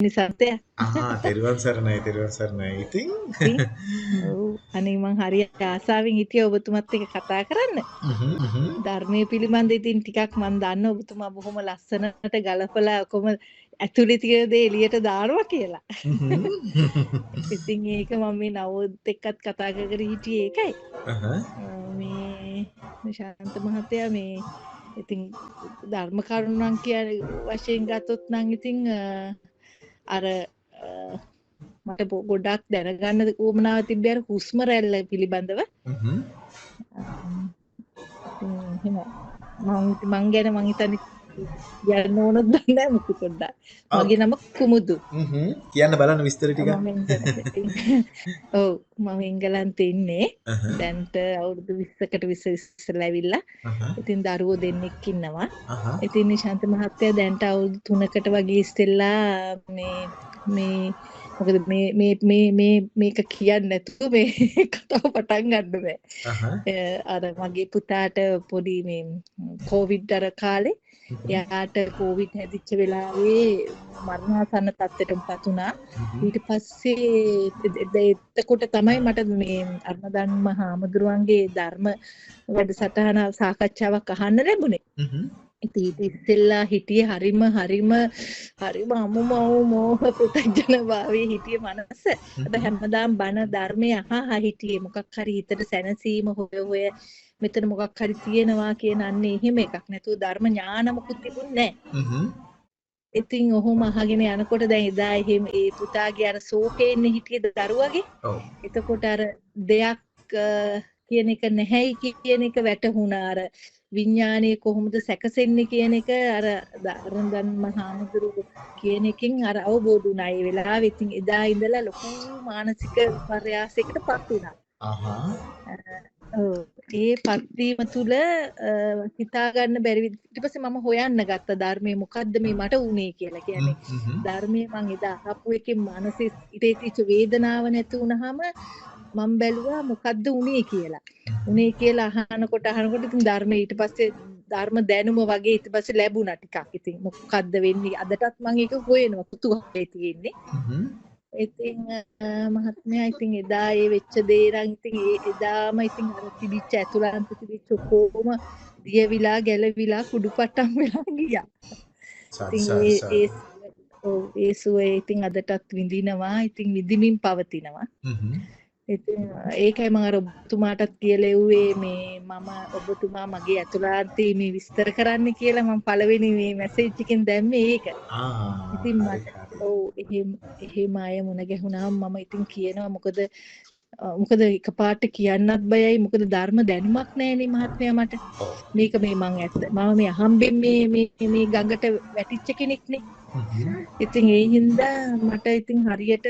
නිසන්තය ආ තෙරුවන් සරණයි තෙරුවන් සරණයි ඉතින් අනේ මං හරි ආසාාවෙන් හිටිය ඔබතුමත් එක කතා කරන්න. ධර්මය පිළිබඳ ඉතින් ටිකක් මන් දන්න ඔබතුමා බොහොම ලස්සනට ගලපලා ඔකොම ඇතුළි තියෙන දේ එළියට දානවා කියලා. ඉතින් ඒක මම මේ නවොත් එක්කත් කතා කර කර හිටියේ ඒකයි. මේ ශාන්ත මහත්තයා මේ ඉතින් ධර්ම කරුණම් කියන වශයෙන් ගත්තොත් නම් ඉතින් අර මට ගොඩක් දැනගන්න උවමනාව තිබ්බේ අර හුස්ම රැල්ල පිළිබඳව. මං ගැන මං හිතන්නේ කියන්න ඕනද දන්නේ නැහැ මුතු පොඩ්ඩක්. මගේ නම කුමුදු. හ්ම්. කියන්න බලන්න විස්තර ටික ඔව් මම එංගලන්තේ ඉන්නේ. දැන්ට අවුරුදු 20කට විතර ඉස්සෙල්ලා ඇවිල්ලා. ඉතින් දරුවෝ දෙන්නෙක් ඉන්නවා. ඉතින් නිශාන්ත මහත්තයා දැන්ට අවුරුදු 3කට වගේ ඉස්සෙල්ලා මේ මේ මොකද මේ මේ මේ මේ මේක කියන්නේ නැතුව මේ කතාව පටන් ගන්න බෑ. අර මගේ පුතාට පොඩි මේ කෝවිඩ් අර කාලේ. එයාට කෝවිඩ් හැදිච්ච වෙලාවේ මරණාසන්න තත්ත්වයටපත් වුණා. හ්ම්. ඊට පස්සේ එතකොට තමයි මට මේ අර්ණදන් හාමුදුරුවන්ගේ ධර්ම වැඩසටහන සාකච්ඡාවක් අහන්න ලැබුණේ. ඉතින් ඉස්සෙල්ලා හිටියේ හරිම හරිම හරිම අමුම මෝහ පුතජන භාවයේ හිටිය මනස. අද හැමදාම බණ ධර්මය අහා හිටියේ මොකක් හරි හිතට සැනසීම හොය හොය මෙතන මොකක් හරි තියෙනවා කියන අන්නේ එහෙම එකක් නැතුව ධර්ම ඥාන මොකුත් තිබුණේ. ඉතින් ඔහොම අහගෙන යනකොට දැන් එදා එහෙම ඒ පුතාගේ අර සෝකේන්න හිටිය දරුවගේ ඔව්. එතකොට අර දෙයක් කියන එක නැහැයි කියන එක වැටහුණා අර විඥානයේ කොහොමද සැකසෙන්නේ කියන එක අර දරන්දන් මහාමුදුරු කියන එකෙන් අර අවබෝධ වුණා ඒ වෙලාවෙ ඉතින් එදා ඉඳලා ලොකු මානසික පරයාසයකට පත් වුණා. ඒ පත්වීම තුළ අ, හිතා ගන්න බැරි විදි- ඊට පස්සේ මම හොයන්න ගත්ත ධර්මයේ මොකද්ද මේ මට උනේ කියලා. කියන්නේ. ධර්මයේ මං එදා අහපු එකේ මානසික ඉතේ තිච්ච වේදනාව නැති වුනහම මම බැලුවා මොකද්ද උනේ කියලා. උනේ කියලා අහනකොට අහනකොට ඉතින් ධර්මයේ ඊට පස්සේ ධර්ම දැනුම වගේ ඊට පස්සේ ලැබුණා ටිකක්. ඉතින් මොකද්ද වෙන්නේ අදටත් මම ඒක හොයනවා කුතුහලයේ තියෙන්නේ. ඉතින් මහත්මයා ඉතින් එදා ඒ වෙච්ච දේ නම් ඉතින් ඒ එදාම ඉතින් අර තිබිච්ච ඇතුළන්ත තිබිච්ච ඔක්කොම දියවිලා ගැලවිලා කුඩුපට්ටම් වෙලා ගියා. ඉතින් ඒ සුවය ඉතින් අදටත් විඳිනවා. ඉතින් විඳිමින් පවතිනවා. ඉතින් ඒකයි මම අර ඔබතුමාටත් කියලා එව්වේ මේ මම ඔබතුමා මගේ ඇතුළාන්තයේ මේ විස්තර කරන්න කියලා මම පළවෙනි මේ මැසේජ් එකෙන් දැම්මේ ඒක. ඉතින් මට. ඔව් එහෙම එහෙම අය මුණ ගැහුණාම මම ඉතින් කියනවා මොකද මොකද එකපාරට කියන්නත් බයයි මොකද ධර්ම දැනුමක් නැහැනේ මහත්මයා මට. මේක මේ මං ඇත්ත මම මේ අහම්බෙන් මේ මේ මේ ගඟට වැටිච්ච කෙනෙක්නේ. ඉතින් ඒ හින්දා මට ඉතින් හරියට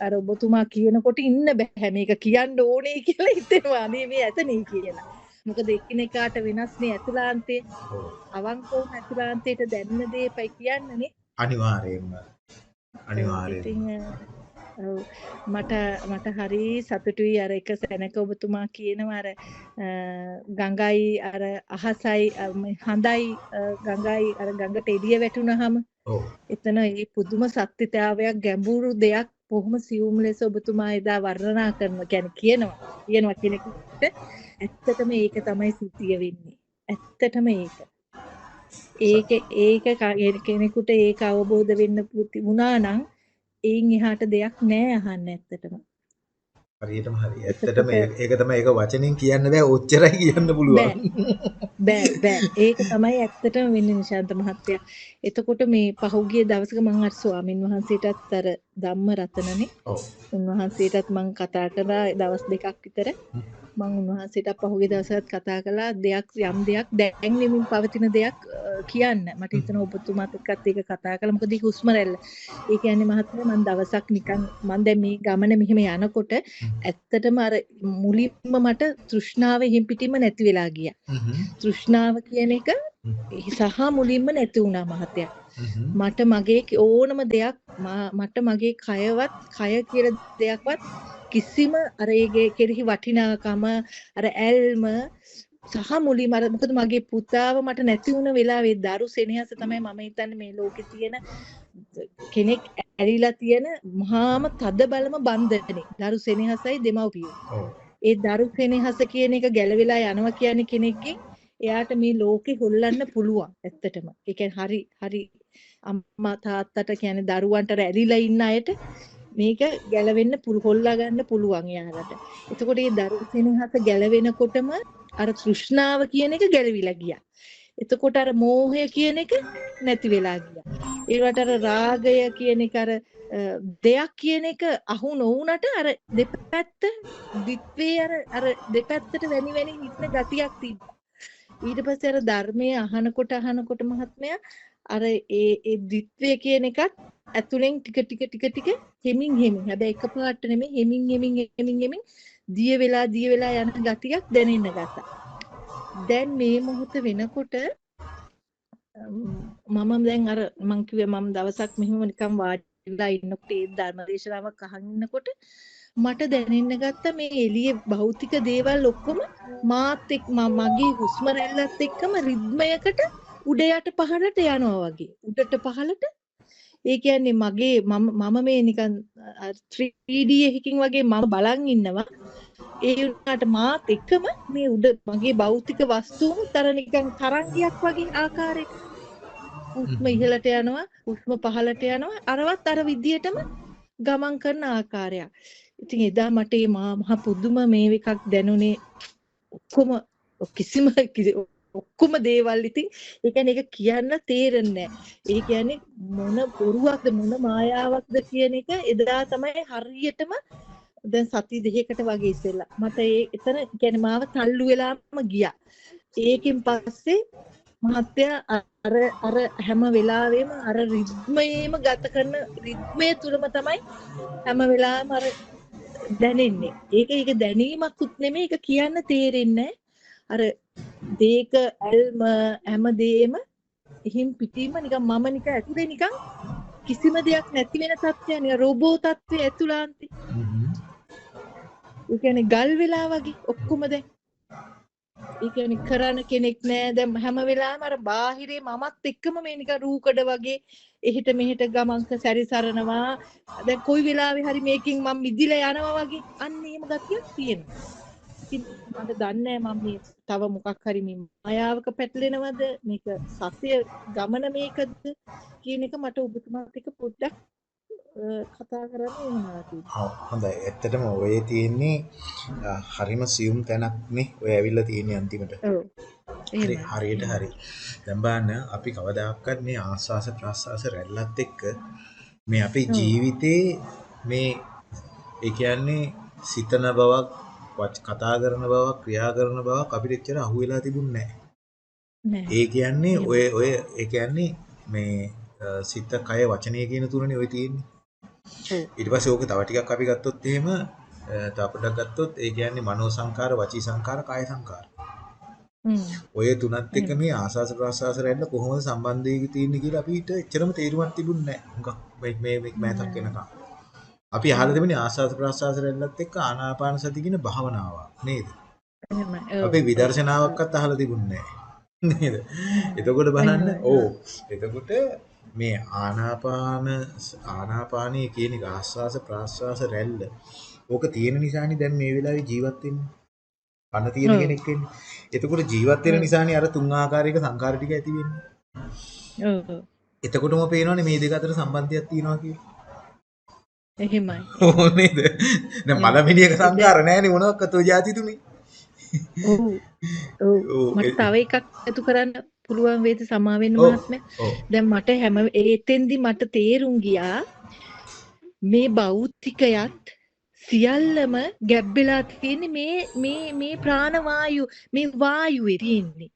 අර ඔබතුමා කියනකොට ඉන්න බෑ මේක කියන්න ඕනේ කියලා හිතෙනවා අනේ මේ ඇතනේ කියලා. මොකද එකිනෙකාට වෙනස්නේ ඇතුළාන්තය. ඔව්. අවංකවම ඇතුළාන්තයට දැනෙන දේ පයි කියන්නනේ. අනිවාර්යයෙන්ම. අනිවාර්යයෙන්ම. මට මට හරි සතුටුයි අර එක සැනක ඔබතුමා කියනවා අර ගඟයි අර අහසයි හඳයි ගඟයි අර ගඟට එළිය වැටුනහම ඔව්. එතන ඒ පුදුම සත්‍යතාවයක් ගැඹුරු දෙයක් බොහොම සියුම් ලෙස ඔබතුමා එදා වර්ණනා කරනවා කියන්නේ කියනවා කියනවා කෙනෙකුට. ඇත්තටම ඒක තමයි සිද්ධිය වෙන්නේ. ඇත්තටම ඒක ඒක ඒක කෙනෙකුට ඒක අවබෝධ වෙන්න වුණා නම් එයින් එහාට දෙයක් නෑ අහන්න ඇත්තටම හරියටම හරි. ඇත්තටම ඒක තමයි ඒක වචනෙන් කියන්න බෑ ඔච්චරයි කියන්න පුළුවන්. බෑ බෑ ඒක තමයි ඇත්තටම වෙන්නේ නිශාන්ත මහත්තයා. එතකොට මේ පහුගිය දවසක මම අර ස්වාමින් වහන්සේටත් අර ධම්ම රතනනේ ඔව්. උන්වහන්සේටත් මම කතා කරා දවස් දෙකක් විතර. මම උන්වහන්සේට පහුගිය දවසත් කතා කළා දෙයක් යම් දෙයක් දැන් නෙමින් පවතින දෙයක් කියන්න. මට හිතෙනවා ඔබතුමාත් එක්කත් ඒක කතා කළා. මොකද ඒක හුස්ම රැල්ල. ඒ කියන්නේ මහත්මයා මම දවසක් නිකන් මම දැන් මේ ගමන මෙහෙම යනකොට ඇත්තටම අර මුලින්ම මට තෘෂ්ණාව හිම්පිටිම නැති වෙලා ගියා. තෘෂ්ණාව කියන එක සහ මුලින්ම නැති වුණා මහත්තයා. හ්ම්. මට මගේ ඕනම දෙයක් මට මගේ කයවත් කය කියලා දෙයක්වත් කිසිම අර ඒගේ කෙරෙහි වටිනාකම අර ඇල්ම සහ මුලින්ම අර මොකද මගේ පුතාව මට නැති වුණ වෙලාවේ දරු සෙනෙහස තමයි මම හිතන්නේ මේ ලෝකේ තියෙන කෙනෙක් ඇරිලා තියෙන මහාම තද බලම බන්ධනේ දරු සෙනෙහසයි දෙමව්පියෝ. ඒ දරු සෙනෙහස කියන එක ගැලවිලා යනවා කියන්නේ කෙනෙක්ගෙන් එයාට මේ ලෝකෙ හොල්ලන්න පුළුවන් ඇත්තටම. ඒ කියන්නේ හරි හරි අම්මා තාත්තට කියන්නේ දරුවන්ට රැරිලා ඉන්න අයට මේක ගැලවෙන්න පුළු හොල්ලා ගන්න පුළුවන් එයාලට. එතකොට මේ දරු සෙනෙහස ගැලවෙනකොටම අර තෘෂ්ණාව කියන එක ගැලවිලා ගියා. එතකොට අර මෝහය කියන එක නැති වෙලා ගියා. ඒවට අර රාගය කියන එක අර අ, දෙයක් කියන එක අහු නොවුනට අර දෙපැත්ත දිත්වේ අර අර දෙපැත්තට වැනි වැනි හිටන ගතියක් තිබ්බා. ඊට පස්සේ අර ධර්මයේ අහනකොට අහනකොට මහත්මයා අර ඒ ඒ දිත්වේ කියන එකත් ඇතුලෙන් ටික ටික ටික ටික හෙමින් හෙමින් හැබැයි එකපාරට නෙමෙයි හෙමින් හෙමින් හෙමින් හෙමින් දිය වෙලා දිය වෙලා යන ගතියක් දැනෙන්න ගත්තා. දැන් මේ මොහොත වෙනකොට මම දැන් අර මං කිව්වේ මම දවසක් මෙහෙම නිකන් වාඩිලා ඉන්නකොට ඒ ධර්මදේශනාවක් අහන් ඉන්නකොට මට දැනෙන්න ගත්තා මේ එළියේ භෞතික දේවල් ඔක්කොම මාත් එක් මගේ හුස්ම රැල්ලත් එක්කම රිද්මයකට උඩ යට පහළට යනවා වගේ. උඩට පහළට ඒ කියන්නේ මගේ මම මම මේ නිකන් අ, 3D එකකින් වගේ මම බලන් ඉන්නවා. ඒ වුණාට මාත් එක්කම මේ උඩ මගේ භෞතික වස්තුන් තර නිකන් තරංගයක් වගේ ආකාරයක හුස්ම ඉහළට යනවා හුස්ම පහළට යනවා. අරවත් අර විදියටම ගමන් කරන ආකාරයක්. ඉතින් එදා මට මේ මහා මහ පුදුම මේ එකක් දැනුනේ ඔක්කොම කිසිම කිසි- ඔක්කොම දේවල් ඉතින් ඒ කියන්නේ ඒක කියන්න තේරෙන්නේ නැහැ. ඒ කියන්නේ මොන බොරුවක්ද මොන මායාවක්ද කියන එක එදා තමයි හරියටම දැන් සති දෙකකට වගේ ඉස්සෙල්ලා මට ඒ එතන කියන්නේ මාව තල්ලු වෙලාම ගියා. ඒකෙන් පස්සේ මහත්තයා අර අර හැම වෙලාවෙම අර රිද්මයේම ගත කරන රිද්මය තුලම තමයි හැම වෙලාවෙම අර දැනෙන්නේ. ඒක ඒක දැනීමක්ුත් නෙමෙයි ඒක කියන්න තේරෙන්නේ. අර දේක ඇල්ම හැමදේම එහිම් පිටීම නිකන් මම නිකන් ඇතුලේ නිකන් කිසිම දෙයක් නැති වෙන තත්ත්වයක් නිකන් රෝබෝ තත්ත්වයේ ඇතුළාන්තේ. ඒ කියන්නේ ගල් වෙලා වගේ ඔක්කොම දැන්. ඒ කියන්නේ කරන කෙනෙක් නෑ දැන් හැම වෙලාවෙම අර බාහිරේ මමත් එක්කම මේ නිකන් රූකඩ වගේ එහෙට මෙහෙට ගමන්ක සැරිසරනවා. දැන් කොයි වෙලාවෙ හරි මේකෙන් මම මිදිලා යනවා වගේ අන්න එහෙම ගතියක් තියෙනවා. ඉතින් මට දන්නේ නෑ මම මේ තව මොකක් හරි මේ මායාවක පැටලෙනවද මේක සත්‍ය ගමන මේකද කියන එක මට ඔබතුමාත් එක්ක පොඩ්ඩක් අ, කතා කරන්න. ඔව් හොඳයි. ඇත්තටම ඔය තියෙන්නේ හරිම සියුම් තැනක් නේ. ඔය ඇවිල්ලා තියෙන්නේ අන්තිමට. ඔව්. හරි. හරියට හරි. දැන් බලන්න අපි කවදාකවත් මේ ආස්වාස ප්‍රාස්වාස රැල්ලත් එක්ක මේ අපේ. ජීවිතේ මේ ඒ කියන්නේ සිතන බවක් කතා කරන බවක් ක්‍රියා කරන බවක් අපිට එච්චර අහුවෙලා තිබුණේ නැහැ. ඒ කියන්නේ. ඔය ඔය ඒ කියන්නේ මේ සිත කය වචනය කියන තුනනේ ඔය තියෙන්නේ. ඊට පස්සේ ඕක තව ටිකක් අපි ගත්තොත් එහෙම තව පොඩ්ඩක් ගත්තොත් ඒ කියන්නේ මනෝ සංකාර, වචී සංකාර, කාය සංකාර. ඔය තුනත් එක්ක. මේ ආසාස ප්‍රාසාස රැල්ල කොහොමද සම්බන්ධය තියෙන්නේ කියලා අපිට එච්චරම තේරුමක් තිබුණේ නැහැ. හුඟක් මේ මේ මෑතක්. වෙනකම්. අපි අහලා තිබුණේ ආසාස ප්‍රාසාස රැල්ලත් එක්ක ආනාපාන සති කියන භාවනාවක් නේද? අපි. විදර්ශනාවක්වත් අහලා තිබුණේ නැහැ. නේද? එතකොට බලන්න. ඕ. එතකොට මේ ආනාපාන ආනාපානයේ කියන එක ආස්වාස ප්‍රාස්වාස රැල්ල ඕක තියෙන නිසානේ දැන් මේ වෙලාවේ ජීවත් වෙන්නේ. පණ තියෙන. කෙනෙක් වෙන්නේ. එතකොට ජීවත් වෙන. නිසානේ අර තුන් ආකාරයක සංකාර ටික ඇති වෙන්නේ. ඔව්. එතකොටම පේනවනේ මේ දෙක අතර සම්බන්ධයක් තියෙනවා කියලා. එහෙමයි. ඕ නේද? දැන්. මලමිණියක සංකාර නැහැනේ මොනවාක්වත් ඔය જાති තුනේ. ඔව්. ඔව්. මට තව එකක් එකතු කරන්න පුළුවන් වේද සමා වෙන්න මහත්මයා. දැන් මට හැම ඒතෙන්දි මට තේරුම් ගියා මේ භෞතිකයත් සියල්ලම ගැබ්බෙලා තියෙන්නේ මේ මේ මේ ප්‍රාණවායු මේ වායුවේ තියෙන්නේ.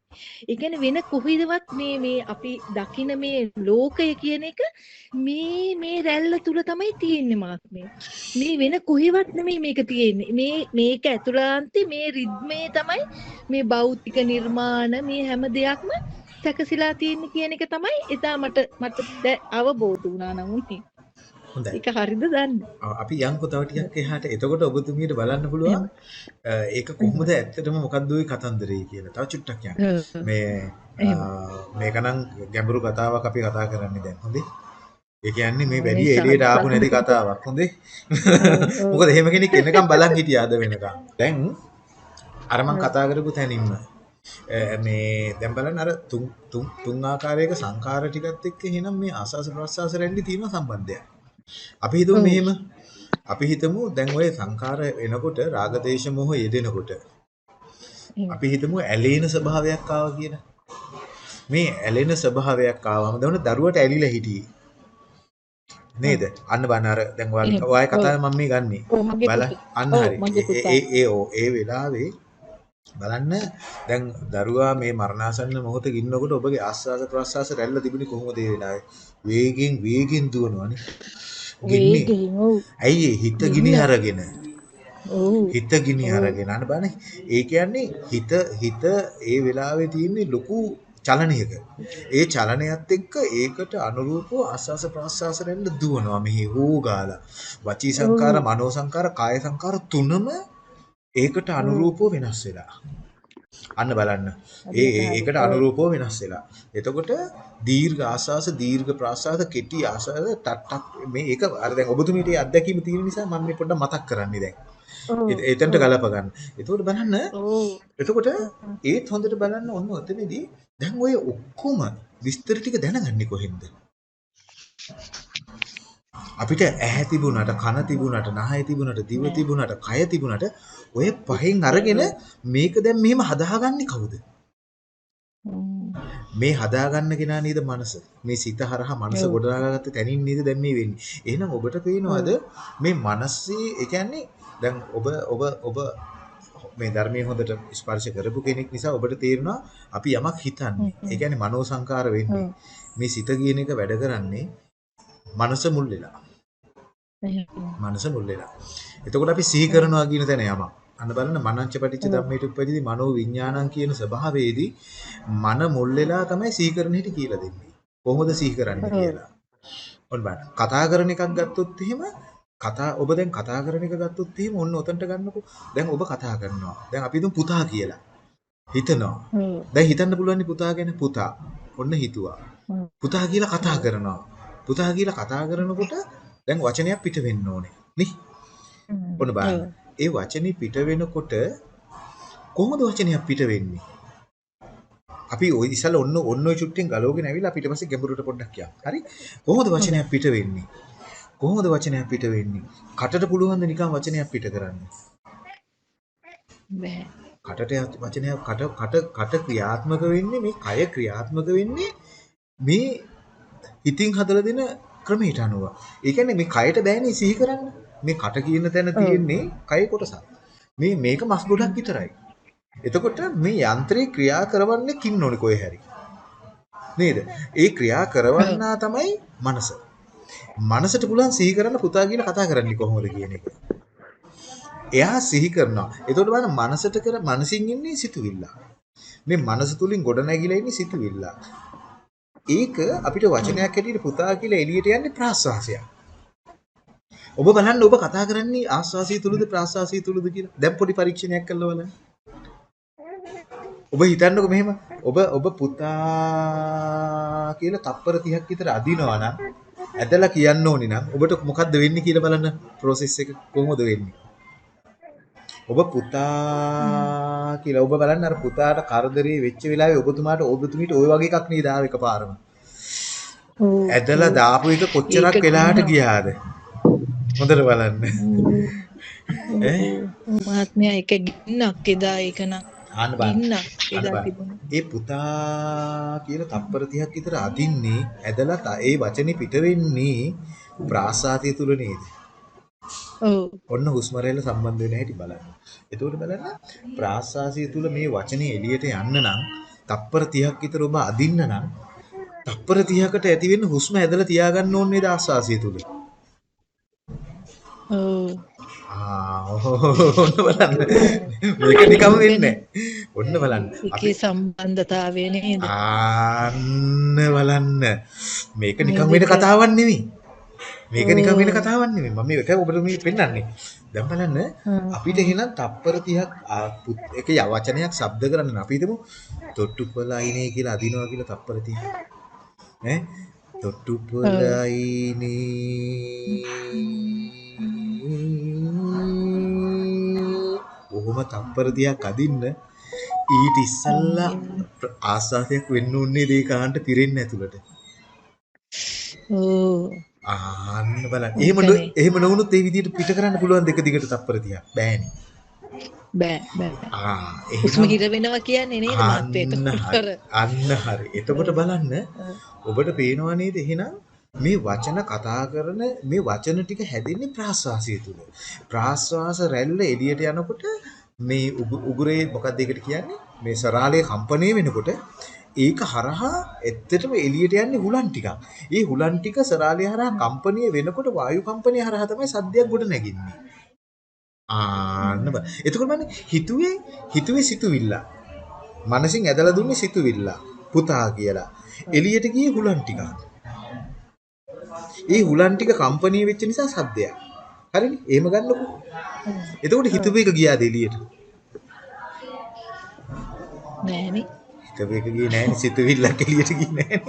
ඒ කියන්නේ වෙන කොහෙදවත් මේ මේ අපි දකින මේ ලෝකය කියන එක මේ මේ රැල්ල තුල තමයි තියෙන්නේ මහත්මයා. මේ වෙන කොහෙවත් නෙමෙයි මේක තියෙන්නේ. මේ මේක ඇතුළාන්තේ මේ රිද්මේ තමයි මේ භෞතික නිර්මාණ මේ හැම දෙයක්ම සැකසීලා තියෙන්නේ කියන එක තමයි එදා මට මට දැ- අවබෝධ වුණා නමුත්. ඒක හරිද දන්න අපි යන්කෝ තව ටිකක් එහාට. එතකොට ඔබතුමියට බලන්න පුළුවන් ඒක කොහොමද ඇත්තටම මොකද්ද ওই කතන්දරේ කියලා. තව චුට්ටක් යන්න. මේ එහෙම. මේක නම් ගැඹුරු කතාවක් අපි කතා කරන්නේ දැන් හොඳේ. ඒ කියන්නේ මේ වැඩි එළියට ආපු නැති කතාවක් හොඳේ. මොකද එහෙම කෙනෙක් එනකම් බලන් හිටියා අද වෙනකම්. දැන් අර මං කතා කරපු තැනින්ම මේ දැන් බලන්න අර තුන් තුන් තුන් ආකාරයක සංඛාර ටිකත් එක්ක එහෙනම් මේ ආසස ප්‍රසවාස රැල්ලි තියෙන සම්බන්ධයක්. අපි හිතමු. මෙහෙම. අපි හිතමු දැන් ওই සංඛාර එනකොට රාග දේශ මොහ යෙදෙනකොට. අපි හිතමු ඇලෙන ස්වභාවයක් ආවා කියලා. මේ ඇලෙන ස්වභාවයක් ආවම දවන දරුවට ඇලිලා හිටියේ. නේද? අන්න බලන්න අර දැන්. ඔයාලා ඔය කතාව මම මේ ගන්නෙ. ඔව් මගේ බල පුතා. අන්න හරි. ඒ. ඒ ඒ වෙලාවේ බලන්න දැන් දරුවා මේ මරණාසන්න මොහොතක ඉන්නකොට ඔබගේ ආස්වාද ප්‍රසආස රැල්ල තිබුණේ කොහොමද ඒ වෙලාවේ? වේගෙන් වේගෙන් දුවනවනේ. ගින්නේ. ඇයි හිත ගිනි. අරගෙන. හිත ගිනි අරගෙන අන්න බලන්න ඒ කියන්නේ හිත හිත ඒ වෙලාවේ තියෙන්නේ ලොකු චලනයක. ඒ චලනයත් එක්ක ඒකට අනුරූපව ආස්වාස ප්‍රාස්වාස රැල්ල දුවනවා මෙහි හූ ගාලා. වචී සංකාර, මනෝ සංකාර, කාය සංකාර තුනම ඒකට අනුරූපව වෙනස් වෙලා. අන්න බලන්න. ඒ ඒකට අනුරූපව වෙනස් වෙලා. එතකොට දීර්ඝ ආස්වාස, දීර්ඝ ප්‍රාස්වාස, කෙටි ආස්වාස ටට්ටක් මේ ඒක අර දැන් ඔබතුමීට ඒ අත්දැකීම තියෙන නිසා මම මේ පොඩ්ඩක් මතක් කරන්නේ දැන්. එතනට ගලප ගන්න. එතකොට බලන්න. එතකොට ඒත් හොඳට බලන්න ඔන්න ඔතනදී දැන් ඔය ඔක්කොම විස්තර ටික දැනගන්නේ කොහෙන්ද? අපිට ඇහැ තිබුණාට කන තිබුණාට නහය තිබුණාට දිව තිබුණාට කය තිබුණාට ඔය පහෙන් අරගෙන මේක දැන් මෙහෙම හදාගන්නේ කවුද? මේ හදාගන්න කෙනා නේද මනස. මේ සිත හරහා මනස. ගොඩනගාගත්ත තැනින් නේද දැන් මේ වෙන්නේ. එහෙනම් ඔබට පේනවද මේ මනසේ ඒ කියන්නේ දැන් ඔබ ඔබ ඔබ මේ ධර්මයේ හොඳට ස්පර්ශ කරපු කෙනෙක් නිසා ඔබට තේරෙනවා අපි යමක් හිතන්නේ. ඒ කියන්නේ මනෝ සංකාර වෙන්නේ. මේ සිත කියන එක වැඩ කරන්නේ මනස මුල් වෙලා. මනස මුල් වෙලා. එතකොට අපි සිහි කරනවා කියන තැන යමක්. අන්න බලන්න මනංච පටිච්ච. ධම්මයට උපදිති මනෝ විඥානං කියන ස්වභාවයේදී මන මුල් වෙලා තමයි සිහි කරන හැටි කියලා දෙන්නේ. කොහොමද සිහි කරන්නේ. කියලා. ඔන්න බලන්න. කතා කරන එකක් ගත්තොත් එහෙම කතා ඔබ දැන් කතා කරන එක ගත්තොත් එහෙම ඔන්න ඔතනට ගන්නකො. දැන් ඔබ කතා කරනවා. දැන් අපි හිතමු පුතා කියලා. හිතනවා. දැන් හිතන්න පුළුවන් පුතා ගැන පුතා. ඔන්න හිතුවා. පුතා කියලා කතා කරනවා. පුතා කියලා කතා කරනකොට දැන් වචනයක් පිට වෙන්න ඕනේ. නේ? ඔන්න බලන්න. ඒ වචනේ පිට වෙනකොට කොහොමද වචනයක් පිට වෙන්නේ? අපි ওই ඉස්සල ඔන්න ඔන්න ඔය චුට්ටෙන් ගලවගෙන ඇවිල්ලා අපිට පස්සේ ගැඹුරට පොඩ්ඩක් යන්න. හරි? කොහොමද වචනයක් පිට වෙන්නේ? කොහොමද වචනයක් පිට වෙන්නේ? කටට පුළුවන් ද නිකන් වචනයක් පිට කරන්න? බෑ. කටට වචනයක් කට කට කට ක්‍රියාත්මක වෙන්නේ මේ කය ක්‍රියාත්මක වෙන්නේ මේ හිතින් හදලා දෙන ක්‍රමයට අනුව. ඒ කියන්නේ මේ කයට බෑනේ සිහි කරන්න. මේ කට කියන තැන. තියෙන්නේ කය කොටසක්. මේ මේක මස් ගොඩක් විතරයි. එතකොට මේ යන්ත්‍රේ ක්‍රියා කරවන්නේ කින්න ඕනේ කොහේ හැරි. නේද? ඒ ක්‍රියා කරවන්නා තමයි මනස. මනසට පුළුවන් සිහි කරන්න පුතා කියලා කතා කරන්නේ කොහොමද කියන එක. එයා සිහි කරනවා. එතකොට බලන්න මනසට කර මනසින් ඉන්නේ සිතුවිල්ල. මේ මනස තුලින් ගොඩ නැගිලා ඉන්නේ සිතුවිල්ල. ඒක අපිට වචනයක් හැටියට පුතා කියලා එළියට යන්නේ ප්‍රාශ්වාසයක්. ඔබ බලන්න ඔබ කතා කරන්නේ ආශ්වාසය තුලද ප්‍රාශ්වාසය තුලද කියලා. දැන් පොඩි පරීක්ෂණයක් කරලා බලන්න. ඔබ හිතන්නකො මෙහෙම ඔබ ඔබ පුතා කියලා තප්පර 30ක් විතර අදිනවා නම් ඇදලා කියන්න ඕනි නම් ඔබට මොකද්ද වෙන්නේ කියලා බලන්න process එක කොහොමද වෙන්නේ ඔබ පුතා කියලා ඔබ බලන්න අර පුතාට කරදරේ වෙච්ච වෙලාවේ ඔබතුමාට ඔබතුමීට ওই වගේ එකක් නේද ආව එකපාරම. ඇදලා දාපු එක කොච්චරක් වෙලාට. ගියාද හොඳට බලන්න ඈ? මහත්මයා එක ගින්නක් එදා ඒක නම් ආන්න බලන්න. ඒ පුතා කියලා තප්පර 30ක් විතර අදින්නේ ඇදලා ඒ වචනේ පිට වෙන්නේ ප්‍රාසාතිය තුල නේද? ඔන්න හුස්ම රැල්ල සම්බන්ධ වෙන හැටි බලන්න. එතකොට බලන්න ප්‍රාසාසිය තුල මේ වචනේ එළියට යන්න නම් තප්පර 30ක් විතර ඔබ අදින්න නම් තප්පර 30කට ඇති වෙන්න හුස්ම ඇදලා තියාගන්න ඕනේ නේද ආස්වාසිය තුල. ඔව්. ආ ඔන්න බලන්න. මේක නිකම් වෙන්නේ. ඔන්න බලන්න. ඒකේ සම්බන්ධතාවය නේද? ආන්න බලන්න. මේක නිකන් වෙන කතාවක් නෙවෙයි. මේක නිකන් වෙන කතාවක් නෙමෙයි. මම මේක ඔබට මේ පෙන්නන්නේ. දැන් බලන්න අපිට එහෙනම් තප්පර 30ක් ඒක වචනයක් ශබ්ද කරන්න අපි හිතමු තොට්ටුපලයිනේ කියලා අදිනවා කියලා තප්පර 30. ඈ තොට්ටුපලයිනේ ඔහොම තප්පර 30ක් අදින්න ඊට ඉස්සල්ලා ආස්වාදයක් වෙන්න උන්නේ දේ කාන්ට පිරෙන්නේ ඇතුළට. ඕ ආන්න බලන්න. එහෙම එහෙම නොවුනොත් ඒ විදිහට පිට කරන්න පුළුවන් දෙක දිගට තප්පර 30ක්. බෑනේ. බෑ බෑ ආ හුස්ම හිර වෙනවා කියන්නේ නේද මහත්තයා අන්න හරි. එතකොට බලන්න ඔබට පේනවා නේද එහෙනම් මේ වචන කතා කරන මේ වචන ටික හැදෙන්නේ ප්‍රාශ්වාසය තුල. ප්‍රාශ්වාස රැල්ල එළියට යනකොට මේ උගු- උගුරේ මොකක්ද ඒකට කියන්නේ? මේ සරාලයේ කම්පණය වෙනකොට ඒක හරහා ඇත්තටම එළියට යන්නේ හුලන් ටිකක්. ඒ හුලන් ටික සරාලය හරහා කම්පණය වෙනකොට වායු කම්පණය හරහා තමයි සද්දයක් ගොඩ නැගින්නේ. ආන්න බා. එතකොට මම හිතුවේ හිතුවේ සිතුවිල්ල. මනසින් ඇදලා දුන්නේ සිතුවිල්ල. පුතා කියලා. එළියට ගියේ හුලන් ටිකක්. ඒ හුලන් ටික කම්පණය වෙච්ච නිසා සද්දයක්. හරිනේ? එහෙම ගන්නකො. එතකොට හිතුවේ එක ගියාද එළියට? නෑනේ හිතුවේ එක ගියේ නෑනේ සිතුවිල්ලක් එළියට ගියේ නෑනේ.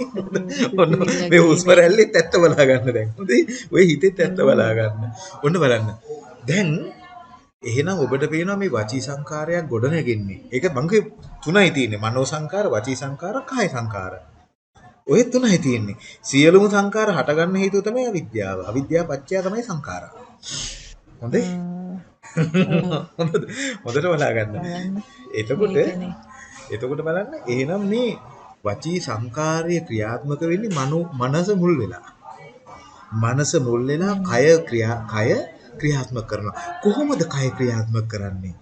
ඔන්න මේ හුස්ම රැල්ලෙත් ඇත්ත බලා ගන්න දැන්. හොඳේ? ඔය හිතෙත් ඇත්ත බලා ගන්න. ඔන්න බලන්න. දැන් එහෙනම් ඔබට පේනවා මේ වචී සංකාරයක් ගොඩ නැගෙන්නේ. ඒක මං කිය තුනයි තියෙන්නේ. මනෝ සංකාර, වචී සංකාර, කාය සංකාර. ඔය තුනයි තියෙන්නේ. සියලුම සංකාර හටගන්න හේතුව තමයි අවිද්‍යාව. අවිද්‍යාව පත්‍ය තමයි සංකාර. හොඳේ? හොඳද? හොඳට බලා ගන්න. එතකොට. එතකොට බලන්න එහෙනම් මේ වචී සංකාරය ක්‍රියාත්මක වෙන්නේ මනෝ මනස මුල් වෙලා. මනස මුල් වෙලා කය ක්‍රියා කය ක්‍රියාත්මක කරනවා. කොහොමද කය ක්‍රියාත්මක කරන්නේ?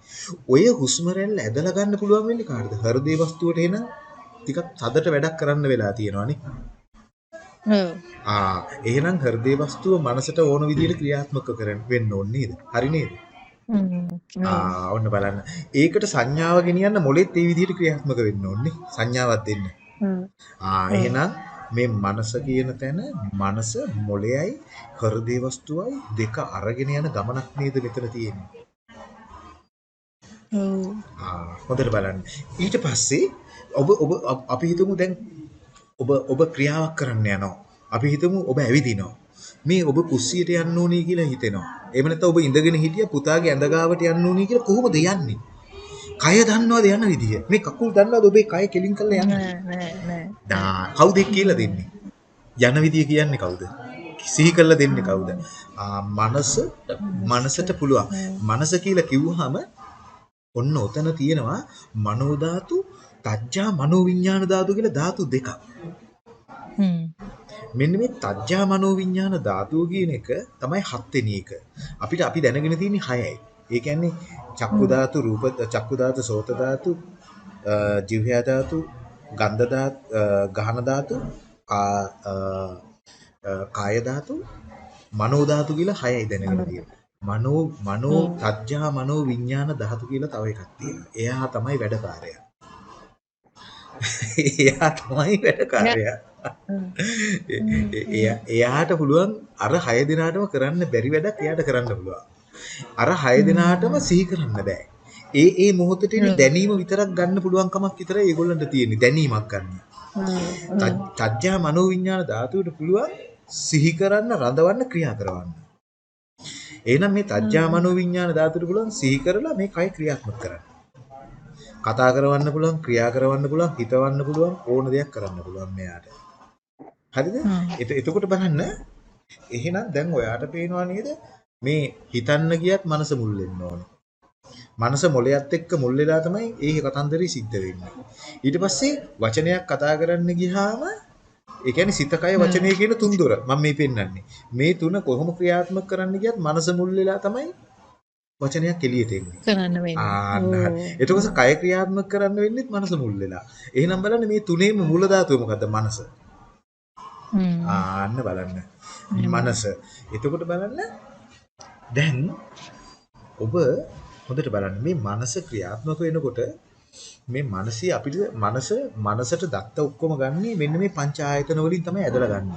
ඔය හුස්ම රැල්ල ඇදලා ගන්න පුළුවන් වෙන්නේ කාටද? හෘදේ වස්තුවට එන ටිකක් තදට වැඩක් කරන්න වෙලා තියෙනවානේ. ඔව් ආ එහෙනම් හෘදේ වස්තුව මනසට ඕන විදිහට ක්‍රියාත්මක කරන්න වෙන්න ඕනේ නේද? හරි නේද? ආ ඔන්න බලන්න. ඒකට සංඥාව ගෙනියන්න මොලෙත් ඒ විදිහට ක්‍රියාත්මක වෙන්න ඕනේ. සංඥාවක් දෙන්න. ආ එහෙනම් මේ මනස කියන තැන මනස මොලෙයයි හෘදේ වස්තුවයි දෙක අරගෙන යන ගමනක් නේද මෙතන තියෙන්නේ. හොඳට බලන්න. ඊට පස්සේ ඔබ ඔබ අපි හිතමු දැන් ඔබ ඔබ ක්‍රියාවක් කරන්න යනවා. අපි හිතමු ඔබ ඇවිදිනවා. මේ ඔබ කුස්සියට යන්න ඕනේ කියලා හිතෙනවා. එහෙම නැත්නම් ඔබ ඉඳගෙන හිටිය පුතාගේ ඇඳ ගාවට යන්න ඕනේ කියලා කොහොමද යන්නේ? කය දන්නවද යන විදිය? මේ කකුල් දන්නවද ඔබේ කය කෙලින් කරලා යන්නේ? නෑ නෑ නෑ කවුද කියලා දෙන්නේ? යන විදිය කියන්නේ කවුද? සිහි කරලා දෙන්නේ කවුද? ආ මනස මනසට පුළුවන්. මනස කියලා කිව්වහම ඔන්න ඔතන තියෙනවා මනෝ ධාතු, තජ්ජා මනෝ විඥාන ධාතු කියලා ධාතු දෙකක්. හ්ම් මෙන්න මේ තජ්ජා මනෝ විඥාන ධාතුව කියන එක තමයි හත්වෙනි එක. අපිට අපි දැනගෙන තියෙන්නේ හයයි. ඒ කියන්නේ චක්කු ධාතු, රූප චක්කු ධාතු, සෝත ධාතු, අ, ජීවහා ධාතු, ගන්ධ ධාතු, ගහන ධාතු, කාය ධාතු, මනෝ ධාතු කියලා හයයි දැනගෙන තියෙන්නේ. මනෝ මනෝ තජ්ජා මනෝ විඥාන ධාතු කියලා තව එකක් තියෙනවා. එයා තමයි වැඩකාරයා. එයා තමයි වැඩකාරයා. එයාට පුළුවන් අර 6 දිනාටම කරන්න බැරි වැඩක් එයාට කරන්න පුළුවන්. අර 6 දිනාටම සිහි කරන්න බෑ. ඒ ඒ මොහොතේ තියෙන දැනීම විතරක් ගන්න පුළුවන් කමක් විතරයි ඒගොල්ලන්ට තියෙන්නේ. දැනීමක් ගන්න. තජ්- තජ්ජා මනෝවිඤ්ඤාණ ධාතුවට පුළුවන් සිහි කරන්න, රඳවන්න, ක්‍රියා කරවන්න. එහෙනම් මේ තජ්ජා මනෝවිඤ්ඤාණ ධාතුවට පුළුවන් සිහි කරලා මේ කය ක්‍රියාත්මක කරන්න. කතා කරවන්න පුළුවන්, ක්‍රියා කරවන්න පුළුවන්, හිතවන්න පුළුවන්, ඕන දෙයක් කරන්න පුළුවන් මෙයාට. හරිද? එත එතකොට බලන්න එහෙනම් දැන් ඔයාට පේනවා නේද මේ හිතන්න ගියත් මනස මුල් වෙන්න ඕනේ. මනස මොලයත් එක්ක මුල් වෙලා තමයි ඒ කතන්දරේ සිද්ධ වෙන්නේ. ඊට පස්සේ වචනයක් කතා කරන්න ගියාම ඒ කියන්නේ සිත කය වචනය කියන තුන්දොර මම මේ පෙන්වන්නේ. මේ තුන කොහොම ක්‍රියාත්මක කරන්න ගියත් මනස මුල් වෙලා තමයි වචනයක් එළියට එන්නේ. කරන්න වෙන්නේ ආන්න හරි. එතකොට කය ක්‍රියාත්මක කරන්න වෙන්නේත් මනස මුල් වෙලා. එහෙනම් බලන්න මේ තුනේම මූල ධාතුව මොකද්ද? මනස. ආන්න බලන්න. මනස. එතකොට බලන්න දැන් ඔබ හොඳට බලන්න මේ මනස ක්‍රියාත්මක වෙනකොට මේ මනසේ අපිට මනස මනසට දත්ත ඔක්කොම ගන්නේ මෙන්න මේ පංච ආයතන වලින් තමයි ඇදලා ගන්න.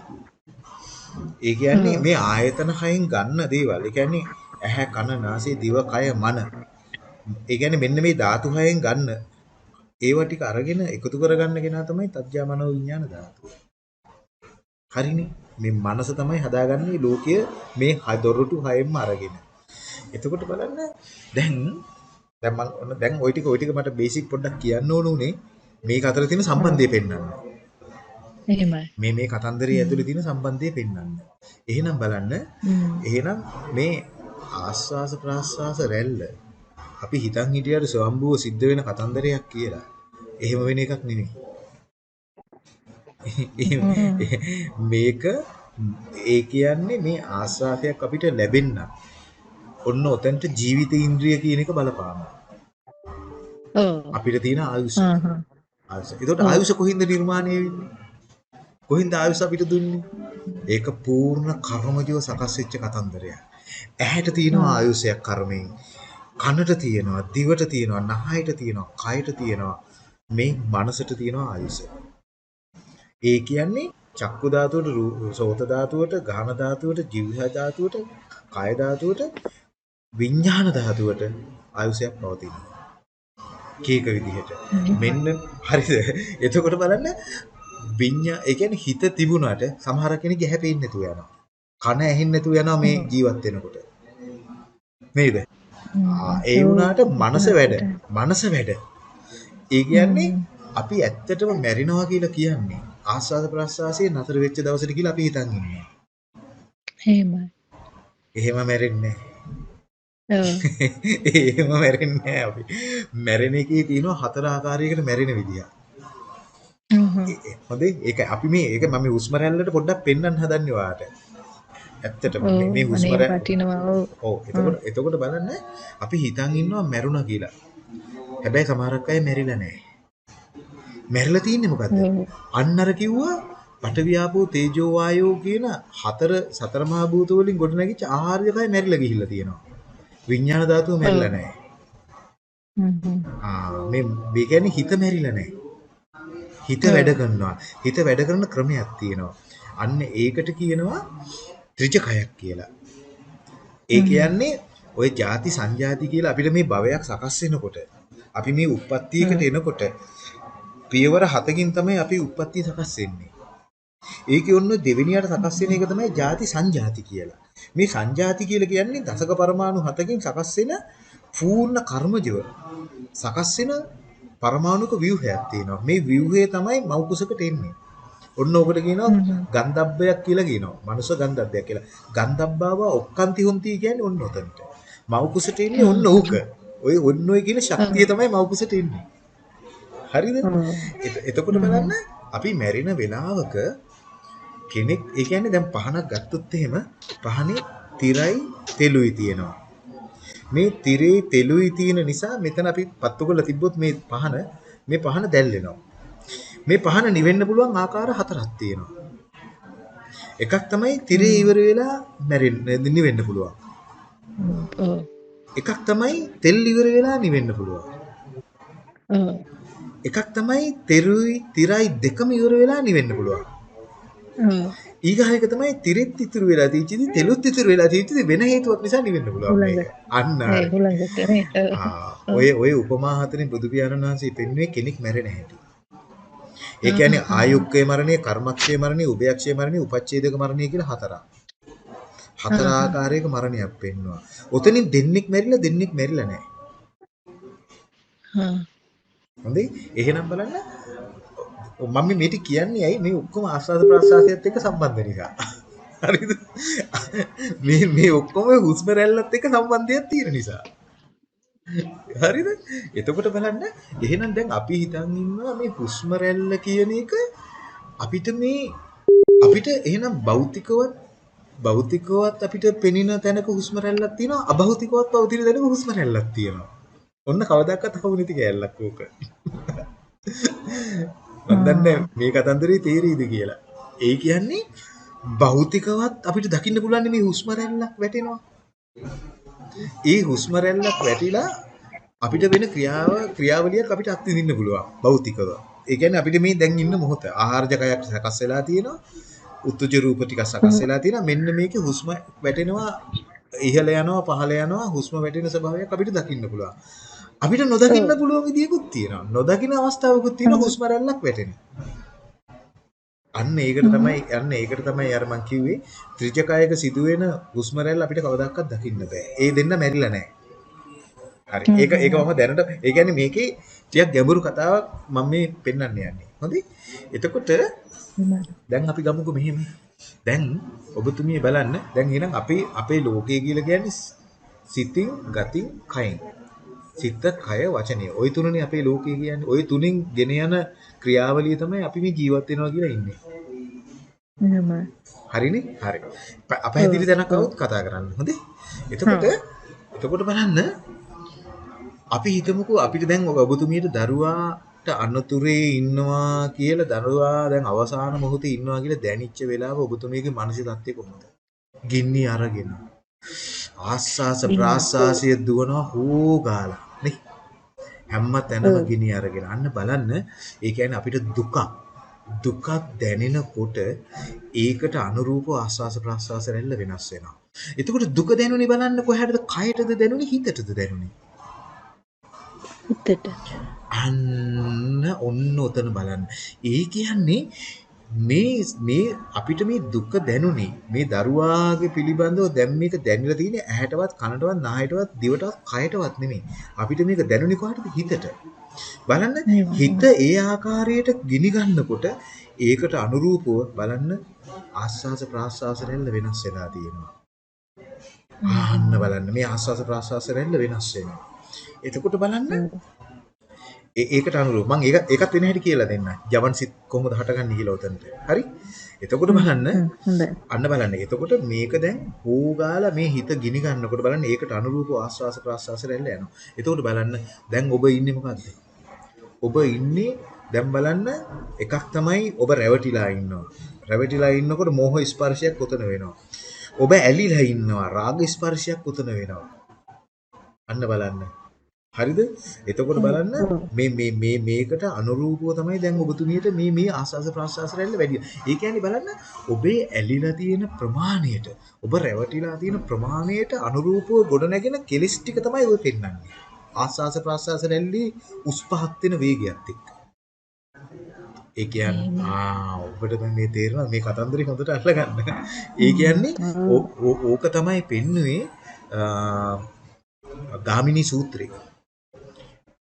ඒ කියන්නේ මේ ආයතන හයෙන් ගන්න දේවල්. ඒ කියන්නේ ඇහැ කන නාසය දිව කය මන. ඒ කියන්නේ මෙන්න මේ ධාතු හයෙන් ගන්න ඒවා ටික අරගෙන එකතු කරගන්න කෙනා තමයි තත්ජා මනෝ විඥාන ධාතුව. හරිනේ. මේ මනස තමයි හදාගන්නේ ලෝකය මේ දොරටු හයෙන්ම අරගෙන. එතකොට බලන්න දැන් දැන් මම ඔන්න දැන් ওই ටික ওই ටික මට බේසික් පොඩ්ඩක් කියන්න ඕන උනේ මේක අතර තියෙන සම්බන්ධය පෙන්වන්න. එහෙමයි. මේ මේ කතන්දරයේ ඇතුලේ තියෙන සම්බන්ධය පෙන්වන්න. එහෙනම් බලන්න එහෙනම් මේ ආස්වාස ප්‍රාස්වාස රැල්ල අපි හිතන් හිටියට ස්වම්භුව සිද්ධ වෙන කතන්දරයක් කියලා. එහෙම වෙන එකක් නෙමෙයි. මේක ඒ කියන්නේ මේ ආස්වාදයක් අපිට ලැබෙන්න ඔන්න ඔතෙන්ට ජීවිත ඉන්ද්‍රිය කියන එක බලපානවා. අපිට තියෙන ආයුෂ. ආයුෂ. ඒකට ආයුෂ කොහින්ද නිර්මාණය වෙන්නේ? කොහින්ද ආයුෂ අපිට දුන්නේ? ඒක පූර්ණ කර්මජව සකස් වෙච්ච කතන්දරයක්. ඇහැට තියෙනවා ආයුෂයක් කර්මයෙන්. කනට තියෙනවා, දිවට තියෙනවා, නහයට තියෙනවා, කයට තියෙනවා. මේ මනසට තියෙනවා ආයුෂ. ඒ කියන්නේ චක්කු ධාතුවට, සෝත ධාතුවට, ගාන ධාතුවට, ජීවහා ධාතුවට, කාය ධාතුවට, විඥාන ධාතුවට ආයුෂයක් පවතිනවා. කීක විදිහට. මෙන්න හරිද? එතකොට බලන්න විඤ්ඤා ඒ කියන්නේ හිත තිබුණාට සමහර කෙනෙක් හැපෙන්නේ නැතුව යනවා. කන ඇහෙන්නේ නැතුව යනවා මේ ජීවත් වෙනකොට. නේද? ඒ වුණාට මනස වැඩ. මනස වැඩ. ඒ කියන්නේ අපි ඇත්තටම මැරිනවා කියලා කියන්නේ ආස්වාද ප්‍රසආසයේ නතර වෙච්ච දවසට කියලා අපි හිතන් ඉන්නවා. එහෙමයි. එහෙම මැරෙන්නේ එහෙම මැරෙන්නේ අපි. මැරෙන එකේ තියෙනවා හතර ආකාරයකට මැරෙන විදිය. හොඳේ ඒක අපි මේ ඒක මම හුස්ම රැල්ලට පොඩ්ඩක් පෙන්වන්න හදන්නේ ඔයාලට. ඇත්තටම මේ හුස්ම රැල්ල ඔව් එතකොට එතකොට බලන්න අපි හිතන් ඉන්නවා මැරුණා කියලා. හැබැයි සමහරක් අය මැරිලා නැහැ. මැරිලා තියෙන්නේ මොකද්ද? අන්න අර කිව්වා පටවියාපෝ තේජෝ වායෝ කියන හතර සතර මහා භූත වලින් ගොඩනැගිච්ච ආහාරයකයි මැරිලා ගිහිල්ලා තියෙනවා. විඥාන ධාතුව මැරිලා නැහැ. ආ මේ මේ කියන්නේ හිත මැරිලා නැහැ. හිත වැඩ කරනවා. හිත වැඩ කරන ක්‍රමයක් තියෙනවා. අන්න ඒකට කියනවා ත්‍රිජකයක් කියලා. ඒ කියන්නේ ওই ಜಾති සංජාති කියලා අපිට මේ භවයක් සකස් වෙනකොට අපි මේ උප්පත්තියකට එනකොට පියවර 7කින් තමයි අපි උප්පත්තිය සකස් වෙන්නේ. ඒකේ ඔන්න දෙවෙනියට සකස් වෙන එක තමයි ಜಾති සංජාති කියලා. මේ සංජාති කියලා කියන්නේ දසක පරමාණු 7කින් සකස් වෙන පූර්ණ කර්මජව සකස් වෙන පරමාණුක ව්‍යුහයක් තියෙනවා. මේ ව්‍යුහය තමයි මෞකුසකට එන්නේ. ඔන්න ඔකට කියනවා ගන්ධබ්බයක් කියලා කියනවා. මනුෂ්‍ය ගන්ධබ්බයක් කියලා. ගන්ධබ්බාව ඔක්කාන්ති හොන්ති කියන්නේ ඔන්න ඔතනට. මෞකුසට එන්නේ ඔන්න ඕක. ඔය ඔන්න ඔය කියන ශක්තිය තමයි මෞකුසට එන්නේ. හරිද? එතකොට බලන්න අපි මැරෙන වෙලාවක කෙනෙක් ඒ කියන්නේ දැන් පහනක් ගත්තොත් එහෙම පහනේ තිරයි තෙලුයි තියෙනවා. මේ තිරේ තෙලුයි තියෙන නිසා මෙතන අපි පත්තු කරලා තිබ්බොත් මේ පහන මේ පහන දැල්ලෙනවා. මේ පහන නිවෙන්න පුළුවන් ආකාර හතරක් තියෙනවා. එකක් තමයි තිරේ ඉවර වෙලා මැරෙන්න නිවෙන්න පුළුවන්. එකක් තමයි තෙල් ඉවර වෙලා නිවෙන්න පුළුවන්. එකක් තමයි තෙරුයි තිරයි දෙකම ඉවර වෙලා නිවෙන්න පුළුවන්. ඊගහ එක තමයි තිරෙත් ඉතුරු වෙලා තියෙච්චිදි තෙලුත් ඉතුරු වෙලා තියෙච්චිදි වෙන හේතුවක් නිසා නිවෙන්න පුළුවන් මේක. අන්න ඔය ඔය උපමා හතරෙන් බුදු පියාණන් වහන්සේ පෙන්වුවේ කෙනෙක් මැරෙන හැටි. ඒ කියන්නේ ආයුක්කේ මරණය, කර්මක්ෂේ මරණය, උභයක්ෂේ මරණය, උපච්ඡේදක මරණය කියලා හතරක්. හතර ආකාරයක මරණයක් පෙන්වනවා. ඔතනින් දෙන්නෙක් මැරිලා දෙන්නෙක් මැරිලා නැහැ. හොඳයි. එහෙනම් බලන්න මම මේක කියන්නේ ඇයි මේ ඔක්කොම ආස්වාද ප්‍රසආසයත් එක්ක සම්බන්ධ නිසා. හරිද? මේ මේ ඔක්කොම හුස්ම රැල්ලත් එක්ක සම්බන්ධයක් තියෙන නිසා. හරිද? එතකොට බලන්න එහෙනම් දැන් අපි හිතන් ඉන්නවා මේ හුස්ම රැල්ල කියන එක අපිට මේ අපිට එහෙනම් භෞතිකවත් භෞතිකවත් අපිට පෙනෙන තැනක හුස්ම රැල්ලක් තියෙනවා අභෞතිකවත් පවතින තැනක හුස්ම රැල්ලක් තියෙනවා. ඔන්න කවදාකවත් අහු නැති කෑල්ලක් ඕක. මම දන්නේ මේ කතන්දරේ තේරෙයිද කියලා. ඒ කියන්නේ භෞතිකවත් අපිට දකින්න පුළුවන් මේ හුස්ම රැල්ලක් වැටෙනවා. ඒ හුස්ම රැල්ලක් වැටිලා අපිට වෙන ක්‍රියාව ක්‍රියාවලියක් අපිට අත්විඳින්න පුළුවන් භෞතිකව. ඒ කියන්නේ අපිට මේ දැන් ඉන්න මොහොත ආහාරජකයක් සකස් වෙලා තියෙනවා. උත්තුජ රූප ටික සකස් වෙලා තියෙනවා. මෙන්න මේකේ හුස්ම වැටෙනවා ඉහළ යනවා පහළ යනවා හුස්ම වැටෙන ස්වභාවයක් අපිට දකින්න පුළුවන්. අපිට නොදකින්න පුළුවන් විදියකුත් තියෙනවා. නොදකින අවස්ථාවකුත් තියෙනවා හුස්ම රැල්ලක් වැටෙන. අන්න ඒකට තමයි අන්න ඒකට තමයි අර මං කිව්වේ ත්‍රිජකායක සිදුවෙන හුස්ම රැල්ල අපිට කවදාකවත් දකින්න බෑ. ඒ දෙන්න මැරිලා නැහැ. හරි. ඒක ඒක මම දැනට ඒ කියන්නේ මේකේ ටිකක් ගැඹුරු කතාවක් මම මේ පෙන්වන්න යන්නේ. හොඳයි. එතකොට දැන් අපි ගමුකෝ මෙහෙම. දැන් ඔබතුමිය බලන්න දැන් එහෙනම් අපේ අපේ ලෝකය කියලා කියන්නේ සිතින්, ගතින්, කයින්. සිත, කය, වචනය. ওই තුනනේ අපේ ලෝකය කියන්නේ. ওই තුنين ගෙන යන ක්‍රියාවලිය තමයි අපි මේ ජීවත් වෙනවා කියලා ඉන්නේ. නම. හරිනේ? හරි. අපහැදිලි දැනක් આવුත් කතා කරන්න. හොඳේ? එතකොට එතකොට බලන්න අපි හිතමුකෝ අපිට දැන් ඔබ ඔබතුමියට දරුවාට අනතුරේ ඉන්නවා කියලා දරුවා දැන් අවසාන මොහොතේ ඉන්නවා කියලා දැනෙච්ච වෙලාව ඔබතුමියගේ මානසික තත්ත්වය කොහොමද? ගින්නි අරගෙන ආස්වාස ප්‍රාස්වාසය දුවනවා හෝ ගාලා හැම තැනම ගිනි අරගෙන අන්න බලන්න ඒ කියන්නේ අපිට දුකක් දුකක් දැනෙනකොට ඒකට අනුරූපව ආස්වාස ප්‍රාස්වාස රැල්ල වෙනස් වෙනවා. එතකොට දුක දැනුනේ බලන්න කොහටද? කයටද දැනුනේ හිතටද දැනුනේ? හිතට. අන්න ඔන්න ඔතන බලන්න. ඒ කියන්නේ මේ මේ අපිට මේ දුක දැනුනේ මේ දරුවාගේ පිළිබඳව දැන් මේක දැනලා තියෙන්නේ ඇහැටවත් කනටවත් නාහයටවත් දිවටවත් කයටවත් නෙමෙයි. අපිට මේක දැනුනේ කොහටද හිතට. බලන්න හිත ඒ ආකාරයට ගිනි ගන්නකොට ඒකට අනුරූපව බලන්න ආස්වාස ප්‍රාස්වාස රැල්ල වෙනස් වෙලා තියෙනවා. ආන්න බලන්න මේ ආස්වාස ප්‍රාස්වාස රැල්ල වෙනස් වෙනවා. එතකොට බලන්න ඒකට අනුරූප මම ඒක ඒකත් වෙන හැටි කියලා දෙන්න. ජවන් සිත් කොහොමද හටගන්නේ කියලා උතනට. හරි? එතකොට බලන්න අන්න බලන්න. එතකොට මේක දැන් හෝගාලා මේ හිත ගිනි ගන්නකොට බලන්න ඒකට අනුරූප ආස්වාස ප්‍රාස්වාස රැල්ල යනවා. එතකොට බලන්න දැන් ඔබ ඉන්නේ මොකද්ද? ඔබ ඉන්නේ දැන් බලන්න එකක් තමයි ඔබ රැවටිලා ඉන්නවා. රැවටිලා ඉන්නකොට මෝහ ස්පර්ශයක් උතන වෙනවා. ඔබ ඇලිලා ඉන්නවා. රාග ස්පර්ශයක් උතන වෙනවා. අන්න බලන්න. හරිද? එතකොට බලන්න මේ මේ මේ මේකට අනුරූපව තමයි දැන් ඔබතුමියට මේ මේ ආස්වාස ප්‍රාස්වාස රැල්ල වැඩි. ඒ කියන්නේ බලන්න ඔබේ ඇලිලා තියෙන ප්‍රමාණයට ඔබ රැවටිලා තියෙන ප්‍රමාණයට අනුරූපව ගොඩනැගෙන කෙලිස් ටික තමයි ඔය පෙන්වන්නේ. ආස්වාස ප්‍රාස්වාස රැල්ලේ උස් පහත් වෙන වේගයත් එක්ක. ඒ කියන්නේ ආ ඔබට මේ තේරෙනවා මේ කතන්දරේ හොඳට අල්ලගන්න. ඒ කියන්නේ ඕක තමයි පෙන්නුවේ ගාමිණී සූත්‍රය.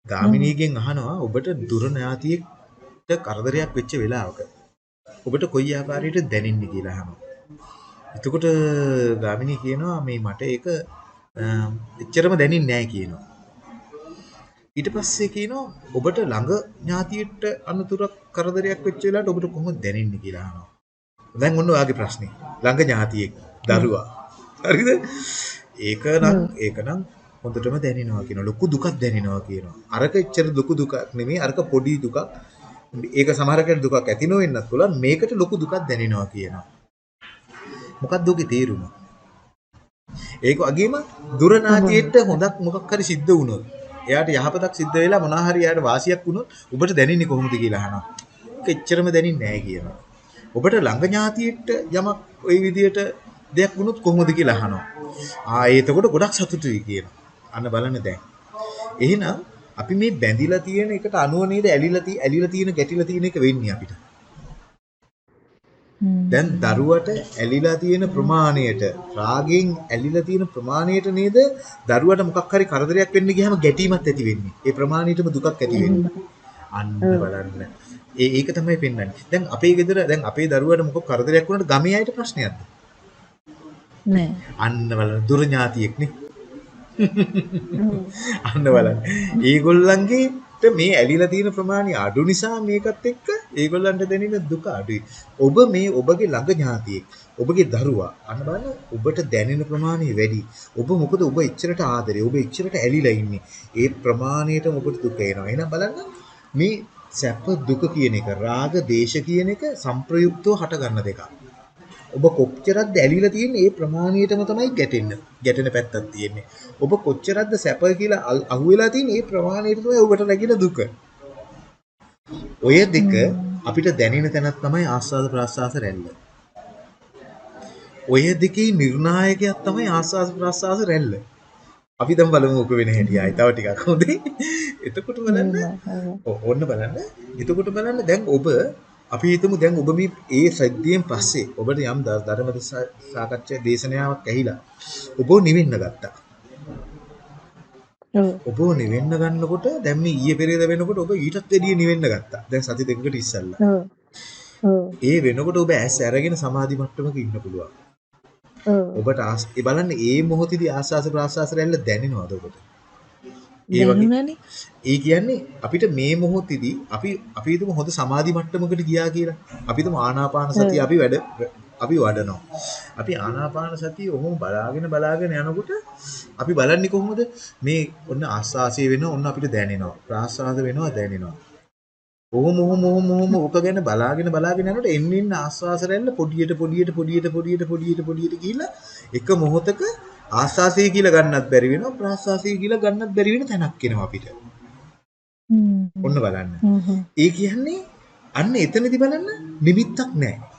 ගාමිණීගෙන් අහනවා ඔබට දුර ඥාතියෙක්ට කරදරයක් වෙච්ච වෙලාවක ඔබට කොයි ආකාරයකට දැනෙන්නේ කියලා අහනවා. එතකොට ගාමිණී කියනවා මේ මට ඒක එච්චරම දැනෙන්නේ නැහැ කියනවා. ඊට පස්සේ කියනවා ඔබට ළඟ ඥාතියෙක්ට අනුතරක් කරදරයක් වෙච්ච වෙලාවට ඔබට කොහොමද දැනෙන්නේ කියලා අහනවා. දැන් ඔන්න ඔයාගේ ප්‍රශ්නේ. ළඟ ඥාතියෙක් දරුවා. හරිද? ඒක නම් ඒක නම් හොඳටම දැනෙනවා කියන ලොකු දුකක් දැනෙනවා කියනවා. අරක එච්චර ලොකු දුකක් නෙමෙයි අරක පොඩි දුකක්. ඒක සමහරකට දුකක් ඇති නොවෙන්නත් පුළුවන් මේකට ලොකු දුකක් දැනෙනවා කියනවා. මොකක්ද ඔගේ තේරුම? ඒක වගේම දුරනාතියෙට හොඳක් මොකක් හරි සිද්ධ වුණොත් එයාට යහපතක් සිද්ධ වෙලා මොනවා හරි එයාට වාසියක් වුණොත් ඔබට දැනෙන්නේ කොහොමද කියලා අහනවා. ඒක එච්චරම දැනෙන්නේ නැහැ කියනවා. ඔබට ළඟ ඥාතියෙට යමක් ওই විදියට දෙයක් වුණොත් කොහොමද කියලා අහනවා. ආ එතකොට ගොඩක් සතුටුයි කියනවා. අන්න බලන්න දැන්. එහෙනම් අපි මේ බැඳිලා තියෙන එකට අනුව නේද ඇලිලා තියෙ ඇලිලා තියෙන ගැටිලා තියෙන එක වෙන්නේ අපිට. දැන් දරුවට ඇලිලා තියෙන ප්‍රමාණයට රාගෙන් ඇලිලා තියෙන ප්‍රමාණයට නේද දරුවට මොකක් හරි කරදරයක් වෙන්න ගියාම ගැටීමක් ඇති වෙන්නේ. ඒ ප්‍රමාණයටම දුකක් ඇති වෙන්නේ. අන්න බලන්න. ඒ ඒක තමයි පෙන්වන්නේ. දැන් අපේ ගෙදර දැන් අපේ දරුවට මොකක් කරදරයක් වුණාට ගමේ අයට ප්‍රශ්නයක්ද? නෑ. අන්න බලන්න දුර ඥාතියෙක් නේ. අන්න බලන්න. ඒගොල්ලන්ගේ මේ ඇලිලා තියෙන ප්‍රමාණය අඩු නිසා මේකත් එක්ක ඒගොල්ලන්ට දැනෙන දුක අඩුයි. ඔබ මේ ඔබගේ ළඟ ඥාතියෙක්, ඔබගේ දරුවා අන්න බලන්න ඔබට දැනෙන ප්‍රමාණය වැඩි. ඔබ මොකද ඔබ එච්චරට ආදරේ, ඔබ එච්චරට ඇලිලා ඉන්නේ. ඒ ප්‍රමාණයටම ඔබට දුක එනවා. එහෙනම් බලන්න මේ සැප දුක කියන එක, රාග, දේශ කියන එක සංප්‍රයුක්තව හට ගන්න දෙකක්. ඔබ කොච්චරක්ද ඇලිලා තියෙන්නේ ඒ ප්‍රමාණයටම තමයි ගැටෙන්න. ගැටෙන පැත්තක් තියෙන්නේ. ඔබ කොච්චරක්ද සැප කියලා අහුවෙලා තියෙන්නේ ඒ ප්‍රමාණයට තමයි ඔබට නැගින දුක. ඔය දෙක අපිට දැනෙන තැනක් තමයි ආස්වාද ප්‍රාස්වාස රැල්ල. ඔය දෙකේ නිර්ණායකයක් තමයි ආස්වාස ප්‍රාස්වාස රැල්ල. අපි දැන් බලමු ඔක වෙන හැටි ආයි තව ටිකක් හොඳේ. එතකොට බලන්න ඔන්න බලන්න. එතකොට බලන්න දැන් ඔබ අපි හිතමු දැන් ඔබ මේ ඒ සද්දියෙන් පස්සේ ඔබට යම් ධර්ම සාකච්ඡා දේශනාවක් ඇහිලා ඔබ නිවෙන්න ගත්තා. ඔබ නිවෙන්න ගන්නකොට දැන් මේ ඊයේ පෙරේද වෙනකොට ඔබ ඊටත් වැඩිය නිවෙන්න ගත්තා. දැන් සති දෙකකට ඉස්සල්ලා. ඒ වෙනකොට ඔබ ඇස් අරගෙන සමාධි මට්ටමක ඉන්න පුළුවන්. ඔබට ඒ බලන්න ඒ මොහොතේදී ආස්වාස ප්‍රාස්වාස රැල්ල දැනෙනවද ඔබට? ඒ වගේ ඒ කියන්නේ අපිට මේ මොහොතේදී අපි අපි හිතමු හොඳ සමාධි මට්ටමකට ගියා කියලා. අපි හිතමු ආනාපාන සතිය අපි වැඩ අපි වඩනවා. අපි ආනාපාන සතිය ඔහොම බලාගෙන බලාගෙන යනකොට අපි බලන්නේ කොහොමද? මේ ඔන්න ආස්වාසිය වෙනවා ඔන්න අපිට දැනෙනවා. ප්‍රාස්වාද වෙනවා දැනෙනවා. ඔහොම ඔහොම ඔහොම ඔහොම ඔක ගැන බලාගෙන බලාගෙන යනකොට එන්න එන්න ආස්වාස රැල්ල පොඩියට පොඩියට පොඩියට පොඩියට පොඩියට පොඩියට ගිහිල්ලා එක මොහොතක ආස්වාසය කියලා ගන්නත් බැරි වෙනවා ප්‍රාස්වාසය කියලා ගන්නත් බැරි වෙන තැනක් එනවා අපිට. ඔන්න බලන්න. ඒ කියන්නේ අන්න එතනදි බලන්න නිමිත්තක් නැහැ.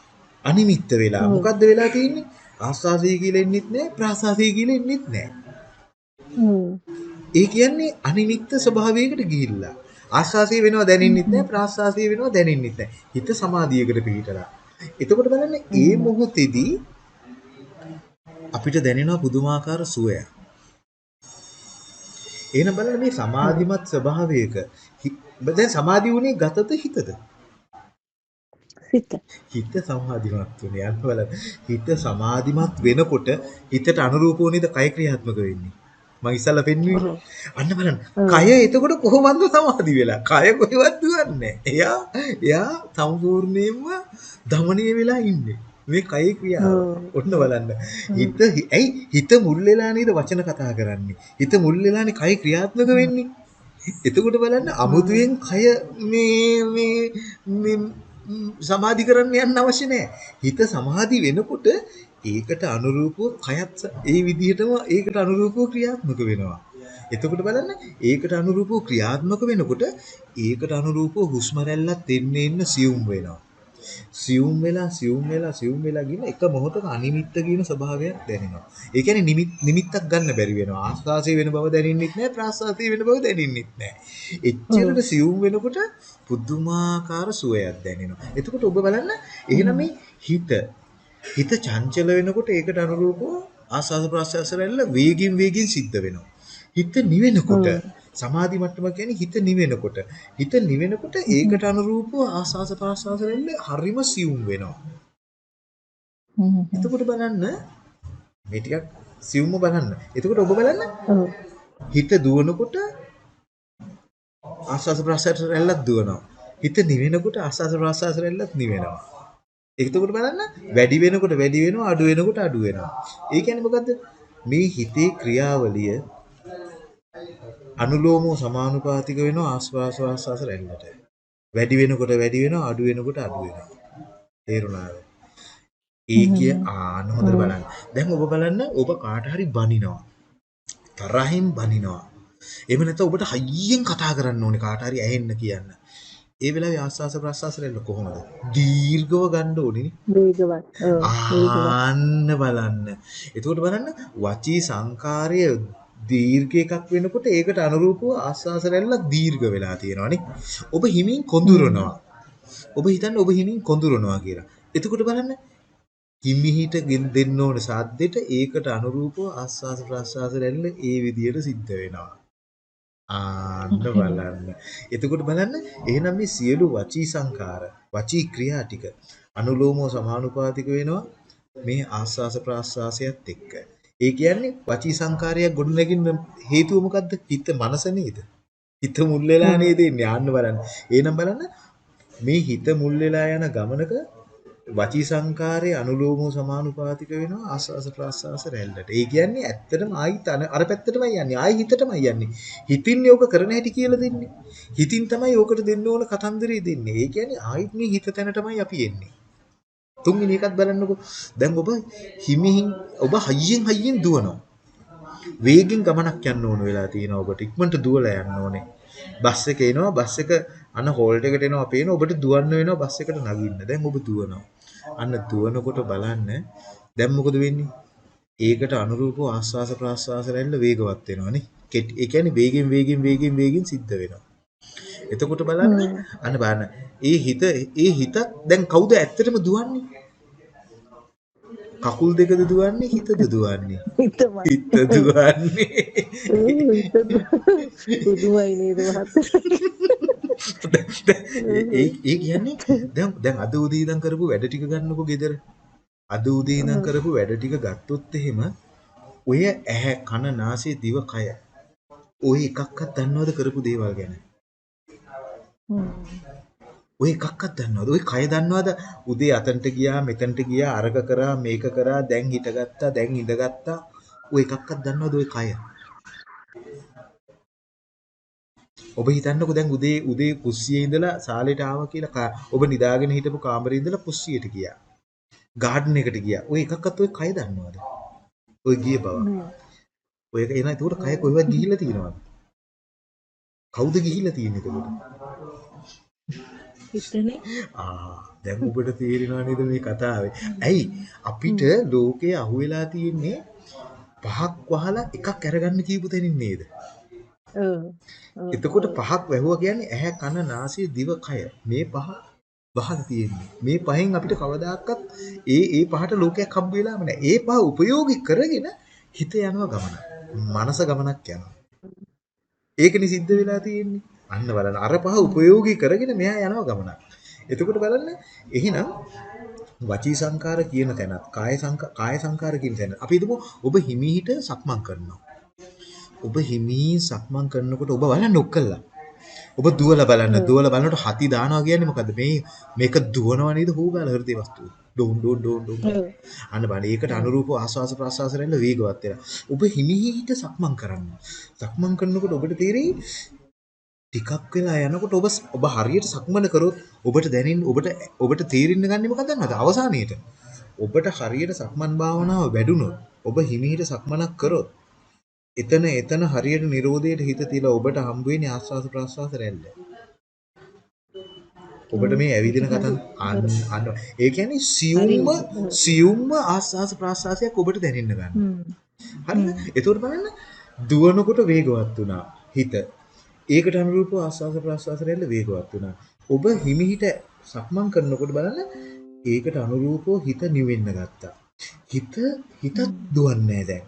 අනිමිත්ත වෙලා. මොකද්ද වෙලා තියෙන්නේ? ආස්වාසය කියලා එන්නෙත් නැහැ ප්‍රාස්වාසය කියලා එන්නෙත් නැහැ. ඒ කියන්නේ අනිමිත්ත ස්වභාවයකට ගිහිල්ලා. ආස්වාසිය වෙනවා දැනෙන්නෙත් නැහැ ප්‍රාස්වාසිය වෙනවා දැනෙන්නෙත් නැහැ. හිත සමාධියකට පිහිටලා. එතකොට බලන්න ඒ මොහොතේදී අපිට දැනෙනවා පුදුමාකාර සුවයක්. එහෙනම් බලන්න මේ සමාධිමත් ස්වභාවයක දැන් සමාධි වුණේ ගතත හිතද? හිත. හිත සමාධිමත් වෙන යන්න බලන්න. හිත සමාධිමත් වෙනකොට හිතට අනුරූප වුණේද කය ක්‍රියාත්මක වෙන්නේ? මම ඉස්සල්ලා පෙන්වුවේ. අන්න බලන්න. කය එතකොට කොහොමද සමාධි වෙලා? කය කොහෙවත් දුවන්නේ නැහැ. එයා එයා සම්පූර්ණයෙන්ම දමණීය වෙලා ඉන්නේ. මේ කයේ ක්‍රියාව. ඔන්න බලන්න. හිත ඇයි හිත මුල් වෙලා නේද වචන කතා කරන්නේ? හිත මුල් වෙලානේ කය ක්‍රියාත්මක වෙන්නේ. එතකොට බලන්න අමුතුවෙන් කය මේ මේ සමාධි කරන්න යන්න අවශ්‍ය නැහැ. හිත සමාධි වෙනකොට ඒකට අනුරූපව කයත් ඒ විදිහටම ඒකට අනුරූපව ක්‍රියාත්මක වෙනවා. එතකොට බලන්න ඒකට අනුරූපව ක්‍රියාත්මක වෙනකොට ඒකට අනුරූපව හුස්ම රැල්ලත් එන්න එන්න සියුම් වෙනවා. සියුම් වෙලා සියුම් වෙලා සියුම් වෙලා ගින එක මොහොතක අනිමිත්ත කියන ස්වභාවයක් දැනෙනවා. ඒ කියන්නේ නිමිත්තක් ගන්න බැරි වෙනවා. ආස්වාසය වෙන බව දැනෙන්නෙත් නැහැ ප්‍රාස්වාසය වෙන බව දැනෙන්නෙත් නැහැ. එච්චරට සියුම් වෙනකොට පුදුමාකාර සුවයක් දැනෙනවා. එතකොට ඔබ බලන්න එහෙනම් මේ හිත හිත චංචල වෙනකොට ඒකට අනුරූපව ආස්වාද ප්‍රාස්වාස රැල්ල වේගින් වේගින් සිද්ධ වෙනවා. හිත නිවෙනකොට සමාධි මට්ටම කියන්නේ හිත නිවෙනකොට. හිත නිවෙනකොට ඒකට අනුරූපව ආස්වාස ප්‍රාස්වාස රැල්ල හරිම සියුම් වෙනවා. එතකොට බලන්න මේ ටිකක් සියුම්ම බලන්න. එතකොට ඔබ බලන්න. හිත දුවනකොට ආස්වාස ප්‍රාස්වාස රැල්ලක් දුවනවා. හිත නිවෙනකොට ආස්වාස ප්‍රාස්වාස රැල්ලක් නිවෙනවා. එතකොට බලන්න වැඩි වෙනකොට වැඩි වෙනවා අඩු වෙනකොට අඩු වෙනවා. ඒ කියන්නේ මොකද්ද? මේ හිතේ ක්‍රියාවලිය අනුලෝමෝ සමානුපාතික වෙනවා ආස්වාස ආස්වාස රැල්ලට. වැඩි වෙනකොට වැඩි වෙනවා අඩු වෙනකොට අඩු වෙනවා. තේරුණාද? ඒ කිය ආන හොඳට බලන්න. දැන් ඔබ බලන්න ඔබ කාට හරි බනිනවා. තරහින් බනිනවා. එහෙම නැත්නම් ඔබට හයියෙන් කතා කරන්න ඕනේ කාට හරි ඇහෙන්න කියන්න. ඒ වෙලාවේ ආස්වාස ප්‍රස්වාස රැල්ල කොහොමද? දීර්ඝව ගන්න ඕනේ වේගවත්. ආන්න බලන්න. එතකොට බලන්න වචී සංකාරය දීර්ඝ එකක් වෙනකොට ඒකට අනුරූපව ආස්වාස රැල්ල දීර්ඝ වෙලා තියෙනවානේ. ඔබ හිමින් කොඳුරනවා. ඔබ හිතන්නේ ඔබ හිමින් කොඳුරනවා කියලා. එතකොට බලන්න හිමිහිට දෙන්න ඕන සාද්දෙට ඒකට අනුරූපව ආස්වාස ප්‍රස්වාස රැල්ල ඒ විදියට සිද්ධ වෙනවා. ආන්න බලන්න. එතකොට බලන්න එහෙනම් මේ සියලු වචී සංකාර, වචී ක්‍රියා ටික අනුලෝමව සමානුපාතික වෙනවා මේ ආස්වාස ප්‍රාස්වාසයත් එක්ක. ඒ කියන්නේ වචී සංකාරයක් ගොඩනගින්න හේතුව මොකද්ද? හිත මනස නේද? හිත මුල් වෙලා නේද ඉන්නේ. ආන්න බලන්න. එහෙනම් බලන්න මේ හිත මුල් වෙලා යන ගමනක වචී සංකාරයේ අනුලෝමෝ සමානුපාතික වෙනවා ආස්වාස ප්‍රාස්වාස රැල්ලට. ඒ කියන්නේ ඇත්තටම ආයිත් අර පැත්තටමයි යන්නේ. ආයි හිතටමයි යන්නේ. හිතින්නේ ඕක කරන හැටි කියලා දෙන්නේ. හිතින් තමයි ඕකට දෙන්න ඕන කතන්දරේ දෙන්නේ. ඒ කියන්නේ ආයිත් මේ හිත තැනටමයි අපි එන්නේ. තුන්වෙනි එකත් බලන්නකෝ. දැන් ඔබ හිමිහින් ඔබ හයියෙන් හයියෙන් දුවනවා. වේගෙන් ගමනක් යන්න ඕන වෙලා තියෙනවා ඔබට. ඉක්මනට දුවලා යන්න ඕනේ. බස් එක එනවා බස් එක අන්න හෝල්ට් එකට එනවා පේන ඔබට දුවන්න වෙනවා බස් එකට නගින්න. දැන් ඔබ දුවනවා. අන්න දුවනකොට බලන්න දැන් මොකද වෙන්නේ? ඒකට අනුරූපව ආස්වාස ප්‍රාස්වාස රැල්ල වේගවත් වෙනවනේ. ඒ කියන්නේ වේගෙන් වේගෙන් වේගෙන් වේගෙන් සිද්ධ වෙනවා. එතකොට බලන්න අන්න බලන්න. ඒ හිත ඒ හිතත් දැන් කවුද ඇත්තටම දුවන්නේ? කකුල් දෙකද දුවන්නේ හිතද දුවන්නේ? හිත දුවන්නේ. පුදුමයි නේද ඒ ඒ කියන්නේ දැන් දැන් අද උදේ ඉඳන් කරපු වැඩ ටික ගන්නකො ගෙදර. අද උදේ ඉඳන් කරපු වැඩ ටික ගත්තොත් එහෙම ඔය ඇහැ කන නාසය දිව කය ඔය එකක්වත් දන්නවද කරපු දේවල් ගැන? ඔය එකක්වත් දන්නවද? ඔය කය දන්නවද? උදේ අතන්ට ගියා, මෙතනට ගියා, අරක කරා, මේක කරා, දැන් හිටගත්තා, දැන් ඉඳගත්තා. ඔය එකක්වත් දන්නවද ඔය කය? ඔබ හිතන්නකෝ දැන් උදේ උදේ කුස්සියේ ඉඳලා සාලේට ආවා කියලා ඔබ නිදාගෙන හිටපු කාමරේ ඉඳලා කුස්සියට ගියා. ගාඩන් එකට ගියා. ඔය එකක්වත් ඔය කය දන්නවද? ඔය ගිය බව. ඔය එන ඒකට කය කොහෙවත් ගිහිල්ලා තියෙනවද? කවුද ගිහිල්ලා තියෙන්නේ එතකොට? හිතනේ ආ දැන් ඔබට තේරෙනව නේද මේ කතාවේ? ඇයි අපිට ලෝකේ අහුවෙලා තියෙන්නේ පහක් වහලා එකක් අරගන්න කියපු තැනින් නේද? එතකොට පහක් වැහුවා කියන්නේ ඇහැ කන නාසය දිව කය මේ පහ වහලා තියෙන්නේ. මේ පහෙන් අපිට කවදාකවත් ඒ ඒ පහට ලෝකයක් හම්බ වෙලාම නැහැ. ඒ පහ උපයෝගී කරගෙන හිත යනවා ගමන. මනස ගමනක් යනවා. ඒකනේ සිද්ධ වෙලා තියෙන්නේ. අන්න බලන්න අර පහ උපයෝගී කරගෙන මෙයා යනවා ගමනක්. එතකොට බලන්න එහෙනම් වචී සංකාර කියන තැනත් කාය කාය සංකාර කියන තැන අපි හිතමු ඔබ හිමීට සක්මන් කරනවා. ඔබ හිමී සක්මන් කරනකොට ඔබ බලන්න ඔක්කලා. ඔබ දුවලා බලන්න. දුවලා බලනකොට හති දානවා කියන්නේ මොකද්ද? මේ මේක දුවනවා නේද හුගාල හෘදේ වස්තුව. ඩෝන් ඩෝන් ඩෝන් ඩෝන්. අන්න බලන්න ඒකට අනුරූපව ආස්වාස ප්‍රාස්වාස රැල්ල වේගවත් වෙනවා. ඔබ හිමීට සක්මන් කරන්න. සක්මන් කරනකොට ඔබට තේරෙයි ටිකක් වෙලා යනකොට ඔබ ඔබ හරියට සක්මන කරොත් ඔබට දැනෙන්න ඔබට ඔබට තේරෙන්න ගන්නේ මොකක්ද දන්නවද අවසානයේට ඔබට හරියට සක්මන් භාවනාව වැඩුණොත් ඔබ හිමීට සක්මනක් කරොත් එතන එතන හරියට Nirodheට හිත තියලා ඔබට හම්බ වෙන්නේ ආස්වාස ප්‍රාස්වාස රැල්ල. ඔබට මේ ඇවිදින කතන් අන්න ඒ කියන්නේ සියුම්ම සියුම්ම ආස්වාස ප්‍රාස්වාසයක් ඔබට දැනෙන්න ගන්න. හරිද? එතකොට බලන්න දුවනකොට වේගවත් වුණා හිත. ඒකට අනුරූපව ආස්වාස ප්‍රාස්වාස රැල්ල වේගවත් වුණා. ඔබ හිමිහිට සක්මන් කරනකොට බලන්න ඒකට අනුරූපව හිත නිවෙන්න ගත්තා. හිත හිත දුවන්නේ දැන්.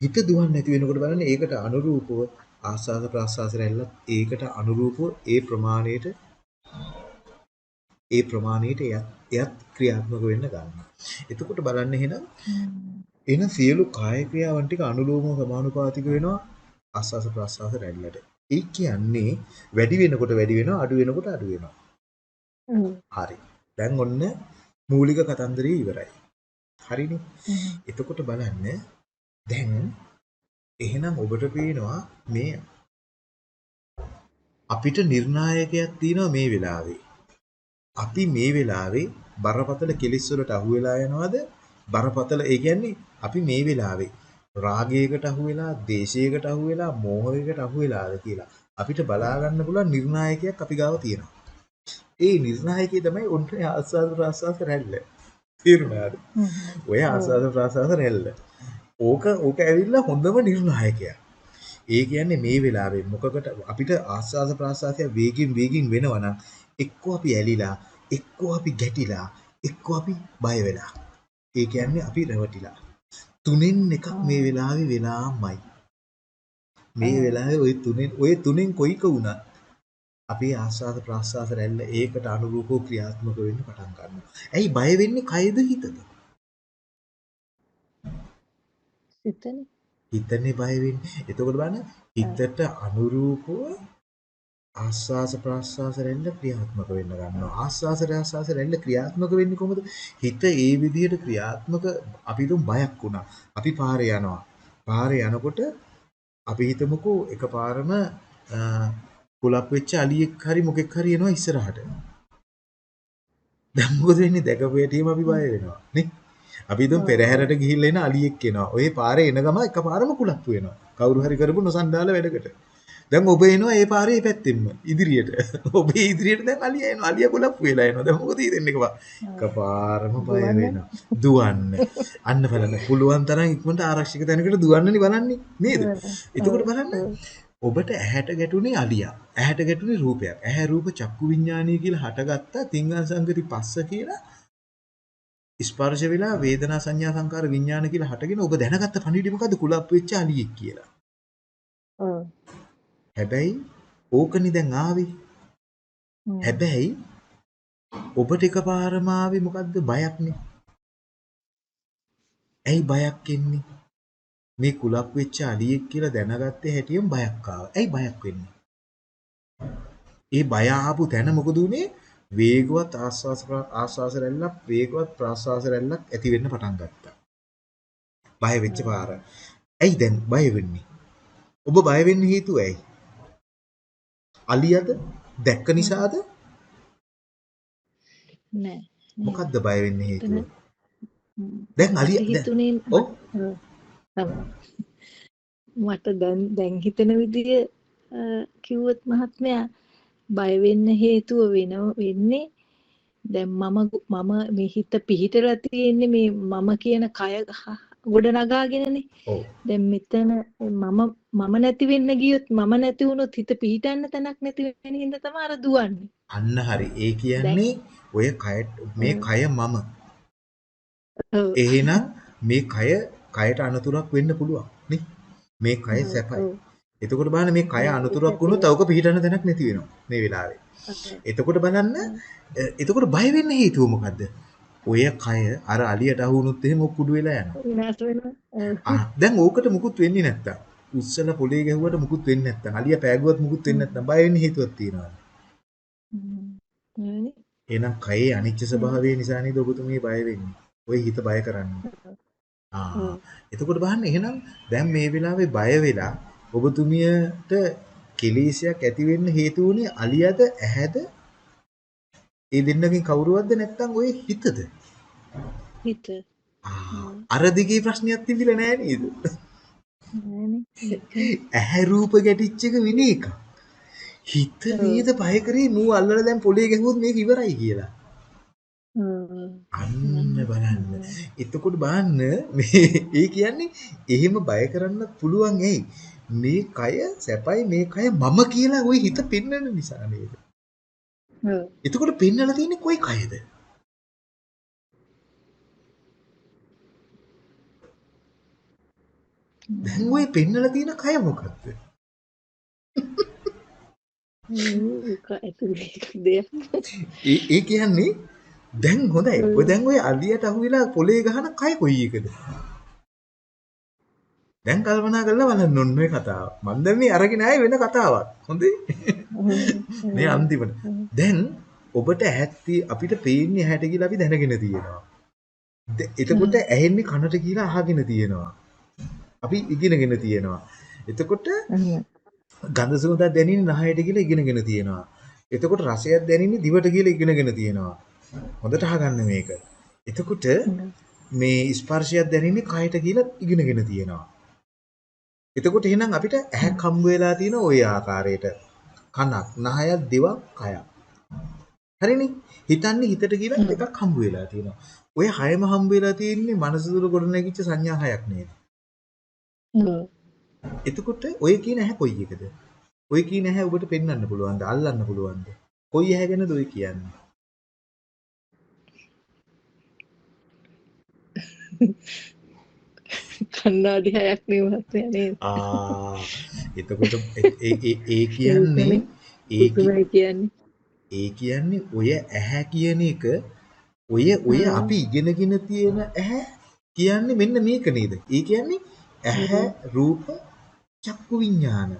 හිත දුවන්නේ නැති වෙනකොට බලන්න ඒකට අනුරූපව ආස්වාද ප්‍රාස්වාස රැල්ලත් ඒකට අනුරූපව ඒ ප්‍රමාණයට ඒ ප්‍රමාණයට එයත් ක්‍රියාත්මක වෙන්න ගන්නවා. එතකොට බලන්න එහෙනම් එන සියලු කාය ක්‍රියාවන් ටික අනුලෝමව සමානුපාතික වෙනවා ආස්වාස ප්‍රාස්වාස රැල්ලට. ඒ කියන්නේ වැඩි වෙනකොට වැඩි වෙනවා අඩු වෙනකොට අඩු වෙනවා. හරි. දැන් ඔන්න මූලික කතන්දරය ඉවරයි. හරිනේ. එතකොට බලන්න දැන් එහෙනම් ඔබට පේනවා මේ අපිට නිර්ණායකයක් තියෙනවා මේ වෙලාවේ. අපි මේ වෙලාවේ බරපතල කෙලිස් වලට අහු වෙලා යනවද? බරපතල ඒ කියන්නේ අපි මේ වෙලාවේ රාගයකට අහු වෙලා, දේශයකට අහු වෙලා, මෝහයකට අහු වෙලාද කියලා අපිට බලා ගන්න පුළුවන් නිර්ණායකයක් අපි ගාව තියෙනවා. ඒ නිර්ණායකය තමයි ඔන්න ආස්වාද ප්‍රාසවාස රැල්ල. තේරුණාද? ඔය ආස්වාද ප්‍රාසවාස රැල්ල. ඕක ඕක ඇවිල්ලා හොඳම නිර්ණායකයා. ඒ කියන්නේ මේ වෙලාවේ මොකකට අපිට ආස්වාද ප්‍රාසාසය වේගින් වේගින් වෙනවා නම් එක්කෝ අපි ඇලිලා එක්කෝ අපි ගැටිලා එක්කෝ අපි බය වෙලා. ඒ කියන්නේ අපි රැවටිලා. තුනෙන් එකක් මේ වෙලාවේ වෙලාමයි. මේ වෙලාවේ ওই තුනෙන් ওই තුනෙන් කොයික වුණත් අපේ ආස්වාද ප්‍රාස්වාද රැල්ල ඒකට අනුරූපව ක්‍රියාත්මක වෙන්න පටන් ගන්නවා. ඇයි බය වෙන්නේ කයද හිතද? සිතනේ. හිතන්නේ බය වෙන්නේ. එතකොට බලන්න හිතට අනුරූපව ආස්වාස ප්‍රාස්වාස රැල්ල ක්‍රියාත්මක වෙන්න ගන්නවා. ආස්වාස ප්‍රාස්වාස රැල්ල ක්‍රියාත්මක වෙන්නේ කොහොමද? හිත ඒ විදිහට ක්‍රියාත්මක අපි තුන් බයක් වුණා. අපි පාරේ යනවා. පාරේ යනකොට අපි හිතමුකෝ එකපාරම කුලප් වෙච්ච අලියෙක් හරි මොකෙක් හරි එනවා ඉස්සරහට. දැන් මොකද වෙන්නේ? දැකපු හැටිම අපි බය වෙනවා. නේ? අපි හිතමු පෙරහැරට ගිහිල්ලා එන අලියෙක් එනවා. ඔය පාරේ එන ගම එකපාරම කුලප්පු වෙනවා. කවුරු හරි කරපු නොසන්ඩාල වැඩකට. දැන් ඔබ එනවා ඒ පාරේ පැත්තෙන්ම ඉදිරියට. ඔබේ ඉදිරියට දැන් අලිය එනවා. අලිය ගොඩක් වෙලා එනවා. දැන් මොකද හිතෙන්නේ කපා? කපාරම බය වෙනවා. දුවන්න. අන්න බලන්න. පුළුවන් තරම් ඉක්මනට ආරක්ෂක තැනකට දුවන්නනේ බලන්නේ. නේද? එතකොට බලන්න ඔබට ඇහැට ගැටුනේ අලියා. ඇහැට ගැටුනේ රූපයක්. ඇහැ රූප චක්කු විඥානීය කියලා හටගත්තා. තිංගං සංගති පස්ස කියලා ස්පර්ශ වෙලා වේදනා සංඥා සංකාර විඥාන කියලා හටගෙන ඔබ දැනගත්ත පණිවිඩය මොකද්ද කුලප් වෙච්ච අලියෙක් කියලා. හැබැයි ඕකනේ දැන් ආවේ. හැබැයි ඔබට එකපාරම ආවේ මොකද්ද බයක්නේ. ඇයි බයක් එන්නේ? මේ කුලප් වෙච්ච අලියෙක් කියලා දැනගත්තේ හැටියෙන් බයක් ආවා. ඇයි බයක් වෙන්නේ? ඒ බය ආපු තැන මොකද උනේ? වේගවත් ආස්වාස ආස්වාස රැල්ලක් වේගවත් ප්‍රාස්වාස රැල්ලක් ඇති වෙන්න පටන් ගත්තා. බය වෙච්ච පාර. ඇයි දැන් බය වෙන්නේ? ඔබ බය වෙන්න හේතුව ඇයි? අලියද දැක්ක නිසාද? නෑ. මොකද්ද බය වෙන්න හේතුව? දැන් අලිය හිතුනේ ඔව්. මට දැන් දැන් හිතෙන විදිය කිව්වොත් මහත්මයා බය වෙන්න හේතුව වෙන වෙන්නේ දැන් මම මම මේ හිත පිහිටලා තියෙන්නේ මේ මම කියන කය හ- ගොඩ නගාගෙනනේ. ඔව් දැන් මෙතන මම මම නැති වෙන්න ගියොත් මම නැති වුණොත් හිත පිහිටන්න තැනක් නැති වෙන හින්දා තමයි අර දුවන්නේ. අන්න හරි. ඒ කියන්නේ ඔය කය මේ. කය මම. එහෙනම් මේ කය කයට අනතුරක් වෙන්න පුළුවන් නේ? මේ කය. සැපයි. එතකොට බලන්න මේ කය. අනතුරක් වුණොත්. අවක පිහිටන්න තැනක් නැති වෙනවා මේ වෙලාවේ. එතකොට බලන්න එතකොට බය වෙන්න හේතුව මොකද්ද? ඔය කය අර අලියට අහු වුණොත් එහෙම කුඩු වෙලා යනවා. විනාශ වෙනවා. දැන් ඕකට මුකුත් වෙන්නේ නැත්තම්. උස්සල පොලේ ගැහුවට මුකුත් වෙන්නේ නැත්තම්. අලිය පෑගුවත් මුකුත් වෙන්නේ නැත්තම් බය වෙන්න හේතුවක් තියෙනවා. එහෙනම් කයේ අනිච්ච. ස්වභාවය නිසා නේද ඔබතුමී බය වෙන්නේ. ඔය හිත බය කරන්නේ. ආ. එතකොට බලන්න එහෙනම් දැන් මේ වෙලාවේ බය වෙලා ඔබතුමියට කෙලෙසයක් ඇති වෙන්න හේතු වුණේ අලියද ඇහැද ඒ දෙන්නකින් කවුරුවත්ද නැත්නම් ඔය හිතද හිත. අර දිගේ ප්‍රශ්නයක් තිබිලා නෑ නේද. ඇහැ රූප ගැටිච්ච එක වින එක හිත. නේද බය කරේ මූ අල්ලලා දැන් පොලේ ගැහුවොත් මේක ඉවරයි කියලා. අන්න බලන්න. එතකොට බලන්න මේ ඒ කියන්නේ එහෙම බය කරන්න පුළුවන් ඇයි මේ කය සැපයි මේ කය මම කියලා ওই හිත පෙන්වන නිසා නේද. එතකොට පෙන්වලා තියෙන්නේ කොයි කයද? දැන් ওই පෙන්වලා තියෙන කය. ඒ ඒ කියන්නේ දැන් හොඳයි. ඔය දැන් ඔය අලියට අහුවෙලා පොලේ ගහන කය කොයි එකද දැන් කල්පනා කරලා බලන්න ඔන්න ඔය කතාව මම දැන් මේ අරගෙන ආයේ වෙන කතාවක් හොඳේ මේ අන්තිමට දැන් ඔබට ඇහැත්ති අපිට පේන්නේ ඇහැට කියලා අපි දැනගෙන තියෙනවා. එතකොට ඇහෙන්නේ කනට කියලා අහගෙන තියෙනවා. අපි ඉගෙනගෙන තියෙනවා. එතකොට ගඳ සුවඳක් දැනෙන්නේ නහයට කියලා ඉගෙනගෙන තියෙනවා. එතකොට රසයක් දැනෙන්නේ දිවට කියලා ඉගෙනගෙන තියෙනවා. හොඳට අහගන්න මේක. එතකොට මේ ස්පර්ශයක් දැනෙන්නේ කයට කියලා ඉගෙනගෙන තියෙනවා. එතකොට එහෙනම් අපිට ඇහැක් හම්බ වෙලා තියෙන ওই ආකාරයට කනක්, නහයක්, දිවක්, කයක්. හරිනේ? හිතන්නේ හිතට කියලා එකක් හම්බ වෙලා තියෙනවා. ඔය හයම හම්බ වෙලා තියෙන්නේ මනස තුල ගොඩනැගිච්ච සංඥා හයක් නේද? එතකොට ඔය කියන ඇහැ කොයි එකද? ඔය කියන ඇහැ ඔබට පෙන්වන්න පුළුවන්ද? අල්ලන්න පුළුවන්ද? කොයි ඇහැ ගැනද ඔය කියන්නේ? කන්නාඩි හයක් නේ මහත්මයා නේද? එතකොට ඒ කියන්නේ ඒ කියන්නේ. ඒ කියන්නේ ඔය ඇහැ කියන එක ඔය ඔය. අපි ඉගෙනගෙන තියෙන ඇහැ කියන්නේ මෙන්න මේක නේද? ඒ කියන්නේ ඇහැ රූප චක්කු විඥාන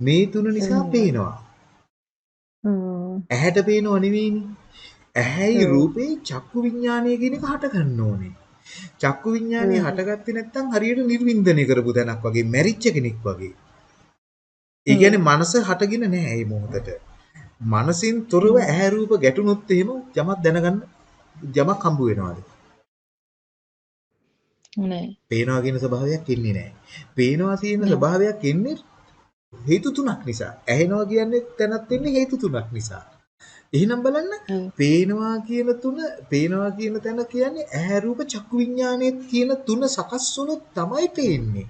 මේ තුන නිසා. පේනවා. ඇහැට පේනව නෙවෙයිනේ. ඇහැයි. රූපේ චක්කු විඥානය කියන එක හට ගන්න ඕනේ. චක්කු විඥානය හ්ම්. හටගත්තේ නැත්නම් හරියට නිර්වින්දනය කරපු තැනක් වගේ මැරිච්ච කෙනෙක් වගේ. ඒ. කියන්නේ මනස හටගෙන නැහැ මේ මොහොතට. මනසින් තොරව. ඇහැ රූප ගැටුනොත් එහෙම යමක් දැනගන්න යමක් හම්බ වෙනවද? නෑ. පේනවා කියන ස්වභාවයක් එන්නේ නැහැ. පේනවා කියන. ස්වභාවයක් එන්නේ හේතු තුනක් නිසා. ඇහෙනවා කියන්නේ තැනත් වෙන්නේ හේතු තුනක් නිසා. එහෙනම් බලන්න. පේනවා කියන තුන පේනවා කියන තැන කියන්නේ ඇහැ රූප චක්කු විඥානයේ කියන තුන සකස් වුණොත් තමයි පේන්නේ.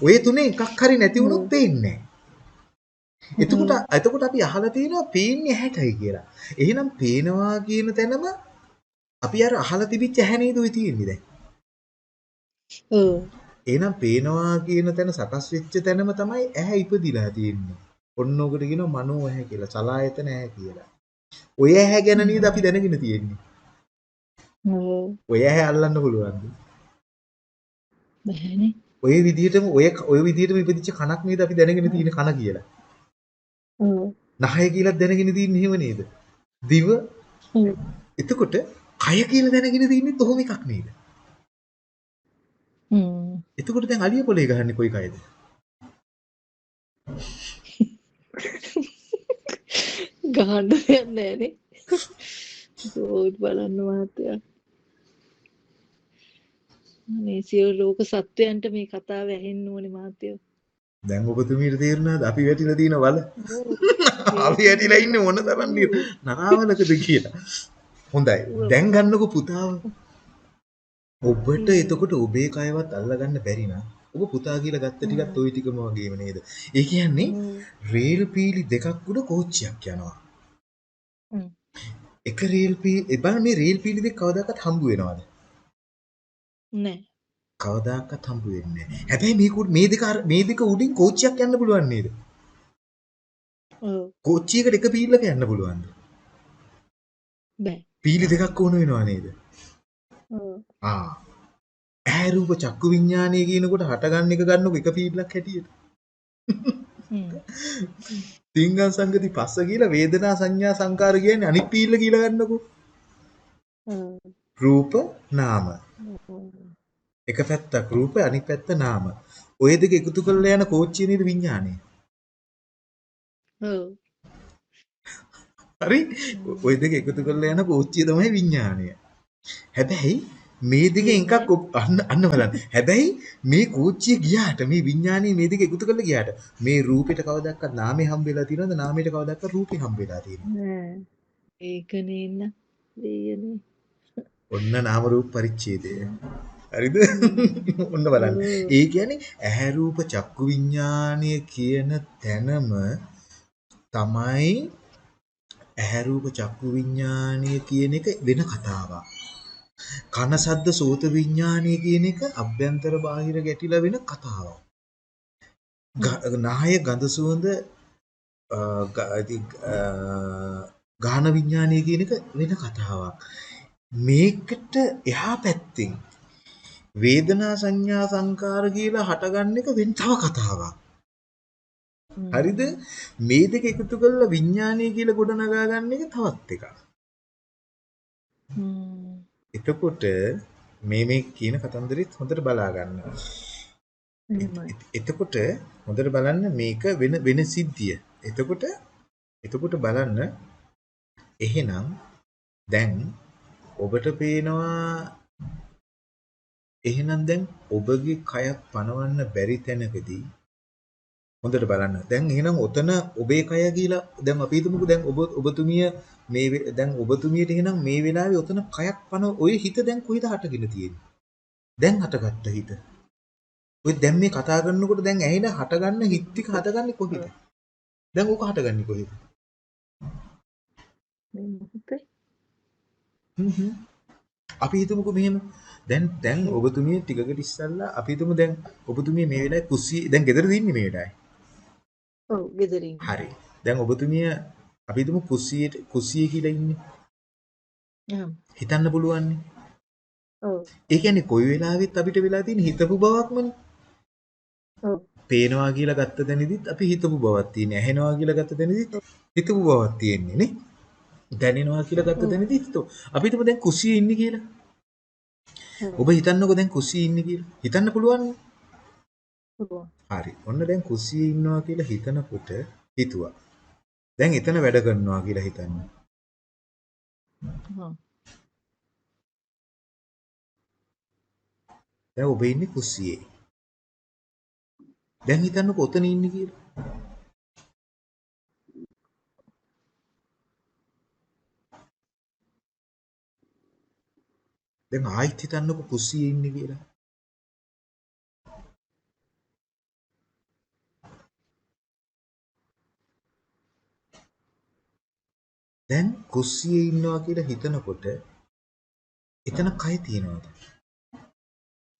ඔය තුනේ එකක් හරි නැති වුණොත් පේන්නේ. එතකොට එතකොට අපි අහලා තියෙනවා පේන්නේ ඇහැටයි කියලා. එහෙනම් පේනවා කියන තැනම අපි අර අහලා තිබිච්ච ඇහැ නේද ඔය තියෙන්නේ දැන්. එහෙනම් පේනවා කියන තැන සකස් වෙච්ච තැනම තමයි ඇහැ ඉපදිලා තියෙන්නේ. ඔන්න ඔකට කියනවා මනෝ ඇහැ කියලා. සලායතන ඇහැ කියලා. ඔය ඇහැ ගැන නේද අපි දැනගෙන තියෙන්නේ. ඔය ඇහැ අල්ලන්න පුළුවන්ද? බෑනේ. ඔය විදිහටම ඔය ඔය විදිහටම ඉපදිච්ච කණක් නේද අපි දැනගෙන තියෙන කන කියලා. ඔව්. නහය කියලා දැනගෙන තියෙන්නේ එහෙම නේද? දිව. එතකොට කය කියලා දැනගෙන තින්නේ තොහොම එකක් නේද? හ්ම්. එතකොට දැන් අලිය පොලේ ගහන්නේ කොයි කයද? ගහන්න දෙයක් නෑනේ. ඕත් බලන්න මහත්තයා. මේ සියලු ලෝක සත්වයන්ට මේ කතාව ඇහෙන්න ඕනේ මහත්තයෝ. දැන් ඔබතුමීට තේරුණාද අපි වැටිලා තියෙන වල? අපි වැටිලා ඉන්නේ මොන තරම් නරාවලකද කියලා. හොඳයි. දැන් ගන්නකො පුතාව. ඔබට එතකොට ඔබේ කයවත් අල්ලගන්න බැරි නම් ඔබ පුතා කියලා ගත්ත ටිකත් ওই ටිකම වගේම නේද? ඒ කියන්නේ රේල් පීලි දෙකක් උඩ කෝච්චියක් යනවා. එක රේල් පීලි බලන්න මේ රේල් පීලි දෙක කවදාකවත් හම්බ වෙනවද? නෑ. කවදාකවත් හම්බ වෙන්නේ නැහැ. හැබැයි මේක උඩ- මේ දෙක මේ දෙක උඩින් කෝච්චියක් යන්න පුළුවන් නේද? ඔව්. කෝච්චියකට එක පීලක යන්න පුළුවන්ද? බෑ. පීලි දෙකක් ඕන වෙනවා නේද? ඔව්. ආ. ඇහැ රූප චක්කු විඥානය කියනකොට හටගන්න එක ගන්නකො එක පීලක් හැටියට. හ්ම්. තිංගං සංගති පස්ස කියලා වේදනා සංඥා සංකාර කියන්නේ අනිත් පීල්ල කියලා ගන්නකො. රූප නාම. එක පැත්තක් රූප අනිත් පැත්ත නාම. ඔය දෙක එකතු කරලා යන කෝච්චිය නේද විඥානය. හරි? ඔය දෙක එකතු කරලා යන කෝච්චිය තමයි විඥානය. හැබැයි මේ දෙකෙන් එකක් අන්න අන්න බලන්න. හැබැයි මේ කෝච්චිය ගියාට මේ විඥානය මේ දෙක එකතු කරලා ගියාට මේ රූපෙට කවදාවත් නාමේ හම්බෙලා තියෙනවද නාමයට කවදාවත් රූපේ හම්බෙලා තියෙනවද? නෑ. ඒකනේ ඉන්න. දෙයනේ. ඔන්න නාම රූප පරිච්ඡේදය. හරිද? ඔන්න බලන්න. ඒ කියන්නේ ඇහැ රූප චක්කු විඥානය කියන තැනම තමයි ඇහැ රූප චක්කු විඥානය කියන එක වෙන කතාවක්. කන සද්ද සෝත විඥානය කියන එක අභ්‍යන්තර බාහිර ගැටිලා වෙන කතාවක්. නාය ගඳ සුවඳ ගාන විඥානය කියන එක වෙන කතාවක්. මේකට එහා පැත්තෙන් වේදනා සංඥා සංකාර කියලා හටගන්න එක වෙන තව කතාවක්. හරිද? මේ දෙක එකතු කරලා විඥානය කියලා ගොඩනගා ගන්න එක තවත් එකක්. හ්ම්. එතකොට මේ මේ කියන කතන්දරෙත් හොඳට බලා ගන්න. එහෙමයි. එතකොට හොඳට බලන්න මේක වෙන වෙන සිද්ධිය. එතකොට එතකොට බලන්න එහෙනම් දැන් ඔබට පේනවා එහෙනම් දැන් ඔබගේ කයත් පනවන්න බැරි තැනකදී හොඳට බලන්න. දැන් එහෙනම් ඔතන ඔබේ කය කියලා දැන් අපි හිතමුකෝ දැන් ඔබ ඔබතුමිය මේ දැන් ඔබතුමියට එහෙනම් මේ වෙලාවේ ඔතන කයක් පනව ඔය හිත දැන් කොහෙද හටගෙන තියෙන්නේ? දැන් හටගත්ත හිත. ඔය දැන් මේ කතා කරනකොට දැන් ඇහෙන හටගන්න හිත ටික හටගන්නේ කොහෙද? දැන් ඕක හටගන්නේ කොහෙද? මේ මොහොතේ හ්ම්. අපි හිතමුකෝ මෙහෙම දැන් දැන් ඔබතුමිය ටිකකට ඉස්සල්ලා අපි හිතමු දැන් ඔබතුමිය මේ වෙලාවේ කුස්සිය දැන් ගෙදර ඉන්නේ මේ වෙලාවේ. ඔව් ගෙදරින් හරි. දැන් ඔබතුමිය අපි හිතමු කුස්සියට කුස්සිය කියලා ඉන්නේ. හ්ම් හිතන්න පුළුවන් ඔව් ඒ කියන්නේ කොයි වෙලාවෙත් අපිට වෙලා තියෙන හිතපු බවක්මනේ. ඔව් පේනවා කියලා ගත්ත තැනදිත් අපි හිතපු බවක් තියෙන්නේ. ඇහෙනවා කියලා ගත්ත තැනදිත් හිතපු බවක් තියෙන්නේ නේ. දැනෙනවා කියලා ගත්ත තැනදිත් හිතෝ. අපි හිතමු දැන් කුස්සියේ ඉන්නේ කියලා. ඔබ හිතන්නකෝ දැන් කුස්සියේ ඉන්නේ කියලා. හිතන්න පුළුවන් පුළුවන් හරි. ඔන්න දැන් කුස්සියේ ඉන්නවා කියලා හිතනකොට හිතුවා. දැන් එතන වැඩ කරනවා කියලා හිතන්න. දැන් ඔබ ඉන්නේ කුස්සියේ. දැන් හිතන්නකෝ ඔතන ඉන්නේ කියලා. දැන් ආයිත් හිතන්නකෝ කුස්සියේ ඉන්නේ කියලා. දැන් කුස්සියේ ඉන්නවා කියලා හිතනකොට එතන කය තියනවාද?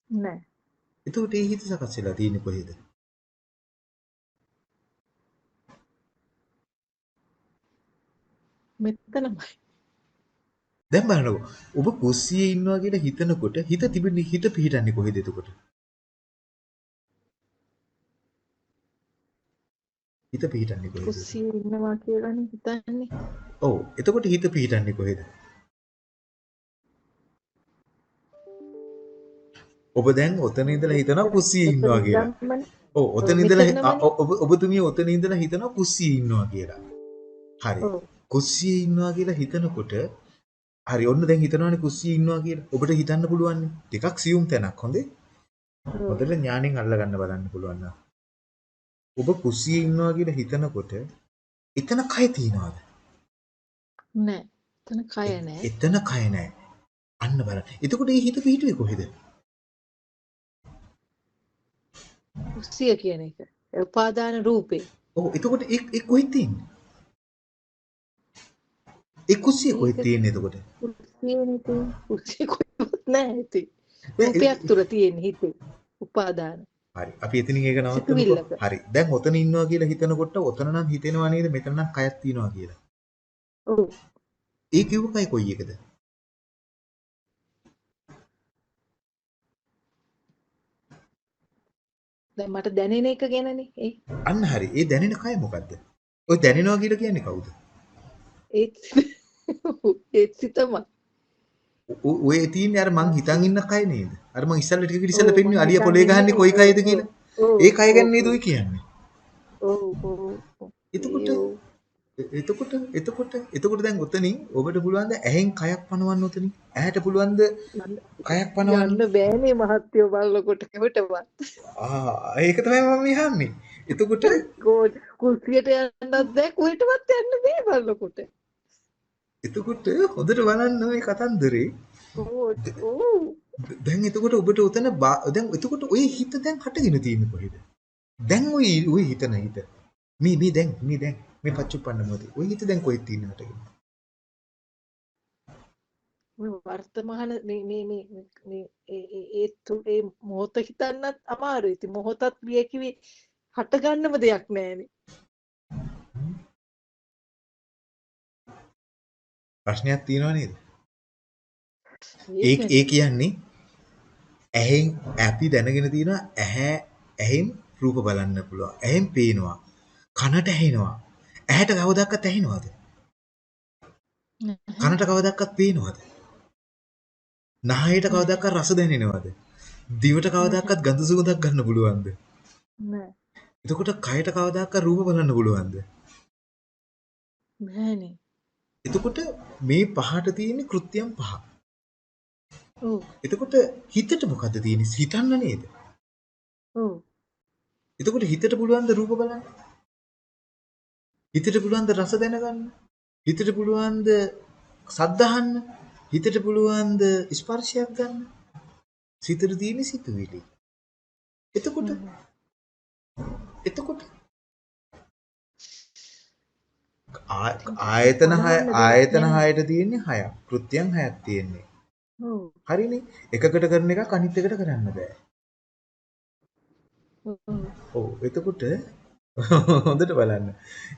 නෑ. එතකොට ඒ හිත සකස් වෙලා තියෙන්නේ කොහෙද? මෙතනමයි. දැන් බලන්නකෝ. ඔබ කුස්සියේ ඉන්නවා කියලා හිතනකොට හිත තිබෙන්නේ හිත පිහිටන්නේ කොහෙද එතකොට? හිත පිහිටන්නේ කොහෙද? කුස්සියේ ඉන්නවා කියලානේ හිතන්නේ. ඔව්. එතකොට හිත පිහිටන්නේ කොහෙද? ඔබ දැන් ඔතන ඉඳලා හිතනවා කුස්සියේ ඉන්නවා කියලා. ඔව් ඔතන ඉඳලා ඔබ ඔබතුමිය ඔතන ඉඳලා හිතනවා කුස්සියේ ඉන්නවා කියලා. හරි. කුස්සියේ ඉන්නවා කියලා හිතනකොට හරි ඔන්න දැන් හිතනවානේ කුස්සියේ ඉන්නවා කියලා. ඔබට හිතන්න පුළුවන් ටිකක් සියුම් තැනක් හොඳේ. හොඳට ඥාණයෙන් අල්ලගන්න බලන්න පුළුවන්. ඔබ කුස්සියේ ඉන්නවා කියලා හිතනකොට එතන කය තියනවාද? නෑ. එතන කය නෑ. එතන කය නැහැ. අන්න බලන්න. එතකොට මේ හිත පිහිටුවේ කොහෙද? කුස්සිය කියන එක. උපාදාන රූපේ. ඔව් එතකොට ඒ ඒ කොහෙද තියෙන්නේ? ඒ කුස්සිය කොහෙද තියෙන්නේ එතකොට? කුස්සියේ නෙතේ. කුස්සිය කොහෙවත් නෑ ඉතින්. රූපයක් තුර තියෙන හිතේ. උපාදාන. හරි. අපි එතනින් ඒක. සිතුවිල්ලක. හරි. දැන් ඔතන ඉන්නවා කියලා හිතනකොට ඔතන නම් හිතෙනවා නේද? මෙතන නම් කයක් තියෙනවා කියලා. ඔව්. ඒ කිව්ව කය කොයි එකද? දැන් මට දැනෙන එක ගැනනේ. ඒ අන්න හරි. ඒ දැනෙන කය මොකද්ද? ඔය දැනෙනවා කියලා කියන්නේ කවුද? ඒත් ඒත් සිතමයි. ඔය තියෙන්නේ අර මං හිතන් ඉන්න කය නේද? අර මං ඉස්සල්ලා ටික ඉස්සල්ලා ඔව්, පෙන්නුවේ අලිය පොලේ ගහන්නේ කොයි කයද කියලා. ඒ කය ගැන නේද ඔය කියන්නේ. එතකොට එතකොට එතකොට එතකොට දැන් ඔතනින් ඔබට පුළුවන් ද ඇහෙන් කයක් පනවන්න ඔතනින්? ඇහැට පුළුවන් ද කයක් පනවන්න? යන්න බෑනේ මහත්යෝ බලනකොට එවටවත්. ආ ඒක තමයි මම අහන්නේ. එතකොට කුස්සියට යන්නත් බෑ කොහෙටවත් යන්න බෑ බලනකොට. එතකොට හොඳට බලන්න මේ කතන්දරේ. දැන් එතකොට ඔබට උතන දැන් එතකොට ඔය හිත දැන් හටගෙන තියෙන්නේ කොහෙද? දැන් ඔය ඔය හිතන හිත. මේ මේ දැන් මේ දැන් මේ පච්චුප්පන්න මොකද? ඔය හිත දැන් කොහෙද තියෙන්නේ හටගෙන? මේ වර්තමාන මේ මේ මේ මේ ඒ ඒ ඒ මොහොත හිතන්නත් අමාරුයි. ඉතින් මොහොතත් විය කිවි හට ගන්නම දෙයක් නෑනේ. ප්‍රශ්නයක් තියෙනව නේද? ඒ ඒ කියන්නේ ඇහෙන් අපි දැනගෙන තියෙනවා ඇහැ ඇහෙන් රූප බලන්න පුළුවන්. ඇහෙන් පේනවා. කනට ඇහෙනවා. ඇහැට කවදාවත් ඇහෙනවද? කනට කවදාවත් පේනවද? නහයට කවදාවත් රස දැනෙනවද? දිවට කවදාවත් ගඳ සුවඳක් ගන්න පුළුවන්ද? නෑ එතකොට කයට කවදාවත් රූප බලන්න පුළුවන්ද? නෑනේ. එතකොට මේ පහට තියෙන කෘත්‍යම් පහ. ඔව් එතකොට හිතට මොකද්ද තියෙන්නේ? හිතන්න නේද? ඔව් එතකොට හිතට පුළුවන් ද රූප බලන්න? හිතට පුළුවන් ද රස දැනගන්න? හිතට පුළුවන් ද සද්ද අහන්න? හිතට පුළුවන් ද ස්පර්ශයක් ගන්න? සිතට තියෙන සිතුවිලි. එතකොට එතකොට ආ- ආයතන හය ආයතන හයට තියෙන්නේ හයක්. කෘත්‍යයන් හයක් තියෙන්නේ. ඔව් හරිනේ. එකකට කරන එකක් අනිත් එකට කරන්න බෑ. ඔව් ඔව් එතකොට හොඳට බලන්න.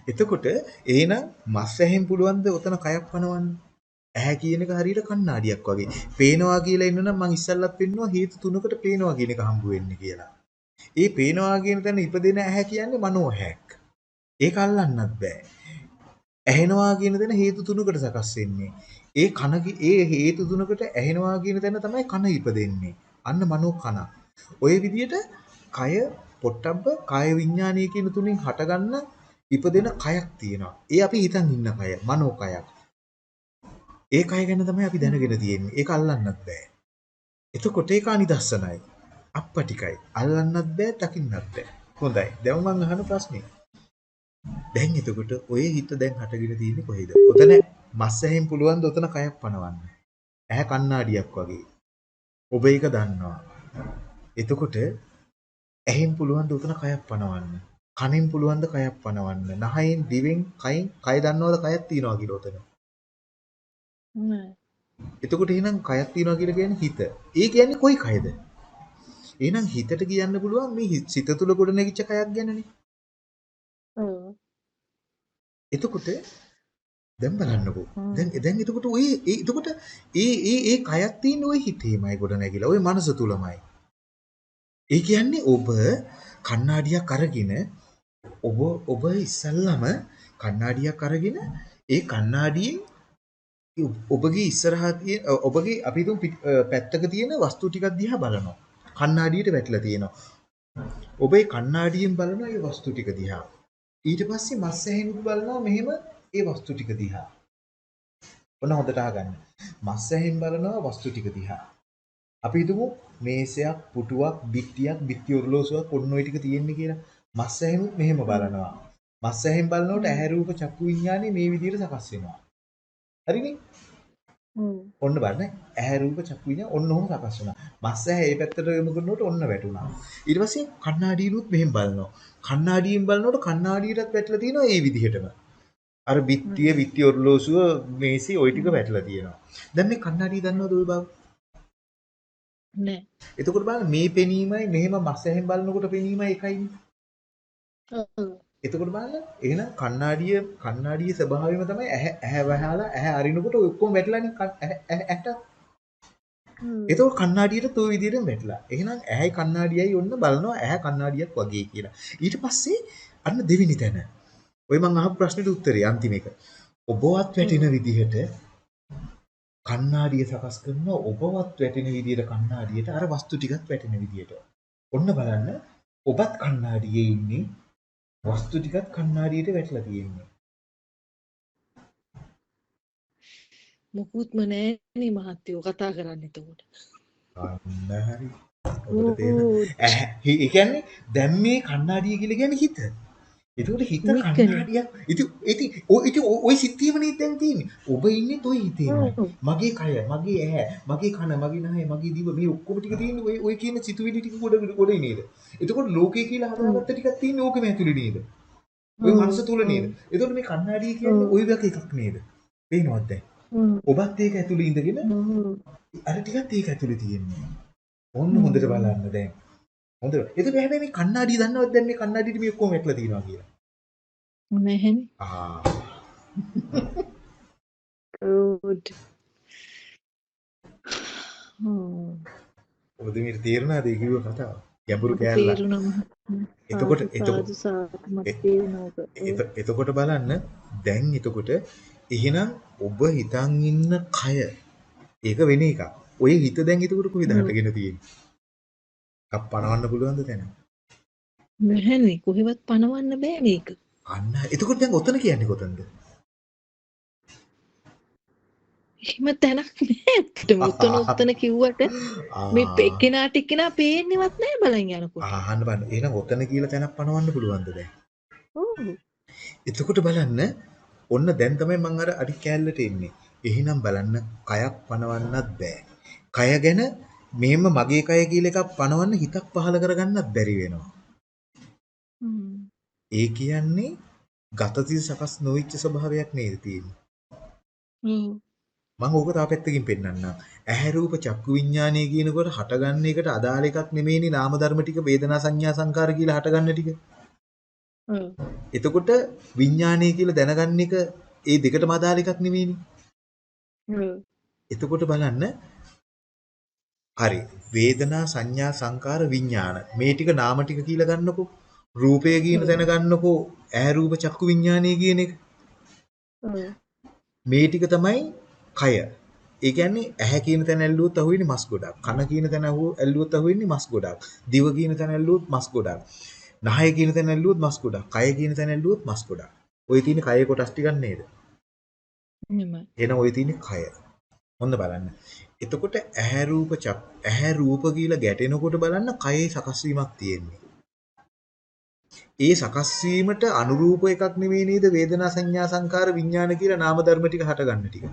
එතකොට එහෙනම් මස් ඇහෙන් පුළුවන් ද උතන කයක් පනවන්න? ඇහැ කියන එක හරියට කණ්ණාඩියක් වගේ. පේනවා කියලා ඉන්නනම් මං ඉස්සල්ලත් පෙන්නවා හේතු තුනකට පේනවා කියන එක හම්බ වෙන්නේ කියලා. ඒ පේනවා කියන තැන ඉපදෙන ඇහැ කියන්නේ මනෝ ඇහැක්. ඒක අල්ලන්නත් බෑ. ඇහෙනවා කියන දෙන හේතු තුනකට සකස් වෙන්නේ. ඒ කනගේ ඒ හේතු තුනකට ඇහෙනවා කියන තැන තමයි කන ඉපදෙන්නේ. අන්න මනෝ කන. ওই විදිහට කය පොට්ටබ්බ කය විඥානය කියන තුنين හටගන්න ඉපදෙන කයක් තියෙනවා. ඒ අපි හිතන් ඉන්න කය, මනෝ කයක්. ඒ කය ගැන තමයි අපි දැනගෙන තියෙන්නේ. ඒක අල්ලන්නත් බෑ. එතකොට ඒක අනිදස්සනයි. අප්පටිකයි. අල්ලන්නත් බෑ, දකින්නත් බෑ. හොඳයි. දැන් මම අහන ප්‍රශ්නේ දැන් එතකොට ඔය හිත දැන් හටගෙන තියෙන්නේ කොහෙද? ඔතන මස් ඇහෙන් පුළුවන් ද ඔතන කයක් පනවන්න. ඇහැ කණ්ණාඩියක් වගේ. ඔබ ඒක දන්නවා. එතකොට ඇහෙන් පුළුවන් ද උතන කයක් පනවන්න. කනෙන් පුළුවන් ද කයක් පනවන්න. නහයෙන් දිවෙන් කයින් කය දන්නවද කයක් තියනවා කියලා උතන. නෑ. එතකොට එහෙනම් කයක් තියනවා කියලා කියන්නේ හිත. ඒ කියන්නේ කොයි කයද? එහෙනම් හිතට කියන්න පුළුවන් මේ සිත තුළ ගොඩ නැගිච්ච කයක් ගැනනේ. ඔව්. එතකොට දැන් බලන්නකෝ. දැන් දැන් එතකොට ඔය ඒ එතකොට ඒ ඒ ඒ කයක් තියෙන ඔය හිතේමයි ගොඩ නැගිලා. ඔය මනස තුලමයි. ඒ කියන්නේ ඔබ කණ්ණාඩියක් අරගෙන ඔබ ඔබ ඉස්සල්ලාම කණ්ණාඩියක් අරගෙන ඒ කණ්ණාඩියෙන් ඔබගේ ඉස්සරහා තියෙන ඔබගේ අපි හිතමු පැත්තක තියෙන වස්තු ටිකක් දිහා බලනවා. කණ්ණාඩියට වැටලා තියෙනවා. ඔබේ කණ්ණාඩියෙන් බලනවා ඒ වස්තු ටික දිහා. ඊට පස්සේ මස් ඇහෙනුත් බලනවා මෙහෙම ඒ වස්තු ටික දිහා. ඔන්න හොඳට අහගන්න. මස් ඇහෙන් බලනවා වස්තු ටික දිහා. අපි හිතමු මේසයක්, පුටුවක්, බිත්තියක්, බිත්ති ඔරලෝසුවක් ඔන්න ඔය ටික තියෙන්නේ කියලා. මස් ඇහෙනුත් මෙහෙම බලනවා. මස් ඇහෙන් බලනකොට ඇහැ රූප චක්කු විඥානේ මේ විදිහට සකස් වෙනවා. හරිනේ? ඔන්න බලන්න ඇහැ රූප චක්කු විඤ්ඤාණ ඔන්න ඔහොම සකස් වුණා. මස් ඇහැ ඒ පැත්තට යොමු කරනකොට ඔන්න වැටුණා. ඊට පස්සේ කණ්ණාඩියනුත් මෙහෙම බලනවා. කණ්ණාඩියෙන් බලනකොට කණ්ණාඩියටත් වැටලා තියෙනවා ඒ විදිහටම. අර බිත්තිය බිත්ති ඔරලෝසුව මේසි ওই ටික වැටලා තියෙනවා. දැන් මේ කණ්ණාඩිය දන්නවද ඔය බව? නෑ. එතකොට බලන්න මේ පෙනීමයි මෙහෙම මස් ඇහෙන් බලනකොට පෙනීමයි එකයිනේ. ඔව්. එතකොට බලන්න එහෙනම් කණ්ණාඩිය කණ්ණාඩියේ ස්වභාවයම තමයි ඇහැ ඇහැ වහලා ඇහැ අරිනකොට ඔය ඔක්කොම වැටලානේ ඇහැට. එතකොට කණ්ණාඩියට තෝ විදිහටම වැටලා. එහෙනම් ඇහැයි කණ්ණාඩියයි ඔන්න බලනවා ඇහැ කණ්ණාඩියක් වගේ කියලා. ඊට පස්සේ අන්න දෙවෙනි තැන. ඔය මං අහපු ප්‍රශ්නෙට උත්තරේ අන්තිම එක. ඔබවත් වැටෙන විදිහට කණ්ණාඩිය සකස් කරනවා ඔබවත් වැටෙන විදිහට කණ්ණාඩියට අර වස්තු ටිකත් වැටෙන විදිහට. ඔන්න බලන්න ඔබත් කණ්ණාඩියේ ඉන්නේ වස්තු ටිකත් කණ්ණාඩියට වැටලා තියෙන්නේ. මොකුත්ම නෑනේ මහත්තයෝ කතා කරන්න එතකොට. අන්න හරි. ඔබට තේරෙනවා. ඒ කියන්නේ දැන් මේ කණ්ණාඩිය කියලා කියන්නේ හිත. එතකොට හිත කණ්ණාඩියක්. ඉතින් ඉතින් ඔය ඉතින් ඔය සිත්ීමනේ දැන් තියෙන්නේ. ඔබ ඉන්නේ toy හිතේමයි. මගේ කය, මගේ ඇහැ, මගේ කන, මගේ නහය, මගේ දිව මේ ඔක්කොම ටික තියෙන්නේ ඔය ඔය කියන සිතුවිලි ටික ගොඩ ගොඩ නේද? එතකොට ලෝකේ කියලා හදාගත්ත ටිකක් තියෙන්නේ ඕකම ඇතුලේ නේද? ඔය මනස තුල නේද? එතකොට මේ කණ්ණාඩිය කියන්නේ ওই වගේ එකක් නේද? පේනවද දැන්? ඔබත් ඒක ඇතුලේ ඉඳගෙන අර ටිකත් ඒක ඇතුලේ තියෙන්නේ. ඔන්න හොඳට බලන්න දැන්. හොඳට. එතකොට හැබැයි මේ කණ්ණාඩිය දන්නවද දැන් මේ කණ්ණාඩියට මේ ඔක්කොම වැටලා තියෙනවා කියලා? නැහැනේ. ආ. good. හ්ම්. ඔබ දෙමිට තේරුණාද ඒ කිව්ව කතාව? ගැඹුරු කෑල්ල. එතකොට එතකොට මට. එතකොට බලන්න දැන් එතකොට එහෙනම් ඔබ හිතන් ඉන්න කය ඒක වෙන එකක්. ඔය හිත දැන් එතකොට කොහෙද හටගෙන තියෙන්නේ? එකක් පණවන්න පුළුවන්ද දැන්? නැහැනේ කොහෙවත් පණවන්න බෑ මේක. අන්න එතකොට දැන් ඔතන කියන්නේ කොතනද? එහෙම තැනක් නෑ. උතන උතන කිව්වට මේ එක්කෙනාට එක්කෙනා පේන්නේවත් නෑ බලන් යනකොට. අහන්න බලන්න. එහෙනම් ඔතන කියලා තැනක් පණවන්න පුළුවන්ද දැන්? ඔව්. එතකොට බලන්න ඔන්න දැන් තමයි මම අර අඩි කෑල්ලට එන්නේ. එහෙනම් බලන්න කයක් පණවන්නත් බෑ. කය ගැන මෙහෙම මගේ කය කියලා එකක් පණවන්න හිතක් පහල කරගන්නත් බැරි වෙනවා. ඒ කියන්නේ ගතතිය සකස් නොවිච්ච ස්වභාවයක් නේද තියෙන්නේ. මම ඕක තා පැත්තකින් පෙන්නන්නම්. ඇහැ රූප චක්කු විඥානය කියනකොට හටගන්න එකට අදාළ එකක් නෙමෙයිනේ නාම ධර්ම ටික වේදනා සංඥා සංකාර කියලා හටගන්න ටික. එතකොට විඥානය කියලා දැනගන්න එක ඒ දෙකටම අදාළ එකක් නෙමෙයිනේ. එතකොට බලන්න හරි වේදනා සංඥා සංකාර විඥාන මේ ටික නාම ටික කියලා ගන්නකො රූපය කියන තැන ගන්නකො ඇහැ රූප චක්කු විඥානය කියන එක මේ ටික තමයි කය. ඒ කියන්නේ ඇහැ කියන තැන ඇල්ලුවොත් අහුවෙන්නේ මස් ගොඩක්. කන කියන තැන ඇල්ලුවොත් අහුවෙන්නේ මස් ගොඩක්. දිව කියන තැන ඇල්ලුවොත් මස් ගොඩක්. නහය කියන තැන ඇල්ලුවොත් මස් ගොඩක්. කය කියන තැන ඇල්ලුවොත් මස් ගොඩක්. ඔය තියෙන කයේ කොටස් ටිකක් නේද? එහෙමයි. එහෙනම් ඔය තියෙන කය. හොඳ බලන්න. එතකොට ඇහැ රූප ඇහැ රූප කියලා ගැටෙනකොට බලන්න කයේ සකස් වීමක් තියෙන්නේ. ඒ සකස් වීමට අනුරූප එකක් නෙවෙයි නේද වේදනා සංඥා සංකාර විඥාන කියලා නාම ධර්ම ටික හටගන්න ටික.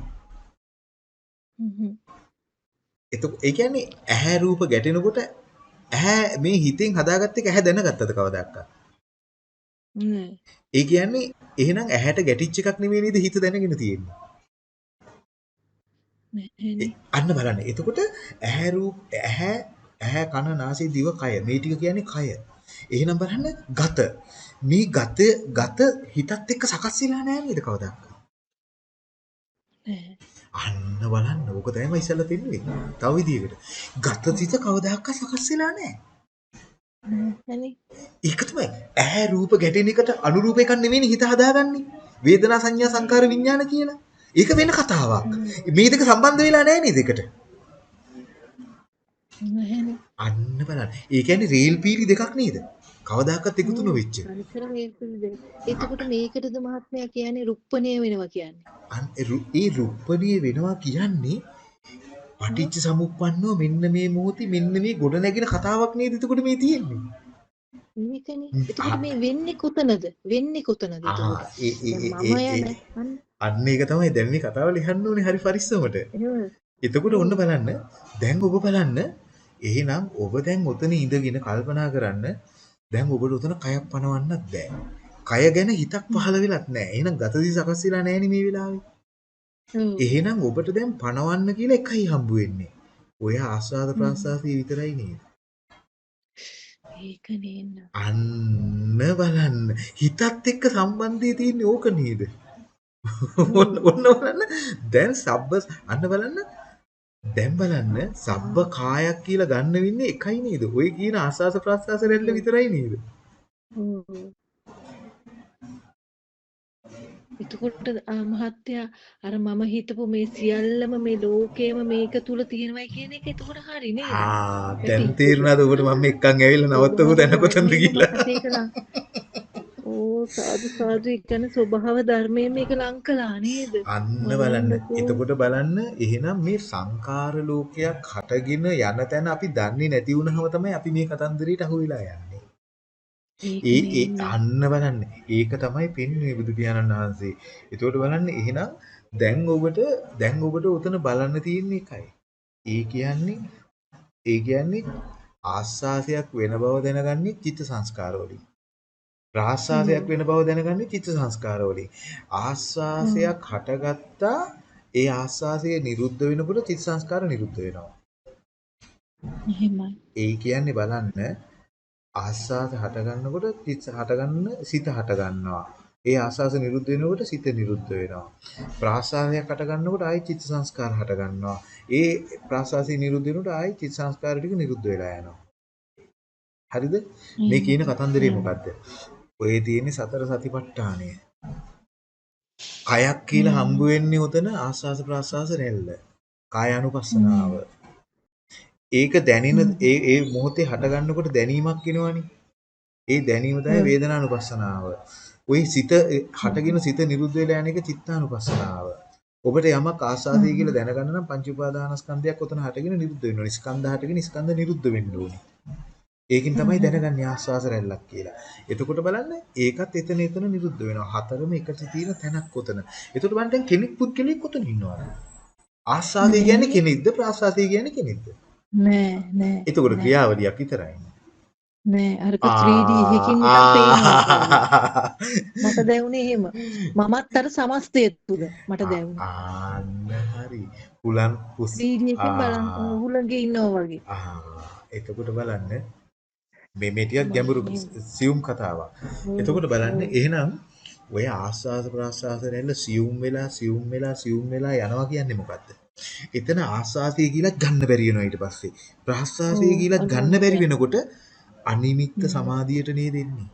එතකොට ඒ කියන්නේ ඇහැ රූප ගැටෙනකොට ඇහැ මේ හිතෙන් හදාගත්ත එක ඇහැ දැනගත්තද කවදාවත්? ඒ කියන්නේ එහෙනම් ඇහැට ගැටිච්ච එකක් නෙවෙයි නේද හිත දැනගෙන තියෙන්නේ. නෑනේ. අන්න බලන්න. එතකොට ඇහැ රූප ඇහැ ඇහැ කන නාසය දිව කය මේ ටික කියන්නේ කය. එහෙනම් බලන්න ගත. මේ ගත ගත හිතත් එක්ක සකස් වෙලා නැහැ නේද කවදාවත්? නෑ. අන්න බලන්න. ඕක තමයි ඉස්සෙල්ලා තින්නේ. තව විදියකට. ගත සිත කවදාවත් සකස් වෙලා. නෑනේ. ඒක තමයි. ඇහැ රූප ගැටෙන එකට අනුරූප එකක් නෙවෙයි හිත හදාගන්නේ. වේදනා සංඥා සංකාර විඥාන කියලා. ඒක වෙන කතාවක්. මේ දෙක සම්බන්ධ වෙලා නැහැ නේද? නෑනේ. අන්න බලන්න. ඒ කියන්නේ රේල් පීලි දෙකක් නේද? කවදාකවත් එකතු නොවෙච්ච. එතකොට මේකටද මහත්මයා කියන්නේ රුප්පණය වෙනවා කියන්නේ. ඒ රුප්පණිය වෙනවා කියන්නේ පටිච්ච සමුප්පන්නව මෙන්න මේ මොහොතේ මෙන්න මේ ගොඩ නැගින කතාවක් නේද එතකොට මේ තියෙන්නේ. මේකනේ. එතකොට මේ වෙන්නේ කොතනද? වෙන්නේ කොතනද ආ? ඒ ඒ ඒ- අන්න ඒක තමයි දැන් මේ කතාව ලියන්න ඕනේ හරි පරිස්සමට. එතකොට ඔන්න බලන්න දැන් ඔබ බලන්න එහෙනම් ඔබ දැන් ඔතන ඉඳගෙන කල්පනා කරන්න දැන් ඔබට උතන කයක් පනවන්නත් බෑ. කය ගැන හිතක් පහළ වෙලත් නෑ. එහෙනම් ගතදී සකස් වෙලා නෑනේ මේ වෙලාවේ. එහෙනම් ඔබට දැන් පනවන්න කියලා එකයි හම්බ වෙන්නේ. ඔය ආස්වාද ප්‍රාසාසී විතරයි නේද? ඒක නේන්න. අන්න බලන්න. හිතත් එක්ක සම්බන්ධය තියෙන්නේ ඕක නේද? ඔන්න බලන්න. දැන් සබ්බ අන්න බලන්න. දැන් බලන්න සබ්බ කායක් කියලා ගන්න වෙන්නේ එකයි නේද? ඔය කියන ආස්වාද ප්‍රාසාස රැල්ල විතරයි නේද? එතකොට මහත්තයා අර මම හිතපු මේ සියල්ලම මේ ලෝකේම මේක තුල තියෙනවයි කියන එක එතකොට හරි නේද? ආ දැන් තේරුණාද ඔබට මම එක්කන් ඇවිල්ලා නවත්තපු දැන කොතනද කියලා? ඕ සාදු සාදු කියන්නේ ස්වභාව ධර්මයෙන් මේක ලං කළා නේද? අන්න බලන්න. එතකොට බලන්න එහෙනම් මේ සංකාර ලෝකයක් හටගෙන යන තැන අපි දන්නේ නැති වුණාම තමයි අපි මේ කතන්දරයට අහු වෙලා යන්නේ. ඒ ඒ. අන්න බලන්න. ඒක තමයි පෙන්වන්නේ බුදු පියාණන් වහන්සේ. එතකොට බලන්න එහෙනම් දැන් ඔබට දැන් ඔබට උතන බලන්න තියෙන එකයි. ඒ කියන්නේ ඒ කියන්නේ ආස්වාසයක් වෙන බව දැනගන්නේ චිත්ත සංස්කාර වලින්. ප්‍රාස්වාසයක් වෙන බව දැනගන්නේ චිත්ත සංස්කාර වලින්. ආස්වාසයක් හටගත්තා ඒ ආස්වාසය නිරුද්ධ වෙනකොට චිත්ත සංස්කාර නිරුද්ධ වෙනවා. එහෙමයි. ඒ කියන්නේ බලන්න ආස්වාස හට ගන්නකොට චිත්ත හට ගන්න සිත හට ගන්නවා. ඒ ආස්වාස නිරුද්ධ වෙනකොට සිත නිරුද්ධ වෙනවා. ප්‍රාස්වාසයක් හට ගන්නකොට ආයි චිත්ත සංස්කාර හට ගන්නවා. ඒ ප්‍රාස්වාසය නිරුද්ධ වෙනකොට ආයි චිත්ත සංස්කාර ටික නිරුද්ධ වෙලා යනවා. හරිද? මේ කියන කතන්දරේ මොකද්ද? ඔය තියෙන්නේ සතර සතිපට්ඨානය. කයක් කියලා හම්බ වෙන්නේ උතන ආස්වාස ප්‍රාස්වාස රැල්ල. කායානුපස්සනාව. ඒක දැනෙන ඒ ඒ මොහොතේ හට ගන්නකොට දැනීමක් එනවනේ. ඒ දැනීම තමයි වේදනානුපස්සනාව. ওই සිත හටගෙන සිත නිරුද්ධ වෙලා යන එක චිත්තානුපස්සනාව. ඔබට යමක් ආස්වාදයේ කියලා දැනගන්න නම් පංච උපාදානස්කන්ධයක් උතන හටගෙන නිරුද්ධ ඕනේ. ස්කන්ධ හටගෙන ස්කන්ධ නිරුද්ධ වෙන්න ඕනේ. ඒකින් තමයි දැනගන්නේ ආස්වාස රැල්ලක් කියලා. එතකොට බලන්න ඒකත් එතන එතන නිරුද්ධ වෙනවා. හතරම එකට තියෙන තැනක් උතන. එතකොට බලන්න කෙනෙක් පුද්ගලෙක් උතන ඉන්නවද? ආස්වාදය කියන්නේ කෙනෙක්ද ප්‍රාස්වාදය කියන්නේ කෙනෙක්ද? නෑ නෑ. එතකොට. ක්‍රියාවලියක් විතරයි. නෑ අරක 3D එකකින්. මට දැනුනේ එහෙම. මමත් අර සමස්තය තුල මට දැනුනේ. ආන්න හරි. හුලන් පුස් 3D එකෙන් බලන්. උහුලඟේ ඉන්නවා වගේ. ආ එතකොට බලන්න මේ මේ ටිකක් ගැඹුරු සියුම් කතාවක්. එතකොට බලන්න එහෙනම් ඔය ආස්වාද ප්‍රාස්වාද රැල්ල සියුම් වෙලා සියුම් වෙලා සියුම් වෙලා යනවා කියන්නේ මොකද්ද? එතන ආස්වාදය කියලා ගන්න බැරි වෙනවා ඊට පස්සේ. ප්‍රාස්වාදය ඔව්, කියලා ගන්න බැරි. වෙනකොට අනිමිත්ත. සමාධියට නේද එන්නේ.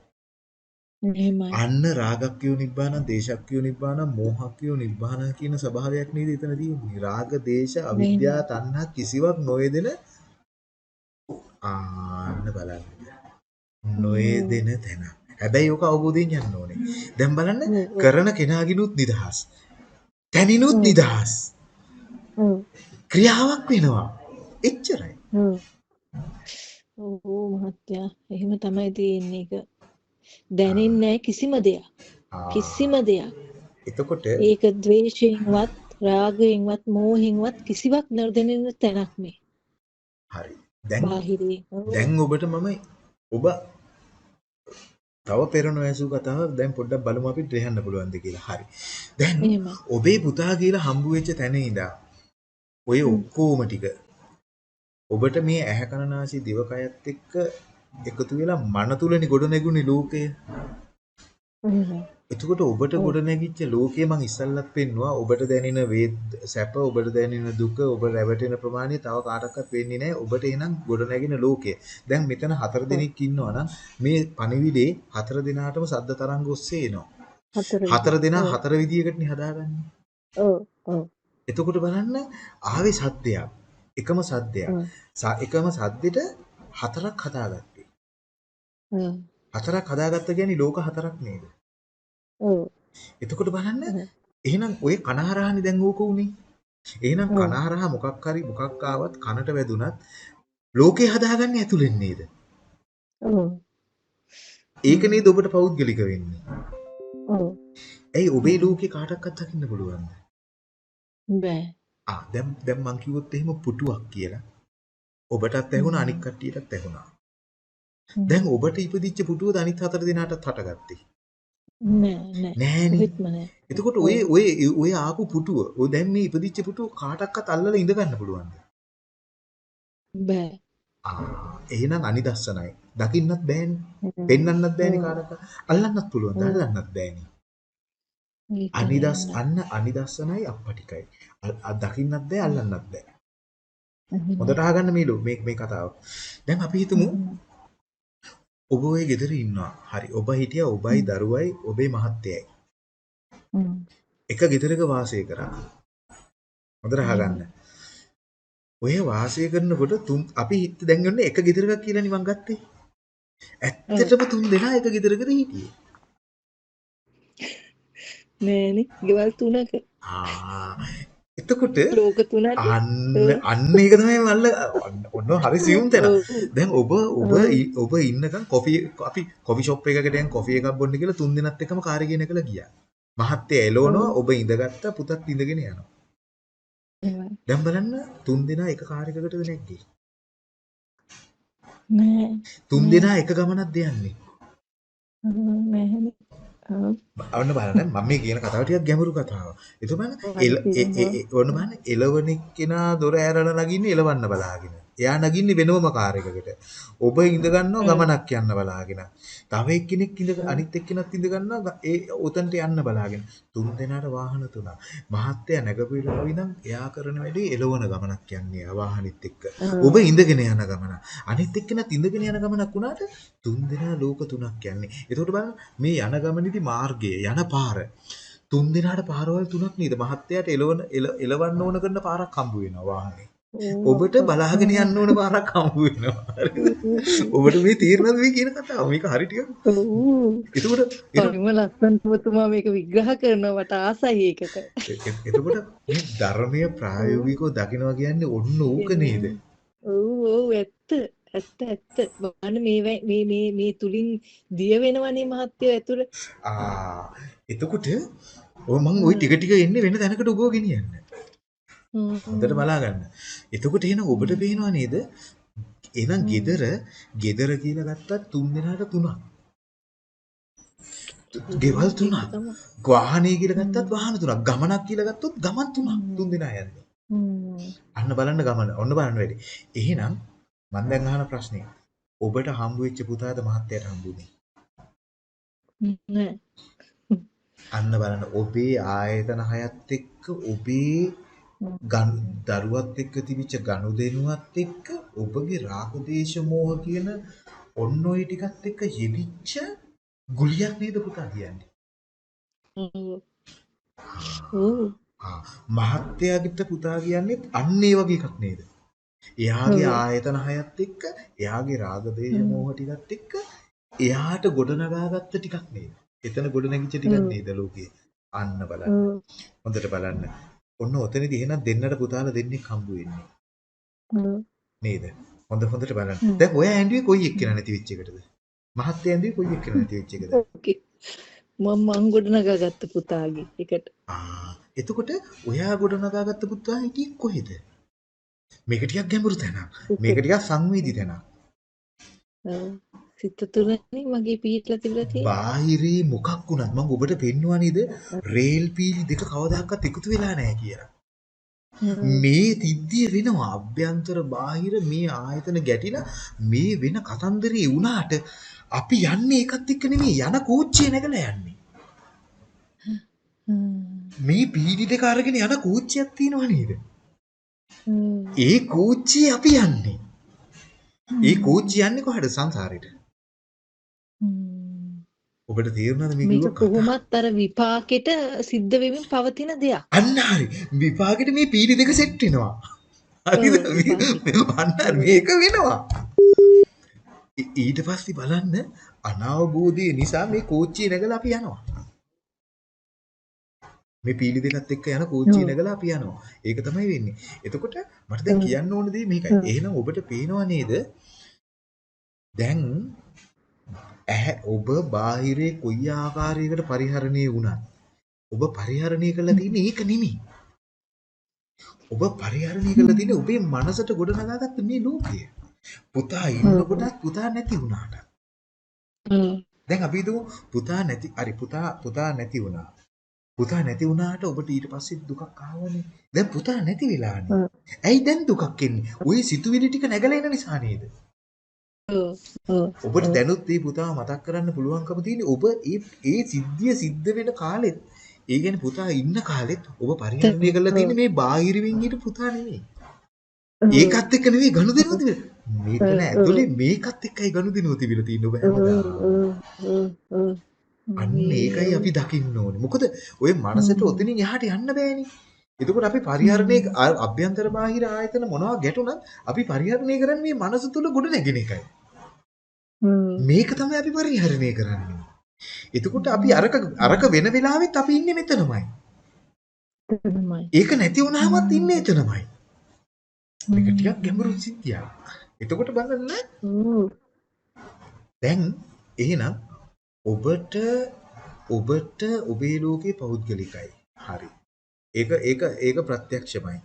අන්න රාගක්ඛයෝ නිබ්බාන, දේශක්ඛයෝ නිබ්බාන, මෝහක්ඛයෝ නිබ්බාන කියන ස්වභාවයක් නේද එතන තියෙන්නේ. රාග, දේශ, අවිද්‍යාව, තණ්හා කිසිවක් නොයදෙන ආන්න බලන්න. නොයදෙන තැන. හැබැයි ඔක අවබෝධයෙන් යන්න ඕනේ. දැන් බලන්න. කරන කෙනාගිනුත් නිදහස්. තැනිනුත්. නිදහස්. ක්‍රියාවක් වෙනවා. එච්චරයි. ඔව් මහත්තයා එහෙම තමයි තියෙන්නේ ඒක. දැනෙන්නේ නැහැ කිසිම දෙයක්. කිසිම දෙයක්. එතකොට ඒක ද්වේෂයෙන්වත් රාගයෙන්වත් මෝහෙන්වත් කිසිවක් නොදැනෙන තැනක් මේ. හරි. දැන්. දැන් ඔබට මම ඔබ තව පෙර නොඇසූ කතාවක් දැන් පොඩ්ඩක් බලමු අපි දෙහන්න පුළුවන්ද කියලා. හරි. දැන්. ඔබේ පුතා කියලා හම්බු වෙච්ච තැන ඉඳන් ඔය. ඔක්කොම ටික ඔබට මේ ඇහැ කන නාසය දිවකයත් එක්ක එකතු වෙලා මන තුලනේ ගොඩ නැගුණේ ලෝකය. එතකොට ඔබට ඔව්. ගොඩ නැගිච්ච ලෝකය මං ඉස්සල්ලත් පෙන්නවා ඔබට දැනෙන වේද සැප ඔබට දැනෙන දුක ඔබ රැවටෙන ප්‍රමාණය තව කාටවත් වෙන්නේ නැහැ ඔබට එහෙනම් ගොඩ නැගින ලෝකය. දැන් මෙතන හතර දෙනෙක් ඉන්නවා නම් මේ පණිවිඩේ හතර දෙනාටම සද්ද තරංග ඔස්සේ එනවා. හතර දෙනා. හතර විදියකටනේ හදාගන්නේ. ඔව්. ඔව්. එතකොට බලන්න ආවේ සද්දයක්. එකම සද්දයක්. එකම සද්දෙට හතරක් හදාගත්තේ. හතරක් හදාගත්ත කියන්නේ ලෝක හතරක් නේද? ඔව්. එතකොට බලන්න. එහෙනම් ඔය කනහරහනේ දැන් ඕක උනේ. එහෙනම්. කනහරහ මොකක් හරි මොකක් ආවත් කනට වැදුනත් ලෝකේ හදාගන්නේ ඇතුලෙන් නේද? ඔව්. ඒක නේද ඔබට පෞද්ගලික වෙන්නේ. ඔව්. ඇයි ඔබේ ලෝකේ කාටවත් දකින්න පුළුවන්ද? බෑ. ආ දැන් දැන් මං කිව්වොත් එහෙම පුටුවක් කියලා. ඔබටත් ඇහුණා අනික් කට්ටියටත් ඇහුණා. දැන් ඔබට ඉපදිච්ච පුටුවද අනිත් හතර දිනාටත් හටගත්තේ. නෑ නෑ. කොහෙත්ම නෑ. එතකොට ඔය ඔය ඔය ආපු පුටුව ඔය දැන් මේ ඉපදිච්ච පුටුව කාටවත් අල්ලලා ඉඳ ගන්න පුළුවන්ද? බෑ. ආ එහෙනම් අනිදස්සනයි. දකින්නත් බෑනේ. පෙන්වන්නත් බෑනේ. කාටවත්. අල්ලන්නත් පුළුවන්. අල්ලන්නත් බෑනේ. අනිදස්. අන්න අනිදස්සනයි අපටිකයි. අ- අ- දකින්නත් බෑ අල්ලන්නත් බෑ. හොඳට අහගන්න මේ මේ කතාව. දැන් අපි හිතමු. ඔබ ඔය ගෙදර ඉන්නවා. හරි. ඔබ හිටියා ඔබයි. දරුවයි ඔබේ මහත්තයයි. එක ගෙදරක වාසය කරා. හොඳට අහගන්න. ඔය වාසය කරනකොට තුන් අපි හිත දැන් යන්නේ එක ගෙදරක කියලා නිවන් ගත්තේ. ඇත්තටම තුන් දෙනා එක ගෙදරකද හිටියේ. නෑනේ. ගෙවල් තුනක ආ එතකොට ලෝක තුනට අන්න අන්න ඒක තමයි මල්ල ඔන්න හරි සියුම් තැන. දැන් ඔබ ඔබ ඔබ ඉන්නකම් කොෆි අපි කොෆි ෂොප් එකකට යන් කොෆි එකක් බොන්න කියලා තුන් දෙනාත් එක්කම කාර් ගෙන එකලා ගියා. මහත්තයා එළවනවා. ඔබ ඉඳගත්තා පුතත් ඉඳගෙන යනවා. දැන් බලන්න තුන් දෙනා එක කාර් එකකටද නැග්ගේ. නෑ. තුන් නෑ. දෙනා එක ගමනක්ද යන්නේ. හ්ම්. ඔන්න බලන්න මම මේ කියන කතාව ටිකක් ගැඹුරු කතාවක්. ඒක බලන්න ඔන්න බලන්න එළවණ එක්කෙනා දොර ඇරලා නගින්නේ එලවන්න බලාගෙන. එයා නගින්නේ වෙනම කාර් එකකට. ඔබ ඉඳ ගන්නවා. ගමනක් යන්න බලාගෙන. තව එක්කෙනෙක් ඉඳ අනිත් එක්කෙනත් ඉඳ ගන්නවා ඒ උතන්ට යන්න බලාගෙන. තුන් දෙනාට වාහන තුනක්. මහත්තයා නැගපිලා ඉඳන් එයා කරන වැඩේ එලවන ගමනක් යන්නේ වාහනෙත් එක්ක. ඔබ ඉඳගෙන යන ගමන. අනිත් එක්කෙනත් ඉඳගෙන යන ගමනක් වුණාට තුන් දෙනා ලෝක තුනක් යන්නේ. එතකොට බලන්න මේ යන ගමනේදී මාර්ගය යන පාර තුන් දෙනාට පාරවල් තුනක් නේද? මහත්තයාට එලවන එල- එලවන්න ඕන කරන පාරක් හම්බ වෙනවා වාහනේ. ඔබට බලාගෙන යන්න ඕන පාරක් හම්බ වෙනවා. ඔබට මේ තීරණද මේ කියන කතාව. මේක හරි ටිකක්. එතකොට එත- හරිම ලස්සනට ඔබතුමා මේක විග්‍රහ කරනවා මට ආසයි ඒකට. එතකොට මේ ධර්මීය ප්‍රායෝගිකව දකිනවා කියන්නේ ඔන්න ඕක නේද? ඔව් ඔව් ඇත්ත ඇත්ත ඇත්ත බලන්න මේ මේ මේ මේ තුලින් දිය වෙනවනේ මහත්යෝ ඇතුළ ආ එතකොට ඔය මං ওই ටික ටික එන්නේ වෙන තැනකට ඔබව ගෙනියන්න. හොඳට බලා ගන්න. එතකොට එහෙනම් ඔබට පේනවා නේද? එහෙනම් gedara gedara කියලා ගත්තත් තුන් දෙනාට තුනක්. ගෙවල් තුනක්. වාහනේ කියලා ගත්තත්. වාහන තුනක්. ගමනක් කියලා ගත්තොත් ගමන් තුනක්. තුන් දෙනා යන්නේ. අන්න බලන්න ගමන. ඔන්න බලන්න වැඩි. එහෙනම් මම දැන් අහන ප්‍රශ්නේ. ඔබට හම්බ වෙච්ච පුතාද මහත්තයාට හම්බුනේ? නෑ. අන්න බලන්න ඔබේ ආයතන හයත් එක්ක ඔබේ දරුවත් එක්ක තිබිච්ච ගනුදෙනුවත් එක්ක ඔබගේ රාග දේශ මොහ කියන ඔන්න ඔය ටිකත් එක්ක යෙදිච්ච ගුලියක් නේද පුතා කියන්නේ. මහත්යාගිට පුතා කියන්නේ අන්න ඒ වගේ එකක් නේද? එයාගේ. ආයතන හයත් එක්ක එයාගේ රාග දේශ. මොහ ටිකත් එක්ක එයාට ගොඩනගාගත්ත ටිකක් නේද? එතන ගොඩනැගිච්ච ටිකක්. නේද ලෝකේ? අන්න බලන්න. හොඳට බලන්න. ඔන්න ඔතනදී එහෙනම් දෙන්නට පුතාලා දෙන්නෙක් හම්බ වෙන්නේ. නේද? හොඳ හොඳට බලන්න. දැන් ඔය ඇඬුවේ කොයි එක්කෙනා නැති වෙච්ච එකටද? මහත්ය ඇඳුවේ කොයි එක්කෙනා නැති වෙච්ච එකද? ඕකේ. මම මං ගොඩනගාගත්ත පුතාගේ එකට. ආ එතකොට ඔයා ගොඩනගාගත්ත පුතා හිටියේ කොහෙද? මේක ටිකක් ගැඹුරු තැනක්. මේක ටිකක් සංවේදී තැනක්. සිත තුළනේ මගේ පිහිටලා තිබිලා තියෙන්නේ. බාහිරේ මොකක් වුණත් මම ඔබට පෙන්වුවා නේද? රේල් පීලි දෙක කවදාකවත් එකතු වෙලා නැහැ කියලා. මේ තිද්දිය වෙනවා අභ්‍යන්තර බාහිර මේ ආයතන ගැටිලා මේ වෙන කතන්දරේ වුණාට අපි යන්නේ ඒකත් එක්ක නෙමෙයි යන කෝච්චිය නැගලා යන්නේ. මේ පීඩි දෙක අරගෙන යන කෝච්චියක් තියෙනව නේද? ඒ කෝච්චියේ අපි යන්නේ. ඒ කෝච්චිය යන්නේ කොහටද සංසාරෙට? ඔබට තේරුණාද මේ මේක? කොහොමත් අර විපාකෙට සිද්ධ වෙමින් පවතින දෙයක්. අන්න හරි. විපාකෙට මේ පීඩි දෙක සෙට් වෙනවා. හරිද? අන්න. මේක වෙනවා. ඊට පස්සේ බලන්න අනවබෝධය නිසා මේ කෝච්චිය නැගලා අපි යනවා. මේ පීලි දෙකත් එක්ක යන කෝච්චිය. නැගලා අපි යනවා. ඒක තමයි වෙන්නේ. එතකොට මට දැන්. කියන්න ඕන දේ මේකයි. එහෙනම් ඔබට පේනවා නේද? දැන් ඇහැ ඔබ බාහිරේ කොයි ආකාරයකට පරිහරණය වුණත් ඔබ පරිහරණය කරලා තියෙන්නේ ඒක නෙමෙයි. ඔබ පරිහරණය කරලා තියෙන්නේ ඔබේ මනසට ගොඩනගාගත්ත මේ ලෝකය. පුතා ඉන්නකොටත් පුතා නැති වුණාට. දැන් අපි හිතමු පුතා නැති හරි පුතා පුතා නැති වුණා. පුතා නැති වුණාට ඔබට ඊට පස්සේ දුකක් ආවනේ. දැන් පුතා නැති වෙලානේ. ඇයි දැන් දුකක් එන්නේ? ওই සිතුවිලි ටික නැගලා එන නිසා නේද? ඔබට දැනුත් මේ පුතාව මතක් කරන්න පුළුවන්කම තියෙන්නේ ඔබ ඒ ඒ සිද්ධිය සිද්ධ වෙන කාලෙත් ඒ කියන්නේ පුතා ඉන්න කාලෙත් ඔබ පරිහරණය කරලා තියෙන්නේ මේ බාහිරවින් හිට පුතා නෙමෙයි. ඒකත් එක්ක නෙමෙයි ගනුදෙනුව තිබෙන්නේ. මෙතන ඇතුලේ මේකත් එක්කයි ගනුදෙනුව තිබිලා තියෙන්නේ ඔබ හැමදාම. අන්න ඒකයි අපි දකින්න ඕනේ. මොකද ඔය මනසට ඔතනින් එහාට යන්න බෑනේ. එතකොට අපි පරිහරණය අභ්‍යන්තර බාහිර ආයතන මොනවා ගැටුණත් අපි පරිහරණය කරන්නේ මේ මනස තුල ගොඩ නැගෙන එකයි. මේක තමයි අපි පරිහරණය කරන්නේ. එතකොට අපි අරක අරක වෙන වෙලාවෙත් අපි ඉන්නේ මෙතනමයි. ඒක නැති වුණාමත් ඉන්නේ එතනමයි. මේක ටිකක් ගැඹුරු සිද්ධියක්. එතකොට බලන්න. දැන් එහෙනම් ඔබට ඔබට ඔබේ ලෝකේ පෞද්ගලිකයි. හරි. ඒක ඒක ඒක ප්‍රත්‍යක්ෂමයි.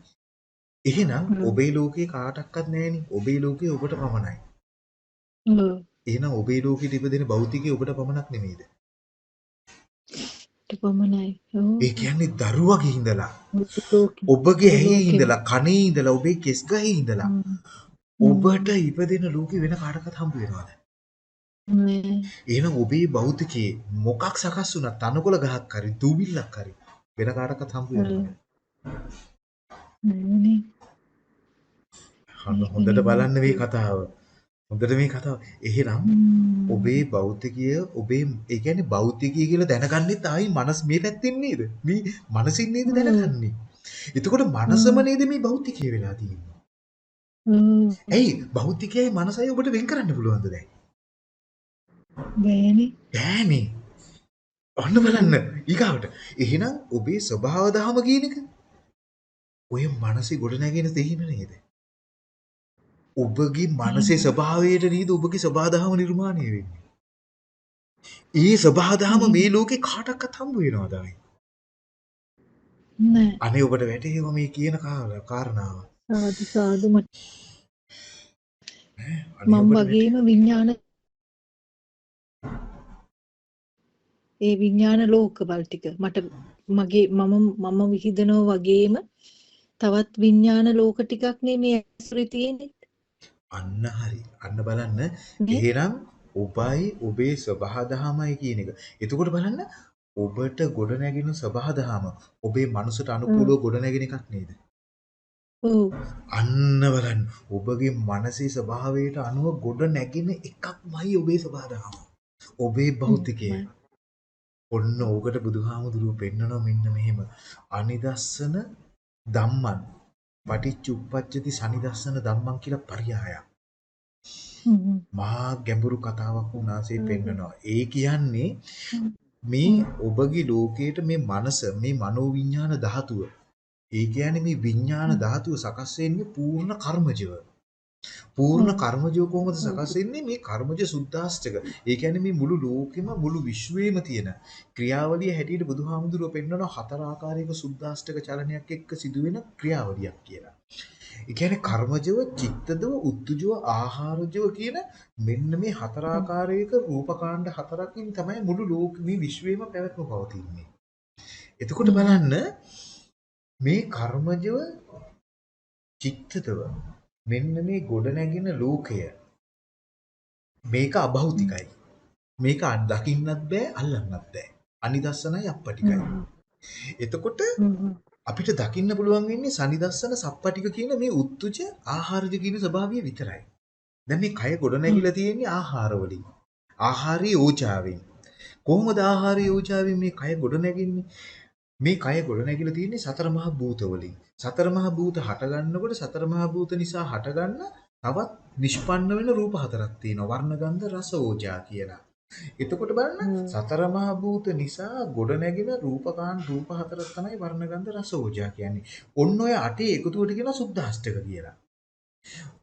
එහෙනම්. ඔබේ ලෝකේ කාටවත් නැහෙනි. ඔබේ ලෝකේ ඔබට පමණයි. එහෙනම් ඔබේ ලෝකෙට ඉපදෙන භෞතිකය ඔබට පමණක් නෙමෙයිද? පමණයි. ඒ කියන්නේ දරුවගේ ඉඳලා. ඔබගේ ඇහි. ඉඳලා කනේ ඉඳලා ඔබේ කෙස් ගහේ ඉඳලා. ඔබට ඉපදෙන ලෝකෙ වෙන කාටවත් හම්බ වෙනවද? නෑ. එහෙනම් ඔබේ භෞතිකයේ මොකක් සකස් වුණත් තනකොළ ගහක් හරි දූවිල්ලක් හරි වෙන කාටවත් හම්බ වෙනවද? අන්න හොඳට බලන්න මේ කතාව. හොඳට මේ කතාව. එහෙනම්. ඔබේ භෞතිකය ඔබේ ඒ කියන්නේ භෞතිකය කියලා දැනගන්නෙත් ආයි මනස් මේ පැත්තෙන් නේද? මේ මනසින් නේද දැනගන්නේ. එතකොට මනසම නේද මේ භෞතිකය වෙලා තියෙන්නේ. ඇයි භෞතිකයයි මනසයි ඔබට වෙන් කරන්න පුළුවන්ද දැන්? බෑනේ. බෑනේ. ඔන්න බලන්න ඊගාවට. එහෙනම් ඔබේ ස්වභාව දහම කියන එක ඔය මනසේ ගොඩ නැගෙන තේින නේද? ඔබගේ මනසේ ස්වභාවයට නේද ඔබගේ ස්වභාව දහම නිර්මාණය වෙන්නේ. ඒ ස්වභාව දහම මේ ලෝකේ කාටවත් හම්බ වෙනවද අයි? නෑ. අනේ ඔබට වැටහෙව මේ කියන කාරණාව. සාදු සාදු මට මම වගේම විඥාන ඒ විඥාන ලෝකවල ටික මට මගේ මම මම විහිදනෝ වගේම තවත් විඥාන ලෝක ටිකක් නේ මේ ඇසුරේ තියෙන්නේ අන්න හරි. අන්න බලන්න නේ? එහෙනම් ඔබයි ඔබේ ස්වභාව දහමයි කියන එක. එතකොට බලන්න ඔබට ගොඩ නැගෙන ස්වභාව දහම ඔබේ මනසට අනුකූලව ගොඩ නැගෙන එකක් නේද? ඔව් අන්න බලන්න ඔබගේ මනසේ ස්වභාවයට අනුව ගොඩ නැගෙන එකක්මයි ඔබේ ස්වභාව දහම. ඔබේ භෞතිකය. හ්ම්. ඔන්න ඕකට බුදුහාමුදුරුව පෙන්නනවා මෙන්න මෙහෙම. අනිදස්සන ධම්මං පටිච්චුප්පච්චති සනිදස්සන ධම්මං කියලා පරයයක්. මහා ගැඹුරු කතාවක් උනාසේ හ්ම්. පෙන්නනවා. ඒ කියන්නේ. මේ ඔබගේ ලෝකයට මේ මනස මේ මනෝවිඤ්ඤාණ ධාතුව. ඒ කියන්නේ මේ විඤ්ඤාණ ධාතුව සකස් වෙන්නේ පූර්ණ කර්මජව. පූර්ණ කර්මජය කොහොමද සකස් වෙන්නේ මේ කර්මජ සුද්ධාෂ්ටක. ඒ කියන්නේ මේ මුළු ලෝකෙම මුළු විශ්වයේම තියෙන ක්‍රියාවලිය හැටියට බුදුහාමුදුරුවෝ පෙන්වන හතර ආකාරයක සුද්ධාෂ්ටක චලනයක් එක්ක සිදුවෙන ක්‍රියාවලියක් කියලා. ඒ කියන්නේ කර්මජව, චිත්තදව, උත්තුජව, ආහාරජව කියන මෙන්න මේ හතර ආකාරයක රූපකාණ්ඩ හතරකින් තමයි මුළු ලෝක මේ විශ්වයේම පැවැත්ම පවතින්නේ. එතකොට බලන්න මේ කර්මජව චිත්තදව මෙන්න මේ ගොඩනැගෙන ලෝකය මේක අභෞතිකයි. මේක දකින්නත් බෑ අල්ලන්නත් බෑ. අනිදස්සනයි අප්පටිකයි. එතකොට අපිට දකින්න පුළුවන් වෙන්නේ සනිදස්සන සප්පටික කියන මේ උත්තුජ ආහාරජ කියන ස්වභාවය විතරයි. දැන් මේ කය ගොඩනැගිලා තියෙන්නේ ආහාර වලින්. ආහාරී ඕජාවෙන්. කොහොමද ආහාරී ඕජාවෙන් මේ කය ගොඩනැගෙන්නේ? මේ කය ගොඩනැගිලා තියෙන්නේ සතර මහා භූත වලින්. සතර මහා භූත හට ගන්නකොට සතර මහා භූත නිසා හටගන්න තවත් නිෂ්පන්න වෙන රූප හතරක් තියෙනවා. වර්ණ ගන්ධ රස ඕජා කියලා. එතකොට බලන්න සතර මහා භූත නිසා ගොඩනැගෙන රූපකාන් රූප හතරක් තමයි වර්ණ ගන්ධ රස ඕජා කියන්නේ. ඔන්න ඔය අටේ එකතුවට කියන සුද්ධාෂ්ටක කියලා.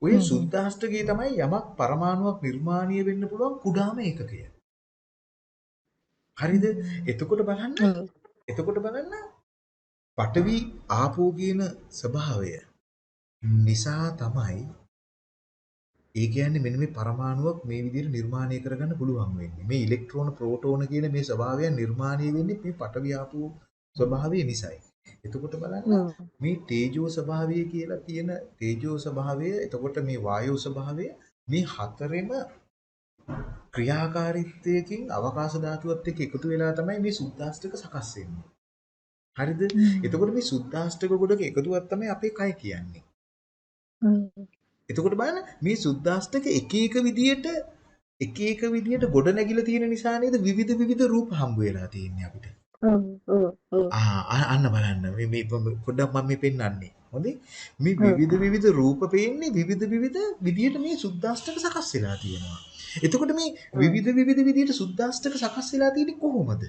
ඔය සුද්ධාෂ්ටකයේ තමයි යමක් පරමාණුවක් නිර්මාණය වෙන්න පුළුවන් කුඩාම ඒකකය. හරිද? එතකොට බලන්න එතකොට බලන්න පඨවි ආපෝ කියන ස්වභාවය නිසා තමයි ඒ කියන්නේ මෙන්න මේ පරමාණුවක් මේ විදිහට නිර්මාණය කරගන්න පුළුවන් වෙන්නේ. මේ ඉලෙක්ට්‍රෝන ප්‍රෝටෝන කියන මේ ස්වභාවයන් නිර්මාණය වෙන්නේ මේ පඨවි ආපෝ ස්වභාවය නිසායි. එතකොට බලන්න මේ තේජෝ ස්වභාවය කියලා තියෙන තේජෝ ස්වභාවය එතකොට මේ වායෝ ස්වභාවය මේ හතරෙම ක්‍රියාකාරීත්වයකින් අවකාශ ධාතුවත් එක්ක එකතු වෙලා තමයි මේ සුද්දාෂ්ටක සකස් වෙන්නේ. හරිද? එතකොට මේ සුද්දාෂ්ටක ගොඩක එකතුවක් තමයි අපේ කය කියන්නේ. එතකොට බලන්න මේ සුද්දාෂ්ටක එක එක විදියට එක එක විදියට ගොඩ නැගිලා තියෙන නිසා නේද විවිධ විවිධ රූප හම්බ වෙලා තියෙන්නේ අපිට. ආ අන්න බලන්න මේ මේ පොඩ්ඩක් මම මේ පෙන්වන්නේ. හොඳේ මේ විවිධ විවිධ රූප පේන්නේ විවිධ විවිධ විදියට මේ සුද්දාෂ්ටක සකස් වෙලා තියෙනවා. එතකොට මේ විවිධ විවිධ විදියට සුද්දාෂ්ටක සකස් වෙලා තියෙන්නේ කොහොමද?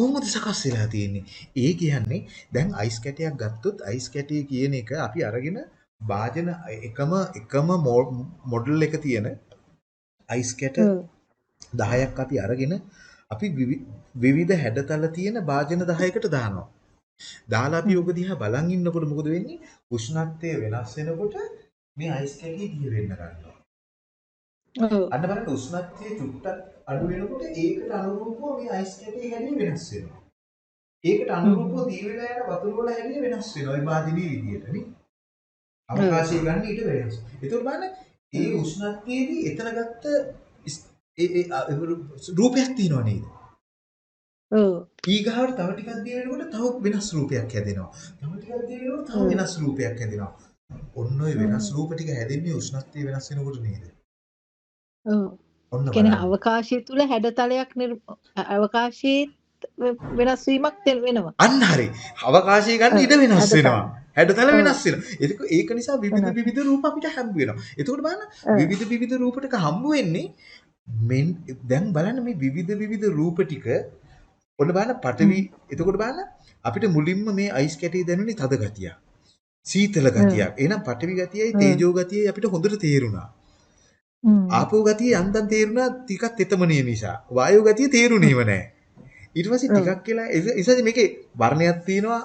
කොහොමද සකස් වෙලා තියෙන්නේ? ඒ කියන්නේ දැන් අයිස් කැටයක් ගත්තොත් අයිස් කැටය කියන එක අපි අරගෙන වාජන එකම එකම මොඩල් එක තියෙන අයිස් කැට 10ක් අපි අරගෙන අපි විවිධ හැඩතල තියෙන වාජන 10කට දානවා. දාලා අපි ඔක දිහා බලන් ඉන්නකොට මොකද වෙන්නේ? උෂ්ණත්වය වෙනස් වෙනකොට මේ අයිස් කැටි දිය වෙන්න ගන්නවා. අන්න බලන්න උෂ්ණත්වය චුට්ටක් අඩු වෙනකොට ඒකට අනුරූපව මේ අයිස් කැටේ හැඩය වෙනස් වෙනවා. ඒකට අනුරූපව දී වෙලා යන වතුර වල හැඩය වෙනස් වෙනවා. වාදිනී විදියට නේ. අවකාශය ගන්න ඊට වෙනස්. ඒතකොට බලන්න ඒ උෂ්ණත්වයේදී එතන ගත්ත ඒ රූපයක් තියෙනව නේද? ඔව්. ඊගාවට තව ටිකක් දී වෙනකොට තව වෙනස් රූපයක් හැදෙනවා. තව ටිකක් දී වෙනකොට තව වෙනස් රූපයක් හැදෙනවා. ඔන්න ඔය වෙනස් රූප ටික හැදෙන්නේ උෂ්ණත්වය වෙනස් වෙනකොට නේද? ඔව්. ඔන්න කියන්නේ බලන්න. අවකාශය තුල හැඩතලයක් අවකාශයේ වෙනස් වීමක් වෙනවා. අන්න හරි. අවකාශය ගන්න ඉඩ වෙනස්. වෙනවා. හැඩතල. වෙනස් වෙනවා. ඒක ඒක නිසා විවිධ. විවිධ රූප අපිට හම්බ වෙනවා. එතකොට බලන්න. විවිධ විවිධ රූප ටික හම්බ වෙන්නේ මෙන් දැන් බලන්න මේ විවිධ විවිධ රූප ටික ඔන්න බලන්න පටවි එතකොට බලන්න අපිට මුලින්ම මේ අයිස් කැටේ දැනුනේ තද ගතියක්. සීතල ගතියක්. එහෙනම් පටවි ගතියයි. තේජෝ ගතියයි අපිට හොඳට තේරුණා. ආපෝ ගතිය යන්තම් තේරුණා ටිකක් තෙතමනිය නිසා. වායෝ ගතිය තේරුණේම නැහැ. ඊට පස්සේ. ටිකක් කියලා ඉතින් මේකේ වර්ණයක් තියෙනවා,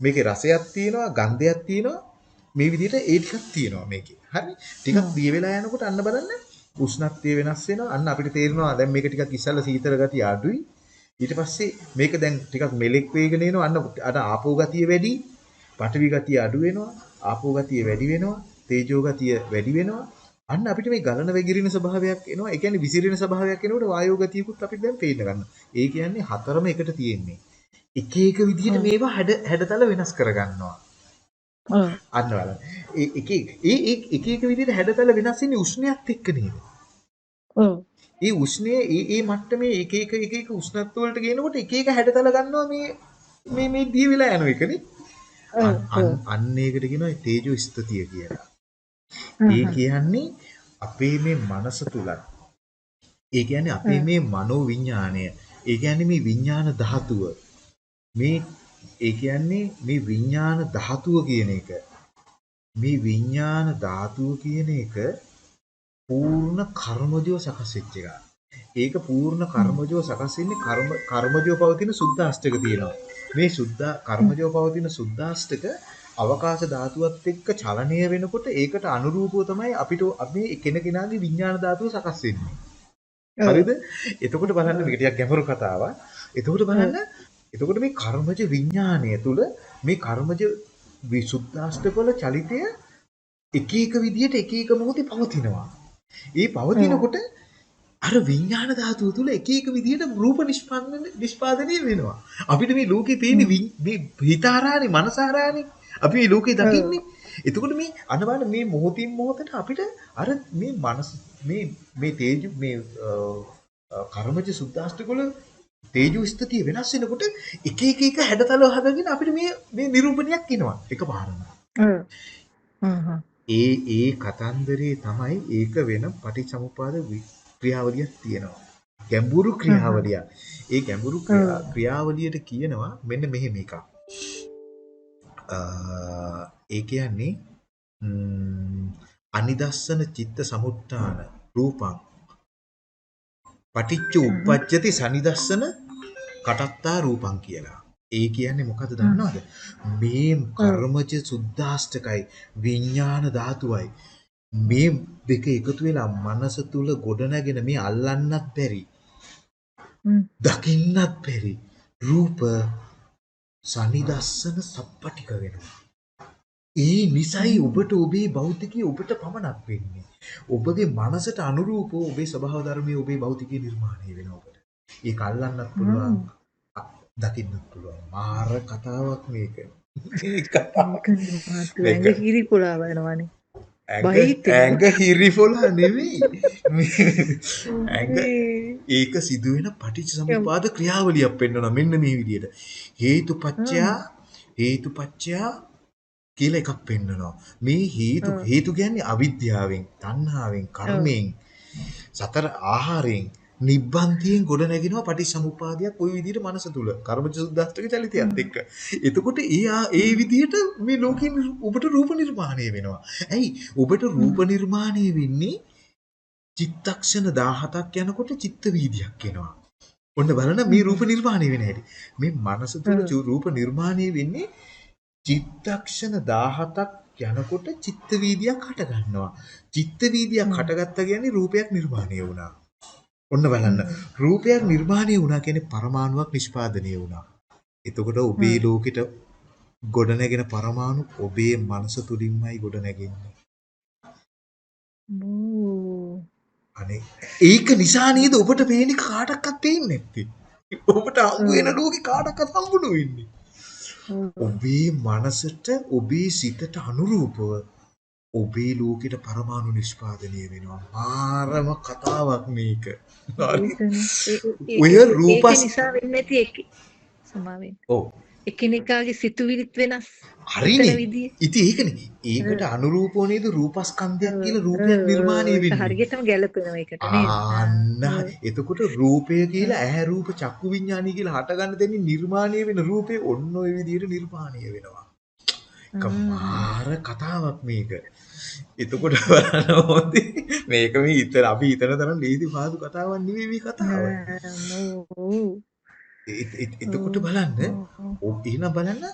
මේකේ රසයක් තියෙනවා, ගන්ධයක් තියෙනවා. මේ විදිහට ඒ ටිකක් තියෙනවා මේකේ. හරි? ටිකක්. දිය වෙලා යනකොට අන්න බලන්න උෂ්ණත්වය වෙනස් වෙනවා. අන්න අපිට තේරෙනවා දැන් මේක ටිකක් ඉස්සල්ලා සීතල ගතිය අඩුයි. ඊට පස්සේ මේක දැන් ටිකක් මෙලෙක් වේගන එනවා. අන්න අර ආපෝ ගතිය වැඩි, පඨවි ගතිය අඩු වෙනවා, ආපෝ ගතිය වැඩි වෙනවා, තේජෝ ගතිය වැඩි වෙනවා. අන්න අපිට මේ ගලන වැగిරින ස්වභාවයක් එනවා. ඒ කියන්නේ විසිරෙන ස්වභාවයක් එනකොට වායෝ ගතියකුත් අපිට දැන් පේන්න ගන්නවා. ඒ කියන්නේ හතරම එකට තියෙන්නේ. එක එක විදිහට. මේවා හැඩ හැඩතල වෙනස් කරගන්නවා. අන්න බලන්න. ඒ එක එක එක එක විදිහට හැඩතල වෙනස් වෙන්නේ උෂ්ණයත් එක්ක නේද? ඔව්. ඒ උෂ්ණයේ ඒ ඒ මට්ටමේ එක එක එක එක උෂ්ණත්ව වලට ගේනකොට එක එක හැඩතල ගන්නවා මේ මේ මේ දී වෙලා යන එකනේ. අන්න ඒකට කියනවා තේජෝ ස්ථතිය කියලා. ඒ කියන්නේ අපේ මේ මනස තුලත් ඒ කියන්නේ අපේ. මේ මනෝ විඥාණය ඒ කියන්නේ මේ විඥාන ධාතුව මේ ඒ කියන්නේ මේ විඥාන ධාතුව කියන එක මේ විඥාන ධාතුව කියන එක පූර්ණ කර්මජෝ සකස් වෙච්ච එකක්. ඒක පූර්ණ කර්මජෝ සකස් වෙන්නේ කර්ම කර්මජෝ පවතින සුද්ධාෂ්ටක තියෙනවා. මේ සුද්ධ කර්මජෝ පවතින සුද්ධාෂ්ටක අවකාශ ධාතුවත් එක්ක චලනය වෙනකොට ඒකට අනුරූපව තමයි අපිට අපි කෙනකෙනාගේ විඥාන ධාතුව සකස් වෙන්නේ. හරිද? එතකොට බලන්න මේක ටිකක් ගැඹුරු කතාවක්. එතකොට බලන්න එතකොට මේ කර්මජ විඥානය තුල මේ කර්මජ විසුද්ධාෂ්ටකවල චලිතය එක එක විදියට එක එක මොහොතේ පවතිනවා. ඒ පවතිනකොට අර විඥාන ධාතුව තුල එක එක විදියට රූප නිෂ්පන්න නිෂ්පාදනය වෙනවා. අපිට මේ ලෝකේ තියෙන මේ හිතාරානේ මනසාරානේ අපි මේ ලෝකේ දකින්නේ. එතකොට මේ අනවන මේ මොහොතින් මොහොතට අපිට අර මේ මනස මේ මේ තේජු මේ කර්මජ සුද්ධාෂ්ටකවල තේජු ස්ථිතිය වෙනස් වෙනකොට එක එක එක හැඩතල හදගෙන අපිට මේ මේ නිරූපණයක් එනවා එකපාරම. ඒ ඒ කතන්දරේ තමයි ඒක වෙන පටිච්චසමුපාද ක්‍රියාවලියක් තියෙනවා. ගැඹුරු ක්‍රියාවලිය. ඒ ගැඹුරු ක්‍රියාවලියට කියනවා මෙන්න මෙහෙම එකක්. ඒ කියන්නේ අනිදස්සන චිත්ත සමුත්ථාන රූපං. පටිච්ච උප්පජ්ජති සනිදස්සන කටත්තා රූපං කියලා. ඒ කියන්නේ මොකද දන්නවද? මේ කර්මජ සුද්ධාෂ්ටකයි විඥාන ධාතුවයි. මේ දෙක එකතු වෙලා මනස තුල ගොඩනගෙන මේ අල්ලන්නත් බැරි. දකින්නත් බැරි. රූප සනිදස්සන සප්පටික වෙනවා. ඒ නිසයි ඔබට ඔබේ භෞතිකය ඔබට පමණක් වෙන්නේ. ඔබගේ මනසට අනුරූපව ඔබේ ස්වභාව ධර්මයේ ඔබේ භෞතිකය නිර්මාණය වෙනවා ඔබට. ඒක අල්ලන්නත් පුළුවන්, දකින්නත් පුළුවන්. මාර කතාවක් මේක. මේක කතාවක්. හිරි පුලා වෙනවනේ. ඇඟ හිරිපොලා නෙවෙයි. ඒක සිදුවෙන පටිච්චසමුපාද ක්‍රියාවලියක් පෙන්වනවා මෙන්න මේ විදිහට. හේතුපච්චයා හේතුපච්චයා කියලා එකක් පෙන්වනවා. මේ හේතු හේතු කියන්නේ අවිද්‍යාවෙන්, තණ්හාවෙන්, කර්මයෙන්, සතර ආහාරයෙන් නිබ්බන්තියෙන් ගොඩ නැගෙනවා පටිච්චසමුප්පාදයක් ওই විදිහට මනස තුල කර්මජ සුද්ධාස්ත්‍රික චලිතයත් එක්ක. එතකොට ඒ ඒ විදිහට මේ ලෝකෙ ඔබට රූප නිර්මාණය වෙනවා. ඇයි? ඔබට රූප නිර්මාණය වෙන්නේ චිත්තක්ෂණ 17ක් යනකොට චිත්ත වීදියක් එනවා. ඔන්න බලන්න මේ රූප නිර්මාණය වෙන හැටි. මේ මනස තුල රූප නිර්මාණය වෙන්නේ චිත්තක්ෂණ 17ක් යනකොට චිත්ත වීදියක් හට ගන්නවා. චිත්ත වීදියක් හටගත්තා කියන්නේ රූපයක් නිර්මාණය වුණා. ඔන්න බලන්න රූපයක් නිර්මාණය වුණා කියන්නේ පරමාණුවක් නිෂ්පාදනය වුණා. එතකොට ඔබේ ලෝකෙට ගොඩනැගෙන පරමාණු ඔබේ මනස තුලින්මයි ගොඩනැගෙන්නේ. අනේ ඒක නිසා නේද ඔබට පේන්නේ කාටවත් පේන්නේ නැත්තේ. ඔබට හම්බ වෙන ලෝකේ කාටවත් හම්බුන වෙන්නේ. ඔබේ මනසට ඔබේ සිතට අනුරූපව ඔබේ ලෝකෙට පරමාණු නිෂ්පාදනය වෙනවා. මාරම කතාවක් මේක. ඔය රූපස් නිසා වෙන්නේ නැති එක. සමාවෙන්න. ඔව්. එකිනෙකාගේ සිතුවිලිත් වෙනස්. හරිනේ. ඉතින් ඒකනේ. ඒකට අනුරූපව නේද රූපස්කන්ධයක් කියලා රූපයක් නිර්මාණය වෙන්නේ. හරියටම ගැලපෙනවා ඒකට නේද? අන්න. එතකොට රූපය කියලා ඇහැ රූප චක්කු විඤ්ඤාණී කියලා හටගන්න දෙන්නේ නිර්මාණය වෙන රූපේ ඔන්න ඔය විදිහට නිර්මාණය වෙනවා. කමාර කතාවක් මේක. එතකොට බලන්න ඕනේ. මේක මේ හිතන අපි හිතන තරම් ලේසි පාදු කතාවක් නෙවෙයි මේ කතාව. එතකොට බලන්න එහෙනම් බලන්න.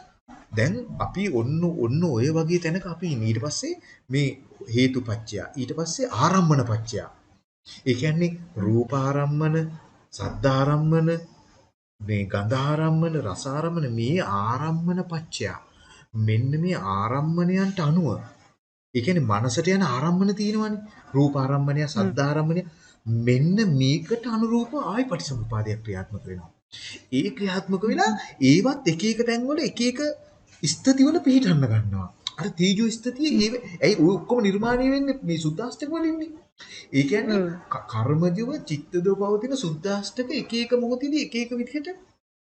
දැන් අපි ඔන්න ඔන්න ඔය වගේ තැනක අපි ඊට පස්සේ මේ හේතුපච්චය ඊට පස්සේ ආරම්මනපච්චය ඒ කියන්නේ රූපාරම්මන සද්ධාරම්මන මේ ගන්ධාරම්මන රසාරම්මන මේ ආරම්මන පච්චය. මෙන්න මේ ආරම්මණයන්ට අනුව ඒ කියන්නේ මනසට යන ආරම්මන තියෙනවනේ රූපාරම්මණය සද්ධාරම්මණය මෙන්න මේකට අනුරූප ආයි පටිසමුපාදයක් ක්‍රියාත්මක වෙනවා ඒ ක්‍රියාත්මක වෙලා ඒවත් එක එක තැන්වල එක එක ස්ථතිවල පිහිටන්න ගන්නවා. අර තීජෝ ස්ථතිය ඒ ඇයි ඔය ඔක්කොම නිර්මාණය වෙන්නේ මේ සුද්දාෂ්ටක වලින්නේ. ඒ කියන්නේ කර්මජව චිත්තදව පවතින සුද්දාෂ්ටක එක එක මොහොතේදී එක එක විදිහට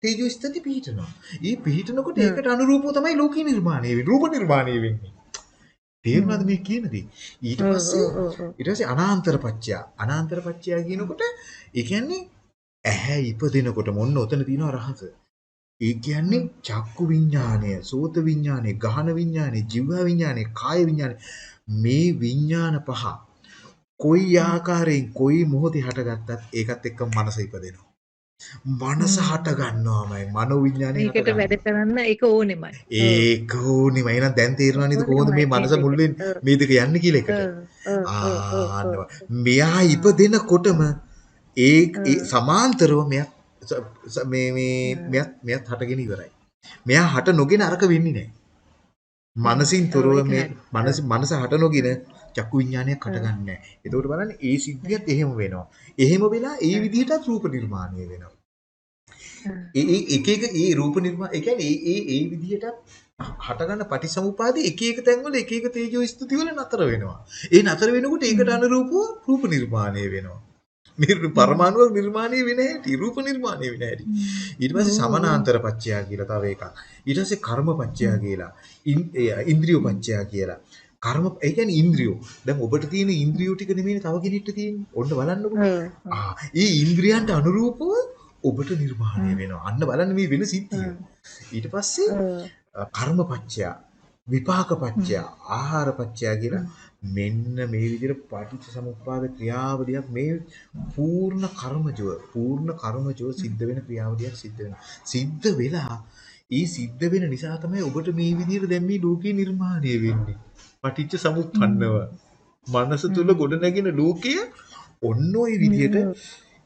තීජෝ ස්ථති පිහිටනවා. ඒ පිහිටනකොට ඒකට අනුරූපව තමයි ලෝකේ නිර්මාණය වෙන්නේ. රූප නිර්මාණය වෙන්නේ. තේරුණාද මේ කියන දේ? ඊට පස්සේ ඊට පස්සේ අනාන්තර පත්‍යා. අනාන්තර පත්‍යා කියනකොට ඒ කියන්නේ ඇහැ ඉපදිනකොට මොන්න ඔතන තියෙනවා රහස. ඒ කියන්නේ චක්කු විඥානය, සෝත විඥානය, ගහන විඥානය, ජීව විඥානය, කාය විඥානය මේ විඥාන පහ කොයි ආකාරයෙන් කොයි මොහොතේ හටගත්තත් ඒකත් එක්ක මනස ඉපදෙනවා. මනස හට ගන්නවාමයි මනෝ විඥානය ඒකට වැඩ කරන්න ඒක ඕනෙමයි. ඒක ඕනෙම එහෙනම් දැන් තේරෙනවා නේද කොහොමද මේ මනස මුල් වෙන්නේ? මේ දෙක යන්නේ කියලා එකට. ආන්න මෙයා ඉපදෙනකොටම ඒ ඒ සමාන්තරව මෙයා මේ මේ මෙයත් මෙයත් හටගෙන ඉවරයි. මෙයා හට නොගෙන අරක වෙන්නේ නැහැ. මනසින් තොරව මේ මනස මනස හට නොගෙන චක්කු විඥානයක් හටගන්නේ නැහැ. එතකොට බලන්න ඒ සිද්ධියත් එහෙම වෙනවා. එහෙම වෙලා ඒ විදිහටත් රූප නිර්මාණය වෙනවා. ඒ ඒ එක එක ඒ රූප නිර්මාණ ඒ කියන්නේ ඒ ඒ ඒ විදිහට හටගන්න පටිසමුපාදේ එක එක තැන්වල එක එක තේජෝ ස්තුති වල නතර වෙනවා. ඒ නතර වෙනකොට ඒකට අනුරූපව රූප නිර්මාණය වෙනවා. මේ පරමාණු නිර්මාණය වෙන හැටි රූප නිර්මාණය වෙන හැටි. ඊට පස්සේ සමනාන්තර පච්චයා කියලා තව එකක්. ඊට පස්සේ කර්ම පච්චයා කියලා. ඉන්ද්‍රිය පච්චයා කියලා. කර්ම ඒ කියන්නේ ඉන්ද්‍රියෝ. දැන් ඔබට තියෙන ඉන්ද්‍රියෝ ටික නෙමෙයි තව කෙනෙක්ට තියෙන්නේ. ඔන්න බලන්නකෝ. ආ, ඒ ඉන්ද්‍රියන්ට අනුරූපව ඔබට නිර්මාණය වෙනවා. අන්න බලන්න මේ වෙන සිද්ධිය. ඊට පස්සේ කර්මපච්චය, විපාකපච්චය, ආහාරපච්චය කියලා මෙන්න මේ විදිහට පටිච්ච සමුප්පාද ක්‍රියාවලියක් මේ පූර්ණ කර්මජව, පූර්ණ කර්මජව සිද්ධ වෙන ක්‍රියාවලියක් සිද්ධ වෙනවා. සිද්ධ වෙලා ඒ සිද්ධ වෙන නිසා තමයි ඔබට මේ විදිහට දැන් මේ ලෝකේ නිර්මාණය වෙන්නේ. පටිච්ච සමුප්පන්නව. මනස තුල ගොඩනැගෙන ලෝකය ඔන්න ඔය විදිහට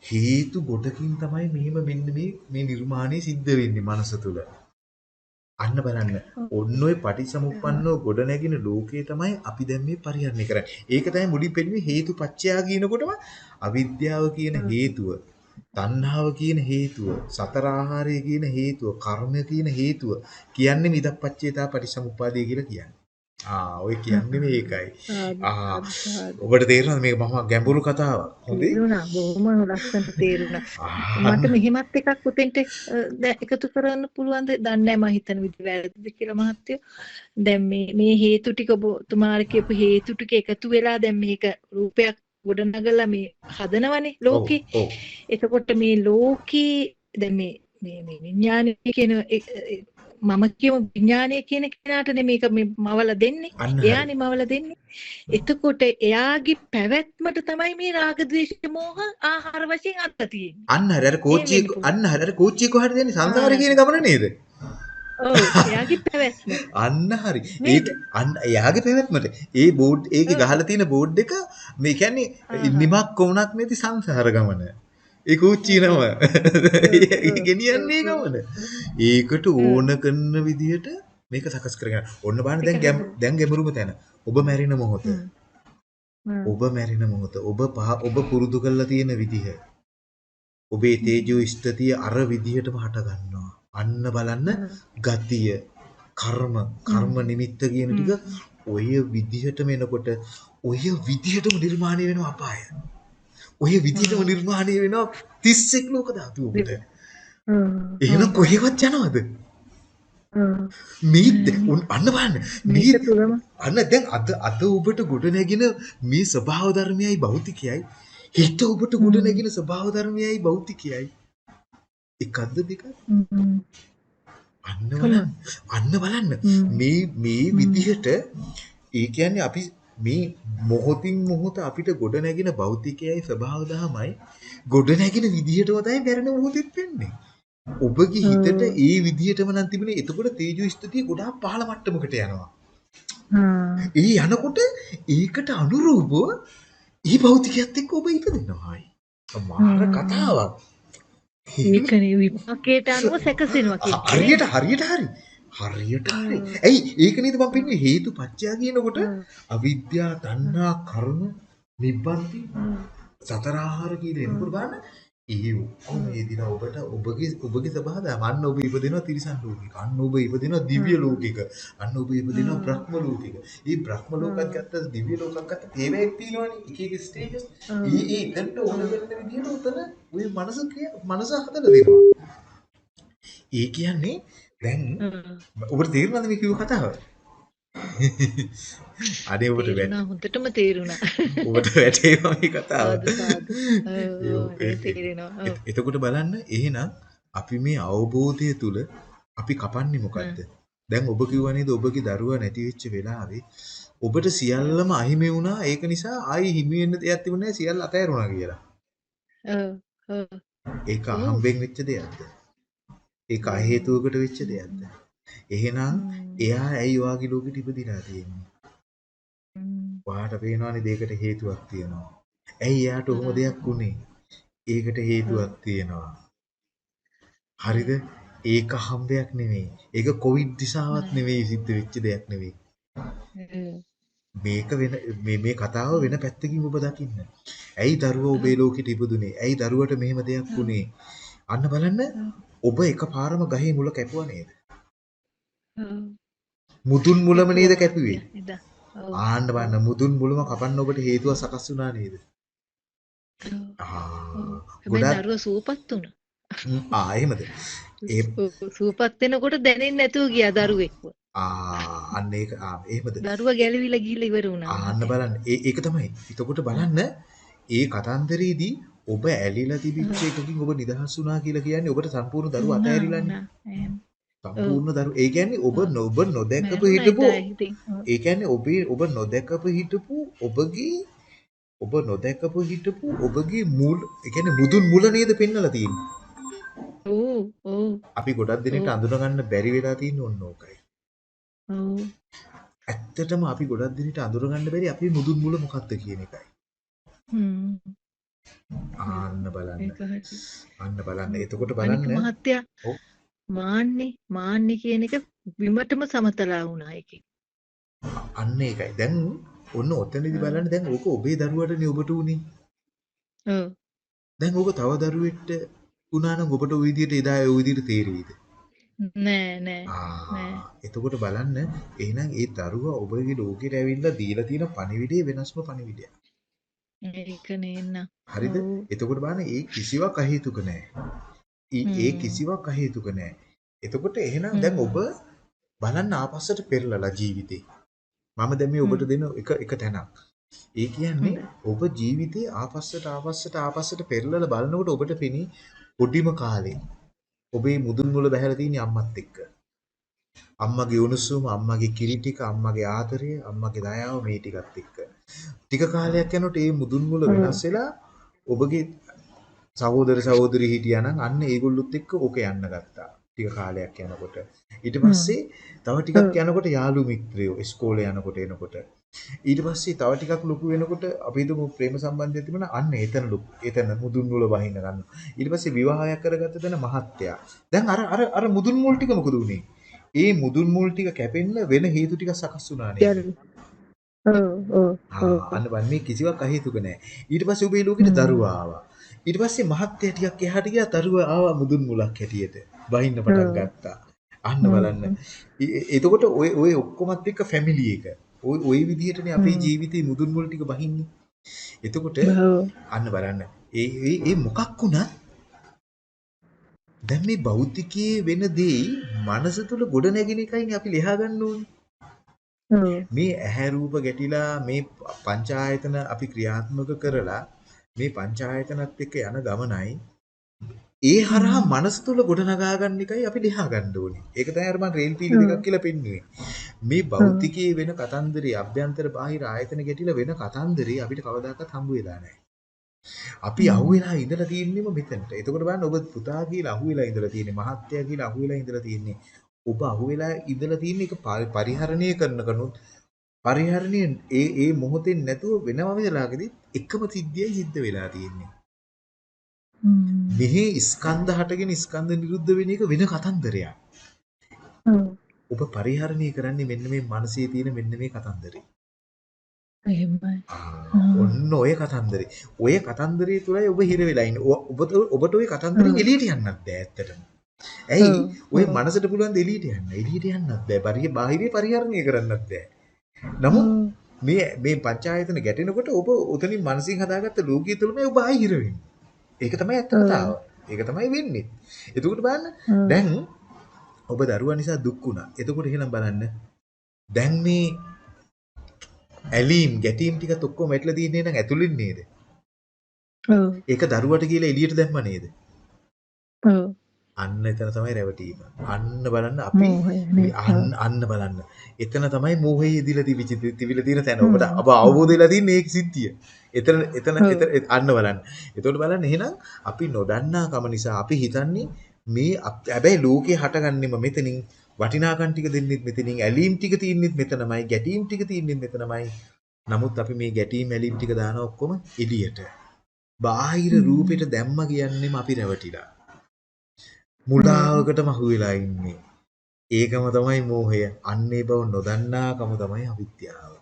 හේතු ගොඩකින් තමයි මෙහෙම මෙන්න මේ මේ නිර්මාණය සිද්ධ වෙන්නේ මනස තුල. අන්න බලන්න. ඔන්න ඔය පටිසමුප්පන්නව ගොඩ නැගින ලෝකේ තමයි අපි දැන් මේ පරිහරණය කරන්නේ. ඒක තමයි මුලින් පෙන්වන්නේ හේතුපච්චයා කියනකොටම අවිද්‍යාව කියන හේතුව, තණ්හාව කියන හේතුව, සතර කියන හේතුව, කර්මය කියන හේතුව කියන්නේ මිදප්පච්චේතා පටිසමුප්පාදය කියලා කියන්නේ. ආ ඔය කියන්නේ මේකයි. ආ ඔබට තේරෙනවද මේක මම ගැඹුරු කතාවක්. හොඳේ. තේරුණා. බොහොම ලස්සනට තේරුණා. මට මෙහෙමත් එකක් උතෙන්ට එකතු කරන්න පුළුවන්ද? දන්නේ නැහැ මම හිතන විදිහ වැරදිද කියලා මහත්තයෝ. දැන් මේ මේ හේතු ටික ඔබතුමාර කියපු හේතු ටික එකතු වෙලා දැන් මේක රූපයක් ගොඩනගලා මේ හදනවනේ ලෝකේ. එතකොට මේ ලෝකේ දැන් මේ මේ විඥානය කියන මම කියමු විඥානය කියන කෙනාටනේ මේක මවල දෙන්නේ. එයානේ මවල දෙන්නේ. එතකොට එයාගේ පැවැත්මට තමයි මේ රාග ද්වේෂ මෝහ ආහාර වශයෙන් අත්ත තියෙන්නේ. අන්න හරි අර කෝච්චිය අන්න හරි අර කෝච්චිය කොහට දෙන්නේ සංසාරේ කියන ගමන නේද? ඔව් එයාගේ පැවැත්ම. අන්න හරි. ඒක අන්න එයාගේ පැවැත්මට ඒ බෝඩ් ඒකේ ගහලා තියෙන බෝඩ් එක මේ කියන්නේ නිමක් කොමුණක් නැති සංසාර ගමන. ඒ කූච්චි නම. ගෙනියන්නේ ගමන. ඒකට ඕන කරන විදිහට මේක සකස් කරගෙන. ඔන්න බලන්න දැන් දැන් ගැඹුරුම තැන. ඔබ මැරෙන මොහොත. ඔබ මැරෙන මොහොත. ඔබ පහ ඔබ පුරුදු කරලා තියෙන විදිහ. ඔබේ තේජෝ ස්ථතිය අර විදිහටම හට ගන්නවා. අන්න බලන්න ගතිය, කර්ම, කර්ම නිමිත්ත කියන ටික ඔය විදිහටම එනකොට ඔය විදිහටම නිර්මාණය වෙනවා අපාය. ඔය විදිහටම නිර්මාණය වෙනවා 31 ලෝක ධාතු ඔබට. එහෙනම් කොහෙවත් යනවද? මේ අන්න බලන්න. මේ අන්න දැන් අද අද ඔබට ගොඩ නැගින මේ ස්වභාව ධර්මයයි භෞතිකයයි. හිත ඔබට ගොඩ නැගින ස්වභාව ධර්මයයි භෞතිකයයි. එකක්ද දෙකක්ද? අන්න බලන්න. අන්න බලන්න. මේ මේ විදිහට ඒ කියන්නේ අපි මේ මොහොතින් මොහොත අපිට ගොඩ නැගින භෞතිකයයි ස්වභාව දහමයි ගොඩ නැගින විදිහටම තමයි මැරෙන මොහොතෙත් වෙන්නේ. ඔබගේ හිතට ඒ විදිහටම නම් තිබුණේ එතකොට තේජෝ ස්ථිතිය ගොඩාක් පහළ මට්ටමකට යනවා. ඒ යනකොට ඒකට අනුරූපව ඒ භෞතිකයත් එක්ක ඔබ ඉපදෙනවායි. මාර කතාවක්. ඒකනේ විපාකයට අනුව සැකසෙනවා කියන්නේ. හරියට හරියට හරි. හරියට හරි. ඇයි ඒක නේද මම පෙන්නේ හේතු පත්‍යා කියනකොට අවිද්‍යා, තණ්හා, කර්ම, නිබ්බන්ති, සතර ආහාර කියන එනකොට ගන්න ඒ ඔක්කොම මේ දින ඔබට ඔබගේ ඔබගේ ස්වභාවය අන්න ඔබ ඉපදිනවා තිරිසන් ලෝකෙක. අන්න ඔබ ඉපදිනවා දිව්‍ය ලෝකෙක. අන්න ඔබ ඉපදිනවා බ්‍රහ්ම ලෝකෙක. මේ බ්‍රහ්ම ලෝකයක් ගත්ත දිව්‍ය ලෝකයක් ගත්ත තේවැයක් තියෙනවනේ. එක එක ස්ටේජස්. ඒ ඒ එතනට ඕන වෙන විදිහට උතන ඔය මනස මනස හදලා දෙනවා. ඒ කියන්නේ දැන් ඔබට තේරුණාද මේ කිව්ව කතාව? අනේ ඔබට වැටුණා හොඳටම තේරුණා. ඔබට වැටේවා මේ කතාව. එතකොට බලන්න එහෙනම් අපි මේ අවබෝධය තුල අපි කපන්නේ මොකද්ද? දැන් ඔබ කිව්වා නේද ඔබගේ දරුවා නැති වෙච්ච වෙලාවේ ඔබට සියල්ලම අහිමි වුණා ඒක නිසා ආයි හිමි වෙන්න දෙයක් තිබුණේ නැහැ සියල්ල අතහැරුණා කියලා. ඔව් ඔව් ඒක. අහම්බෙන් වෙච්ච දෙයක්ද? ඒක අහේතුවකට වෙච්ච දෙයක්ද? එහෙනම් එයා ඇයි වාගේ ලෝකෙට ඉපදිලා තියෙන්නේ? වාට පේනවනේ දෙයකට හේතුවක් තියෙනවා. ඇයි එයාට උම දෙයක් උනේ? ඒකට හේතුවක් තියෙනවා. හරිද? ඒක හම්බයක් නෙමෙයි. ඒක කොවිඩ් දිසාවක් නෙමෙයි සිද්ධ වෙච්ච දෙයක් නෙමෙයි. මේක වෙන මේ මේ කතාව වෙන පැත්තකින් ඔබ දකින්න. ඇයි දරුවා ඔබේ ලෝකෙට ඉපදුනේ? ඇයි දරුවට මෙහෙම දෙයක් වුනේ? අන්න බලන්න ඔබ එකපාරම ගහේ මුල කැපුවා නේද? මුදුන් මුලම නේද කැපුවේ? ආන්න බලන්න මුදුන් මුලම කපන්න ඔබට හේතුව සකස් වුණා නේද? ආ ගොඩක් දරුවා සූපත් වුණා. ආ එහෙමද? ඒ. සූපත් වෙනකොට දැනෙන්නේ නැතුව ගියා දරුවෙක්ව. ආ අන්න ඒක ආ එහෙමද? දරුවා ගැලවිලා ගිහිල්ලා ඉවර වුණා. ආන්න බලන්න ඒක තමයි. එතකොට බලන්න ඒ කතන්දරේදී ඔබ ඇලිලා තිබිච්ච එකකින් ඔබ නිදහස් වුණා කියලා කියන්නේ ඔබට සම්පූර්ණ දරුවා අතහැරිලානේ. සම්පූර්ණ දරුවා. ඒ කියන්නේ ඔබ නොබ නොදැකපු හිටපු ඒ කියන්නේ ඔබේ ඔබ නොදැකපු හිටපු ඔබගේ ඔබ නොදැකපු හිටපු ඔබගේ මුල් ඒ කියන්නේ මුදුන් මුල නේද පෙන්වලා තියෙන්නේ. ඔව් ඔව් අපි ගොඩක් දෙනෙක්ට ඔව්. අඳුන ගන්න බැරි වෙලා තියෙන්නේ ඔන්න ඕකයි. ඔව් ඇත්තටම අපි ගොඩක් දෙනෙක්ට අඳුර ගන්න බැරි අපේ මුදුන් මුල මොකක්ද කියන එකයි. හ්ම් ආන්න බලන්න. ඒක හරි. අන්න බලන්න. එතකොට අනික බලන්න මහත්තයා ඔව්. මාන්නේ මාන්නේ කියන එක බිමටම සමතලා වුණා ඒකේ. අන්න ඒකයි. දැන් ඔන්න ඔතනදී බලන්න දැන් ඕක ඔබේ දරුවටනේ ඔබට උනේ. ඔව් දැන් ඕක තව දරුවෙක්ට උනා නම් ඔබට ওই විදිහට එදා ওই විදිහට තේරෙයිද? නෑ නෑ ආ එතකොට බලන්න එහෙනම් ඒ දරුවා ඔබගේ ලෝකෙට ඇවිල්ලා දීලා තියෙන පණිවිඩය වෙනස්ම පණිවිඩයක්. ඒක නේන්න. හරිද? එතකොට බලන්න ඒ කිසිවක් අහේතුක නෑ. ඊ- ඒ. කිසිවක් අහේතුක නෑ. එතකොට එහෙනම්. දැන් ඔබ බලන්න ආපස්සට පෙරලලා ජීවිතේ. මම දැන් මේ ඔබට දෙන එක එක තැනක්. ඒ කියන්නේ ඔබ ජීවිතේ ආපස්සට ආපස්සට ආපස්සට පෙරලලා බලනකොට ඔබට පෙනී පොඩිම කාලේ ඔබේ මුදුන් මුල බහැලා තියෙන අම්මත් එක්ක. අම්මගේ උණුසුම, අම්මගේ කිරි ටික, අම්මගේ ආදරය, අම්මගේ දයාව මේ ටිකත් එක්ක. ටික කාලයක් යනකොට මේ මුදුන් මුල වෙනස් වෙලා ඔබගේ සහෝදර සහෝදරි හිටියා නම් අන්න ඒගොල්ලොත් එක්ක ඕක යන්න ගත්තා. ටික කාලයක් යනකොට. ඊට පස්සේ තව ටිකක් යනකොට යාළු මිත්‍රයෝ ඉස්කෝලේ යනකොට එනකොට. ඊට පස්සේ තව ටිකක් ලොකු වෙනකොට අපි හිතමු ප්‍රේම සම්බන්ධයක් තිබුණා අන්න එතන ලොකු. එතන මුදුන් මුල වහින්න ගන්නවා. ඊට පස්සේ විවාහයක් කරගත්ත තැන මහත්යා. දැන් අර අර අර මුදුන් මුල් ටික මොකද උනේ? ඒ මුදුන් මුල් ටික කැපෙන්න වෙන හේතු ටික සකස් වුණා නේද? ගැලවි. ඔව් ඔව් ඔව්. ආ, අන්න බලන්න මේ කිසිවක් අහේතුක නැහැ. ඊට පස්සේ ඔබේ ලෝකෙට. දරුවා ආවා. ඊට පස්සේ මහත්ය ටිකක් එහාට ගියා දරුවා ආවා මුදුන් මුලක් හැටියට. බහින්න පටන්. ගත්තා. අන්න. බලන්න. එතකොට ඔය ඔය ඔක්කොමත් එක්ක ෆැමිලි එක. ඔය ඔය විදිහටනේ අපේ. ජීවිතේ මුදුන් මුල ටික බහින්නේ. එතකොට. අන්න බලන්න. ඒ ඒ මොකක් වුණත් දැන් මේ භෞතිකයේ වෙන දේ මනස තුල ගොඩ නැගෙන එකයිනේ අපි ලියා ගන්න ඕනේ. මේ ඇහැ රූප ගැටිලා මේ පංචායතන අපි ක්‍රියාත්මක කරලා මේ පංචායතනත් එක්ක යන ගමනයි ඒ හරහා මනස තුල ගොඩනගා ගන්න එකයි අපි ලියා ගන්න ඕනේ. ඒක තමයි අර මම රේල් පීලි දෙකක් කියලා පෙන්නුවේ. මේ භෞතිකයේ වෙන කතන්දරේ අභ්‍යන්තර බාහිර ආයතන ගැටිලා වෙන කතන්දරේ අපිට කවදාකවත් හම්බ වෙලා නැහැ. අපි අහුවෙලා ඉඳලා තියෙන්නේම මෙතනට. එතකොට බලන්න ඔබ පුතා කියලා අහුවෙලා ඉඳලා තියෙන්නේ, මහත්තයා කියලා අහුවෙලා ඉඳලා තියෙන්නේ. ඔබ අහුවෙලා ඉඳලා තියෙන එක පරි- පරිහරණය කරන කනුත් පරිහරණය ඒ ඒ මොහොතෙන් නැතුව වෙනම වෙලාවකදී එකම සිද්ධියයි සිද්ධ වෙලා තියෙන්නේ. මෙහි ස්කන්ධ හටගෙන ස්කන්ධ නිරුද්ධ වෙන එක වෙන කතන්දරයක්. ඔබ පරිහරණය කරන්නේ මෙන්න මේ මනසේ තියෙන මෙන්න මේ කතන්දරේ. එහෙමයි. ඔන්න ඔය කතන්දරේ. ඔය කතන්දරේ තුලයි ඔබ හිර වෙලා ඉන්නේ. ඔබට ඔබට ඔය කතන්දරෙන්. එළියට යන්නත් බෑ ඇත්තටම. ඇයි? ඔය. මනසට පුළුවන් ද එළියට යන්න. එළියට යන්නත් බෑ. පරිය බාහිරේ පරිහරණය කරන්නත් බෑ. නමුත්. මේ මේ පංචායතන ගැටෙනකොට ඔබ උතනින් මනසින් හදාගත්ත ලෝකයේ තුලමයි ඔබ ආයි හිර වෙන්නේ. ඒක තමයි ඇත්ත කතාව. ඒක තමයි වෙන්නේ. එතකොට බලන්න. දැන් ඔබ දරුවා නිසා දුක් වුණා. එතකොට එහෙනම් බලන්න දැන් මේ ඇලීම් ගැටීම් ටිකත් ඔක්කොම වැටලා තියෙන්නේ නම් ඇතුළින් නේද? ඔව්. ඒක දරුවට කියලා එළියට දැම්ම නේද? ඔව්. අන්න එතන තමයි රැවටීම. අන්න බලන්න අපි. අන්න බලන්න. එතන තමයි මෝහයේ ඉදිලා තිබිච්ච තිබිලා තියෙන තැන. ඔබට අප අවබෝධ වෙලා තියෙන ඒ සිද්ධිය. එතන එතන අන්න බලන්න. එතකොට බලන්න එහෙනම් අපි නොදන්නා කම නිසා අපි හිතන්නේ මේ හැබැයි ලෝකේ හටගන්නෙම මෙතනින් වටිනාකම් ටික දෙන්නෙත් මෙතනින් ඇලීම් ටික තියෙන්නෙත් මෙතනමයි ගැටීම් ටික තියෙන්නෙත් මෙතනමයි. නමුත් අපි මේ ගැටීම් ඇලීම් ටික දාන ඔක්කොම එළියට. බාහිර රූපෙට දැම්ම කියන්නේම අපි රැවටිලා. මුලාවකටම අහු වෙලා ඉන්නේ. ඒකම තමයි මෝහය. අන්නේ බව නොදන්නාකම තමයි අවිද්‍යාව.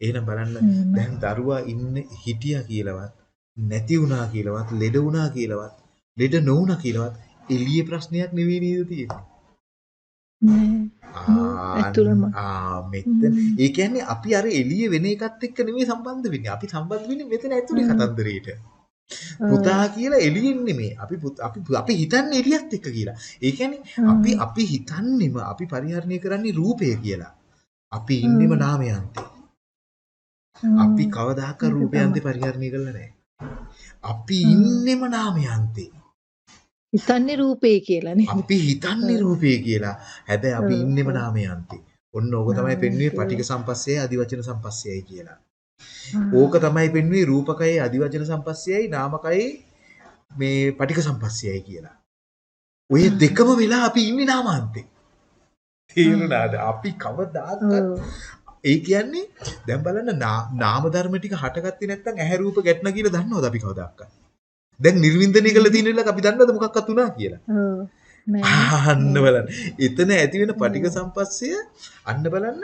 එහෙනම් බලන්න දැන් දරුවා ඉන්න හිටියා කියලාවත් නැති වුණා කියලාවත් ලෙඩ වුණා කියලාවත් ලෙඩ නොවුණා කියලාවත් එළියේ ප්‍රශ්නයක් නෙවෙයි නේද තියෙන්නේ. ඇතුළම. මෙතන ඒ කියන්නේ අපි අර එළිය වෙන එකත් එක්ක නෙමෙයි සම්බන්ධ වෙන්නේ. අපි සම්බන්ධ වෙන්නේ මෙතන ඇතුලේ කතන්දරේට. පුතා කියලා එළියෙන් නෙමෙයි. අපි අපි අපි හිතන්නේ එළියත් එක්ක කියලා. ඒ කියන්නේ අපි අපි හිතන්නේම අපි පරිහරණය කරන්නේ රූපය කියලා. අපි ඉන්නෙම නාමයන්තේ. අපි කවදාක රූපයන්තේ පරිහරණය කරලා නැහැ. අපි ඉන්නෙම නාමයන්තේ. හිතන්නේ රූපේ කියලා නේ. අපි හිතන්නේ රූපේ කියලා. හැබැයි අපි ඉන්නෙම නාමයන්තේ. ඔන්න ඕක තමයි පෙන්වන්නේ පටික සම්පස්සයයි අදිවචන සම්පස්සයයි කියලා. ඕක තමයි පෙන්වන්නේ රූපකයේ අදිවචන සම්පස්සයයි නාමකයේ මේ පටික සම්පස්සයයි කියලා. ඔය දෙකම වෙලා අපි ඉන්නේ නාමාන්තේ. තේරුණාද? අපි කවදාකවත් ඒ කියන්නේ දැන් බලන්න නාම ධර්ම ටික හටගත්තේ නැත්නම් ඇහැ රූප ගැටන කියලා දන්නවද අපි කවදාකවත්? දැන් නිර්වින්දනය කළ තියෙන ඉලක්ක අපි දන්නවද මොකක්වත් උනා කියලා? අන්න බලන්න. එතන ඇති වෙන පටික සම්පස්සය අන්න බලන්න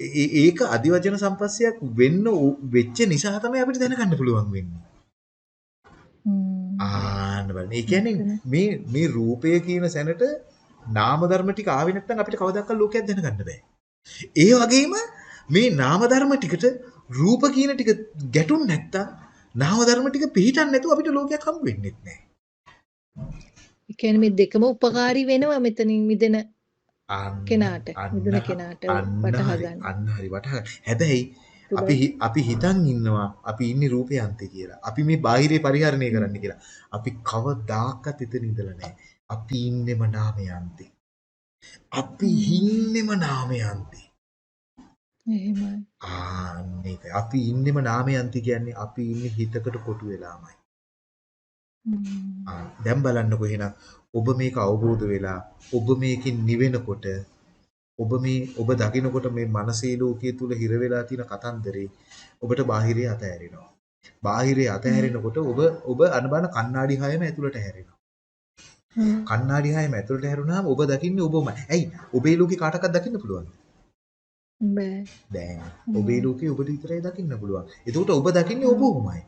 ඒක අදිවචන සම්පස්සයක් වෙන්න වෙච්ච නිසා තමයි අපිට දැනගන්න පුළුවන් වෙන්නේ. ආන්න බලන්න. ඒ කියන්නේ මේ මේ රූපය කියන සැනට නාම ධර්ම ටික ආවේ නැත්නම් අපිට කවදාකවත් ලෝකයක් දැනගන්න බෑ. ඒ වගේම මේ නාම ධර්ම ටිකට රූප කියන ටික ගැටුන් නැත්තම් නාම ධර්ම ටික පිළිටන් නැතුව අපිට ලෝකයක් හම්බ වෙන්නේ නැහැ. ඒ කියන්නේ මේ දෙකම උපකාරී වෙනවා මෙතනින් මිදෙන කෙනාට මිදුන කෙනාට වටහා ගන්න. අන්න හරි වටහා. හැබැයි අපි අපි හිතන් ඉන්නවා අපි ඉන්නේ රූපේ අන්තේ කියලා. අපි මේ බාහිරේ පරිහරණය කරන්න කියලා. අපි කවදාකවත් එතන ඉඳලා නැහැ. අපි ඉන්නෙම නාමයේ අන්තේ. අපි ඉන්නෙම නාමයේ අන්තේ. එහෙමයි. ආන්න ඒක. අපි ඉන්නෙම නාමයේ අන්තේ කියන්නේ අපි ඉන්නේ හිතකට කොටු වෙලාමයි. දැන් බලන්නකො එහෙනම් ඔබ මේක අවබෝධ වෙලා ඔබ මේකෙන් නිවෙනකොට ඔබ මේ ඔබ දකිනකොට මේ මානසික ලෝකයේ තුල හිර වෙලා තියෙන කතන්දරේ ඔබට බාහිරේ අතහැරෙනවා. බාහිරේ අතහැරෙනකොට ඔබ ඔබ අනබන කණ්ණාඩි හයම ඇතුළට හැරෙනවා. කණ්ණාඩි හයම ඇතුළට හැරුණාම ඔබ දකින්නේ ඔබමයි. ඇයි? ඔබේ ලෝකේ කාටවත් දකින්න පුළුවන්ද? බෑ. බෑ. ඔබේ ලෝකේ ඔබට විතරයි දකින්න පුළුවන්. එතකොට ඔබ දකින්නේ ඔබමයි.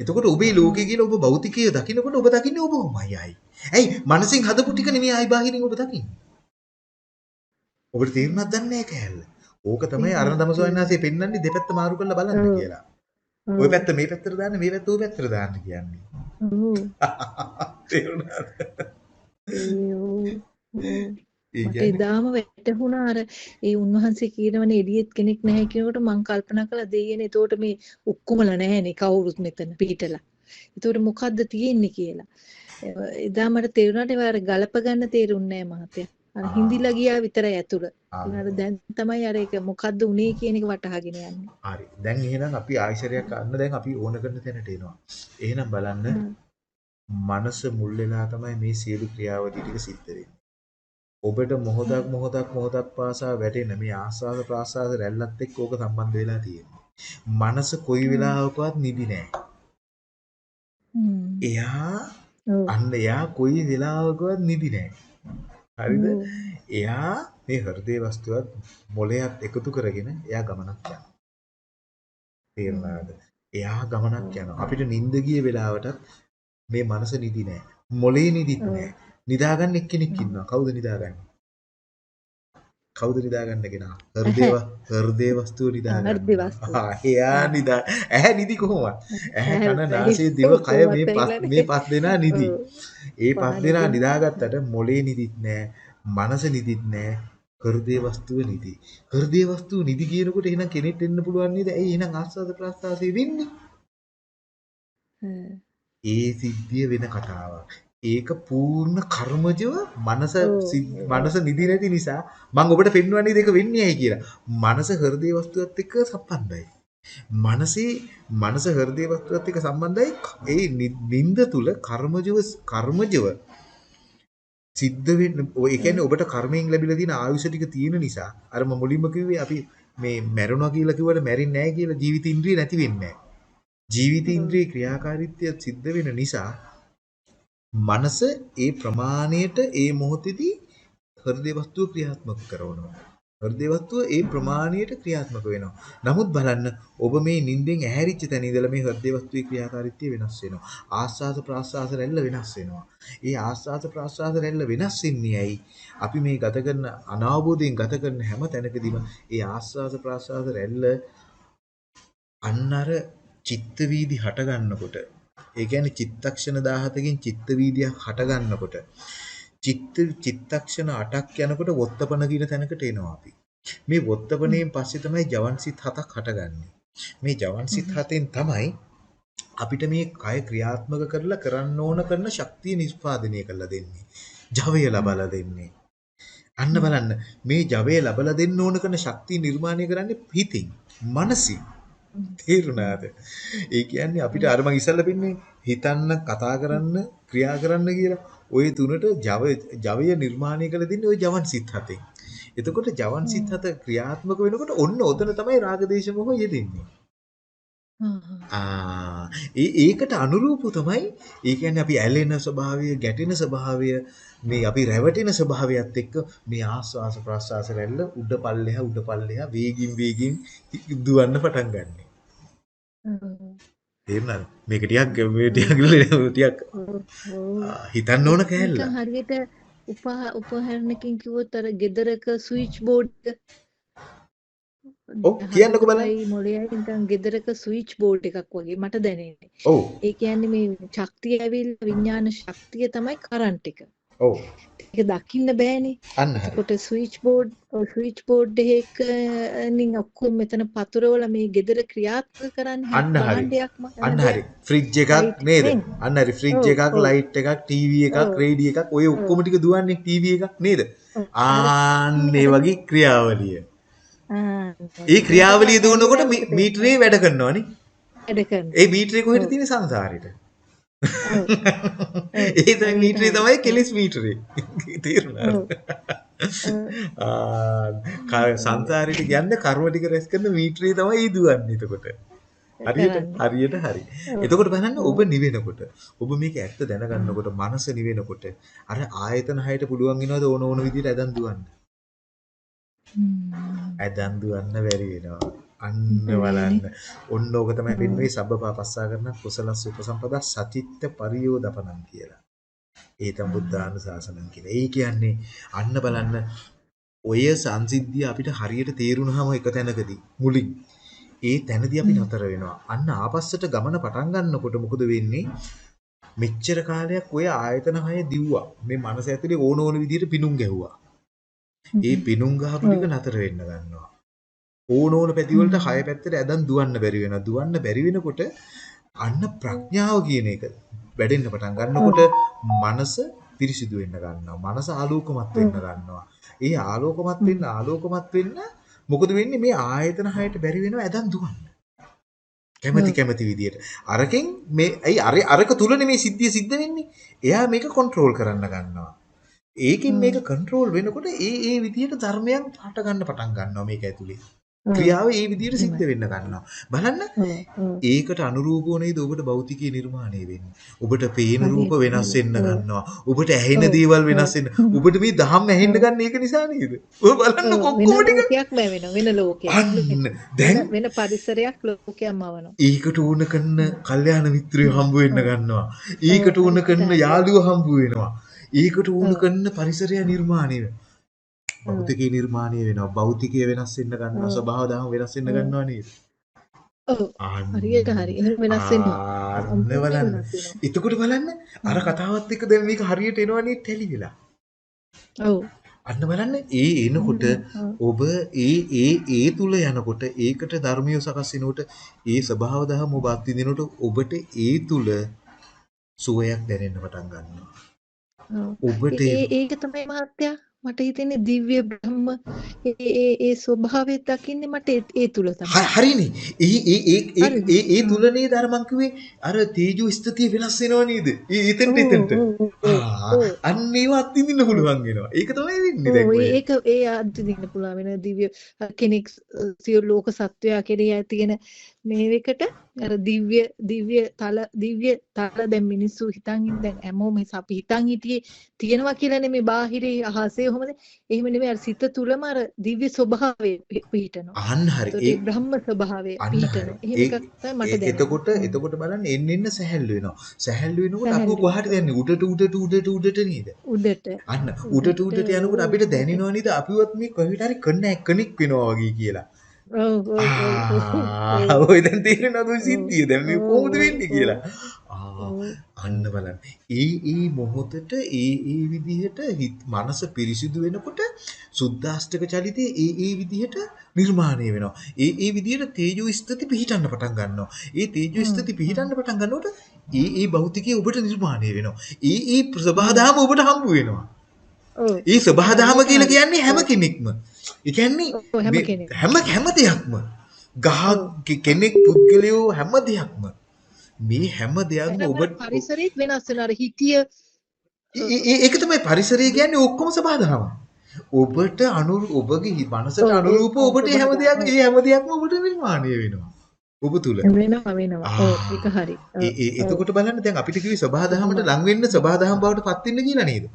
එතකොට ඔබේ ලෝකේ කියලා ඔබ භෞතිකය දකිනකොට ඔබ දකින්නේ ඔබමයි ආයි. ඇයි? මනසින් හදපු ටික නෙමෙයි ආයි බාහිරින් ඔබ දකින්නේ. ඔබට තේරුණාද දන්නේ කෑල්ල. ඕක තමයි අරණ දමසෝයන්නාසේ පෙන්වන්නේ දෙපැත්ත මාරු කරලා බලන්න කියලා. ওই පැත්ත මේ පැත්තට දාන්න මේ පැත්ත ওই පැත්තට දාන්න කියන්නේ. තේරුණාද? මට එදාම වැටහුණා අර ඒ උන්වහන්සේ කියනවනේ එළියෙත් කෙනෙක් නැහැ කියනකොට මං කල්පනා කළා දෙයියනේ එතකොට මේ ඔක්කොමලා නැහැනේ කවුරුත් මෙතන පිටලා. එතකොට මොකද්ද තියෙන්නේ කියලා. එදා මට තේරුණාට ඒවා අර ගලප ගන්න තේරුන්නේ නැහැ මහත්තයා. අර හිඳිලා ගියා විතරයි ඇතුළ. අර දැන් තමයි අර ඒක මොකද්ද උනේ කියන එක වටහාගෙන යන්නේ. හරි. දැන් එහෙනම් අපි ආයිශරයක් අන්න දැන් අපි ඕන කරන තැනට එනවා. එහෙනම් බලන්න මනස මුල් වෙලා තමයි මේ සියලු ක්‍රියාවලිය ටික සිද්ධ වෙන්නේ. ඔබට මොහොතක් මොහොතක් මොහොතක් පාසා වැටෙන මේ ආස්වාද ප්‍රාසාද රැල්ලත් එක්ක ඕක සම්බන්ධ වෙලා තියෙන්නේ. මනස කොයි වෙලාවකවත් නිදි නෑ. එයා අන්න එයා කොයි වෙලාවකවත් නිදි නෑ. හරිද? එයා මේ හෘදේ වස්තුවත් මොලයක් එකතු කරගෙන එයා ගමනක් යනවා. තේරුණාද? එයා ගමනක් යනවා. අපිට නිින්ද ගිය වෙලාවටත් මේ මනස නිදි නෑ. මොලේ නිදිත් නෑ. නිදාගන්න එක්කෙනෙක් ඉන්නවා. කවුද නිදාගන්නේ? කවුද නිදාගන්න කෙනා? හෘදේව හෘදේ වස්තුව නිදාගන්න. හෘදේ වස්තුව. ආ එයා නිදා. ඇහැ නිදි කොහොමද? ඇහැ කන නාසය දිව කය මේ පස් මේ පස් දෙනා නිදි. ඒ පස් දෙනා නිදාගත්තට මොලේ නිදිත් නෑ. මනස නිදිත් නෑ. හෘදේ වස්තුව නිදි. හෘදේ වස්තුව නිදි කියනකොට එහෙනම් කෙනෙක් එන්න පුළුවන් නේද? ඇයි එහෙනම් ආස්වාද ප්‍රස්වාසය වෙන්නේ? ඒ සිද්ධිය වෙන කතාවක්. ඒක පූර්ණ කර්මජව මනස මනස නිදි නැති නිසා මම ඔබට පෙන්වන්නේ දෙක වෙන්නේ ඇයි කියලා. මනස හෘදේ වස්තුවත් එක්ක සම්බන්ධයි. මනසේ මනස හෘදේ වස්තුවත් එක්ක සම්බන්ධයි. ඒ නින්ද තුල කර්මජව කර්මජව සිද්ධ වෙන්න ඒ කියන්නේ ඔබට කර්මයෙන් ලැබිලා තියෙන ආයුෂ ටික තියෙන නිසා අර මම මුලින්ම කිව්වේ අපි මේ මැරුණා කියලා කිව්වට මැරෙන්නේ නැහැ කියලා ජීවිත ඉන්ද්‍රිය නැති වෙන්නේ නැහැ. ජීවිත ඉන්ද්‍රිය ක්‍රියාකාරීත්වය සිද්ධ වෙන නිසා මනස ඒ ප්‍රමාණයට ඒ මොහොතේදී හෘදේ වස්තුව ක්‍රියාත්මක කරනවා. හෘදේ වස්තුව ඒ ප්‍රමාණයට ක්‍රියාත්මක වෙනවා. නමුත් බලන්න ඔබ මේ නිින්දෙන් ඇහැරිච්ච තැන ඉඳලා මේ හෘදේ වස්තුවේ ක්‍රියාකාරීත්වය වෙනස් වෙනවා. ආස්වාද ප්‍රාස්වාද රැල්ල වෙනස් වෙනවා. ඒ ආස්වාද ප්‍රාස්වාද රැල්ල වෙනස් වෙන්නේ ඇයි? අපි මේ ගත කරන අනාවබෝධයෙන් ගත කරන හැම තැනකදීම ඒ ආස්වාද ප්‍රාස්වාද රැල්ල අන්න අර චිත්ත වීදි හට ගන්නකොට ඒ කියන්නේ චිත්තක්ෂණ 17කින් චිත්ත වීදියක් හට ගන්නකොට චිත්ත චිත්තක්ෂණ 8ක් යනකොට වොත්තපන කියන තැනකට එනවා අපි. මේ වොත්තපණයෙන් පස්සේ තමයි ජවන්සිත හතක් හටගන්නේ. මේ ජවන්සිත හතෙන් තමයි අපිට මේ කය ක්‍රියාත්මක කරලා කරන්න ඕන කරන ශක්තිය නිෂ්පාදනය කරලා දෙන්නේ. ජවය ලබලා දෙන්නේ. අන්න බලන්න මේ ජවය ලබලා දෙන්න ඕන කරන ශක්තිය නිර්මාණය කරන්නේ හිතින්, මනසින්. තේරුණාද? ඒ කියන්නේ අපිට අර මං ඉස්සල්ලා පින්නේ හිතන්න, කතා කරන්න, ක්‍රියා කරන්න කියලා ওই තුනට ජව ජවය නිර්මාණය කළ දෙන්නේ ওই ජවන් සිත් හතෙන්. එතකොට ජවන් සිත් හත ක්‍රියාත්මක වෙනකොට ඔන්න ඔතන තමයි රාග දේශ මොහ යෙදෙන්නේ. ආ ඒ ඒකට අනුරූප තමයි ඒ කියන්නේ අපි ඇලෙන ස්වභාවය, ගැටෙන ස්වභාවය, මේ අපි රැවටෙන ස්වභාවයත් එක්ක මේ ආස්වාස ප්‍රාස්වාස රැල්ල උඩ පල්ලෙහා උඩ පල්ලෙහා වේගින් වේගින් දුවන්න පටන් ගන්නෙ. තේරුණාද? මේක ටිකක් මේ ටිකක් ටිකක් හිතන්න ඕන කෑල්ල. හරියට උපා උපහරණකින් කිව්වොත් අර ගෙදරක ස්විච් බෝඩ් ඔව්, කියන්නකෝ බලන්න. මොලේයි නිකන් ගෙදරක ස්විච් බෝඩ් එකක් වගේ මට දැනෙන්නේ. ඔව් ඒ කියන්නේ මේ ශක්තිය ඇවිල්ලා විඥාන ශක්තිය තමයි කරන්ට් එක. ඔව් ඒක දකින්න බෑනේ. අන්න හරි. එතකොට ස්විච් බෝඩ් ස්විච් බෝඩ් එකක නින් ඔක්කොම මෙතන පතුරවල මේ ගෙදර ක්‍රියාත්මක කරන්නේ. භාණ්ඩයක්ම අන්න. හරි. ෆ්‍රිජ් එකක් නේද? අන්න හරි. ෆ්‍රිජ් එකක්. ලයිට් එකක්, ටීවී එකක්. රේඩිය එකක් ඔය ඔක්කොම ටික දුවන්නේ ටීවී එකක් නේද? ආන්න ඒ වගේ ක්‍රියාවලිය. ඒ ක්‍රියාවලිය දුවනකොට මීටරේ වැඩ කරනවානේ. වැඩ කරනවා. ඒ මීටරේ කොහෙද තියෙන්නේ සංසාරෙට? ඒ මීටරේ තමයි කෙලිස් මීටරේ. ක- සංසාරෙට කියන්නේ කර්ම ටික රැස් කරන මීටරේ තමයි ඊ දුවන්නේ එතකොට. හරියට. හරියට හරි. එතකොට බලන්න ඔබ නිවෙනකොට ඔබ මේක ඇත්ත දැනගන්නකොට මනස නිවෙනකොට අර ආයතන හයට පුළුවන් වෙනවද ඕන ඕන විදිහට ඇදන් දුවන්න. ඇදන් දුවන්න බැරි වෙනවා. අන්න බලන්න. ඔන්න ඕක තමයි පින්වේ සබ්බපාපස්සා කරන කුසලස් උපසම්පදා සචිත්ත පරියෝදපණම් කියලා. ඒ තමයි බුද්ධානුශාසනම් කියලා. ඒ කියන්නේ අන්න බලන්න ඔය සංසිද්ධිය අපිට හරියට තේරුණාම එක තැනකදී මුලින් ඒ තැනදී අපි නතර වෙනවා. අන්න ආපස්සට ගමන පටන් ගන්නකොට මොකද වෙන්නේ? මෙච්චර කාලයක් ඔය ආයතන හය දිව්වා. මේ මනස ඇතුලේ ඕන ඕන විදිහට පිණුම් ගැහුවා. ඒ පිණුම් ගහපු ටික නතර වෙන්න ගන්නවා. ඕන ඕන පැති වලට හය පැත්තට ඇදන් දුවන්න බැරි වෙනවා. දුවන්න බැරි වෙනකොට අන්න ප්‍රඥාව කියන එක වැඩෙන්න පටන් ගන්නකොට මනස පිරිසිදු වෙන්න ගන්නවා. මනස ආලෝකමත් වෙන්න ගන්නවා. ඒ ආලෝකමත් වෙන්න ආලෝකමත් වෙන්න මොකද වෙන්නේ මේ ආයතන හයට බැරි වෙනවා ඇදන් දුවන්න. කැමැති කැමැති විදියට. අරකින් මේ ඇයි අර අරක තුල නෙමේ සිද්ධිය සිද්ධ වෙන්නේ. එයා මේක කන්ට්‍රෝල් කරන්න ගන්නවා. ඒකෙන් මේක කන්ට්‍රෝල් වෙනකොට ඒ ඒ විදියට ධර්මයන් හට ගන්න පටන් ගන්නවා මේක ඇතුලේ. ක්‍රියාව ඒ විදියට සිද්ධ වෙන්න ගන්නවා. බලන්න. ඒකට අනුරූපව නේද ඔබට භෞතිකයේ නිර්මාණය වෙන්නේ. ඔබට පේන. රූප වෙනස් වෙන්න. ගන්නවා. ඔබට ඇහෙන. දේවල් වෙනස් වෙන්න. ඔබට මේ දහම් ඇහෙන්න ගන්න ඒක නිසා නේද? ඔය බලන්න කොක්කොම වෙන ටික ලෝකයක් බෑ වෙන වෙන ලෝකයක්. දැන් වෙන පරිසරයක් ලෝකයක්ම වනවා. ඒකට ඕන කරන කල්යාණ මිත්‍රයෝ හම්බ වෙන්න ගන්නවා. ඒකට ඕන කරන. යාළුවෝ හම්බ වෙනවා. ඒකට ඕන. කරන පරිසරය නිර්මාණය වෙනවා. ඔව්. භෞතිකයේ නිර්මාණය වෙනවා. භෞතිකය වෙනස් වෙන්න ගන්නවා. ස්වභාව දහම වෙනස් වෙන්න. ගන්නවා නේද? ඔව්. හරියට හරි. එහෙම වෙනස් වෙනවා. එතකොට බලන්න අර කතාවත් එක්ක දැන් මේක හරියට එනවනේ ටැලි වෙලා. ඔව්. අන්න බලන්න ඒ එනකොට. ඔබ ඒ ඒ ඒ තුල යනකොට ඒකට ධර්මිය සකස් වෙනකොට ඒ ස්වභාව දහම ඔබ අත්විඳිනකොට ඔබට ඒ තුල සුවයක් දැනෙන්න පටන් ගන්නවා. ඔබට ඒක තමයි මහත්තයා මට හිතෙන්නේ දිව්‍ය බ්‍රහ්ම ඒ ඒ ඒ ස්වභාවය දකින්නේ මට ඒ- තුල තමයි. හරිනේ. ඒ ඒ ඒ ඒ? ඒ තුල නේද අර මං කිව්වේ අර තේජෝ ස්ථතිය වෙනස් වෙනව නේද? ඒ එතෙන්ට එතෙන්ට. අන්න ඒව අත්විඳින්න පුළුවන් වෙනවා. ඒක තමයි වෙන්නේ දැන් ඔය. ඒක ඒ අත්දින්න පුළුවන් වෙන දිව්‍ය කෙනෙක් සියලු ලෝක සත්වයා කෙරෙහි තියෙන මේවකට අර දිව්‍ය දිව්‍ය තල දිව්‍ය තල දැන් මිනිස්සු හිතන් දැන් හැමෝම අපි හිතන් හිටියේ තියෙනවා කියලා නෙමෙයි බාහිරේ අහසේ කොහොමද එහෙම නෙමෙයි අර සිත තුලම අර දිව්‍ය ස්වභාවය පිහිටනවා අන්න හරි. ඒ බ්‍රහ්ම ස්වභාවය. පිහිටනවා එහෙම එකක් තමයි මට දැනෙන්නේ එතකොට. එතකොට බලන්න එන්න එන්න සැහැල්ලු වෙනවා. සැහැල්ලු වෙනකොට අපෝ සැහැල්ලු කොහාටද යන්නේ? උඩට උඩට උඩට උඩට නේද? උඩට අන්න උඩට උඩට යනකොට අපිට දැනෙනව නේද අපිවත් මේ කොහෙට හරි කන්නෑ කණෙක් වෙනවා වගේ කියලා. ඔව් ඔව් ඔව් ඔව් ආ ඔව් ඔය දැන් තේරෙනවද ඔය ඔව් සිද්ධිය? දැන් මේ කොහොමද වෙන්නේ කියලා. අන්න බලන්න. ඒ ඒ මොහොතට ඒ ඒ විදිහට හිත මනස පිරිසිදු වෙනකොට සුද්දාෂ්ටක චලිතේ ඒ ඒ විදිහට නිර්මාණය වෙනවා. ඒ ඒ විදිහට තේජෝ ස්ථಿತಿ පිහිටන්න පටන් ගන්නවා. ඒ තේජෝ හ්ම් පිහිටන්න පටන් ගන්නකොට ඒ ඒ භෞතිකයේ ඔබට නිර්මාණය වෙනවා. ඒ ඒ හ්ම් සබහාදහම ඔබට හම්බ වෙනවා. ඒ සබහාදහම ඒක කියලා කියන්නේ හැම කෙනෙක්ම. ඒ කියන්නේ ඔව් හැම හැම දෙයක්ම. ගහ කෙනෙක් පුද්ගලයෝ හැම දෙයක්ම. මේ හැම දෙයක්ම ඔබ පරිසරයත් වෙනස් වෙනවා හිතිය ඒක තමයි පරිසරය කියන්නේ ඔක්කොම සබහාදහම. ඔබට අනුරු ඔබගේ මනසට අනුරූප ඔබට හැම දෙයක් ඒ හැම දෙයක්ම ඔබට නිර්මාණය වෙනවා. ඔබ තුල. වෙනවා වෙනවා. ඔව් ඒක හරි. එතකොට බලන්න දැන් අපිට කිව්වේ එහෙමයි ලං වෙන්න සබහාදහම බවට පත් වෙන්න කියලා නේද?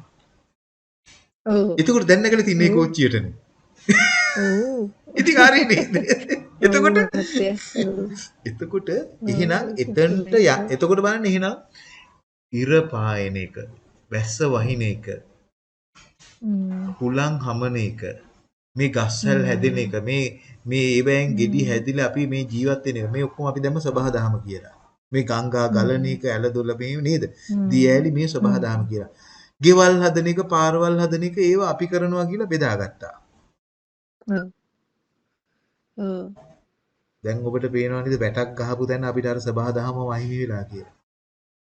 ඔව්. එතකොට දැන් නැගලා තින්නේ කෝච්චියටනේ. ඉතින් හරි නේද? එතකොට එතකොට එහෙනම් එතනට එතකොට බලන්න එහෙනම් ඉර පායන එක, වැස්ස වහින එක, හුලං හමන එක, මේ ගස්වැල් හැදෙන එක, මේ මේ ඒවැයෙන් ගෙඩි හැදිලා අපි මේ ජීවත් වෙන එක. මේ ඔක්කොම අපි දැම්ම සබහාදහම කියලා. මේ ගංගා ගලන එක, ඇලදොල මේ නේද? හ්ම් දියඇලි මේ හ්ම් සබහාදහම කියලා. ගෙවල් හදන එක, පාරවල් හදන එක ඒවා අපි කරනවා කියලා බෙදාගත්තා. ඔව් දැන් ඔබට පේනවා නේද වැටක් ගහපු තැන අපිට අර සබහාදහම වහිමි වෙලා කියලා.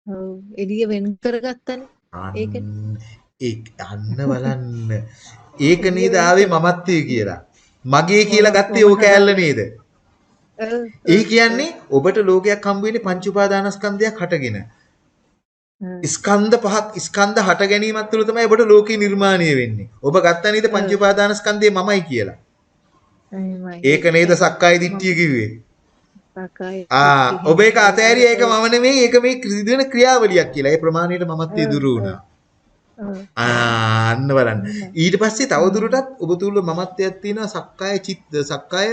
ඔව් එළිය වෙන් කරගත්තනේ ඒකනේ අන්න බලන්න. ඒක නේද ආවේ මමත්වයේ කියලා. මගේ කියලා ගත්තේ ඕක ඇල්ල නේද? ඒ කියන්නේ ඔබට ලෝකයක් හම්බ වෙන්නේ පංච උපාදානස්කන්ධයක් හටගෙන. ස්කන්ධ පහක් ස්කන්ධ හට ගැනීමත් තුළ තමයි ඔබට ලෝකේ නිර්මාණය වෙන්නේ. ඔබ ගත්තා නේද පංච ඔව් උපාදානස්කන්ධය මමයි කියලා. ඒක නේද සක්කාය දිට්ඨිය කිව්වේ. ආ ඔබ ඒක අතෑරිය ඒක මම නෙමෙයි ඒක මේ සිදුවෙන ක්‍රියාවලියක් කියලා. ඒ ප්‍රමාණයට මමත්වයේ ඔව් දුරු වුණා. අන්න බලන්න. ඊට පස්සේ හ්ම් තවදුරටත් ඔබ තුල මමත්වයක් තියෙනවා සක්කාය චිත්ත සක්කාය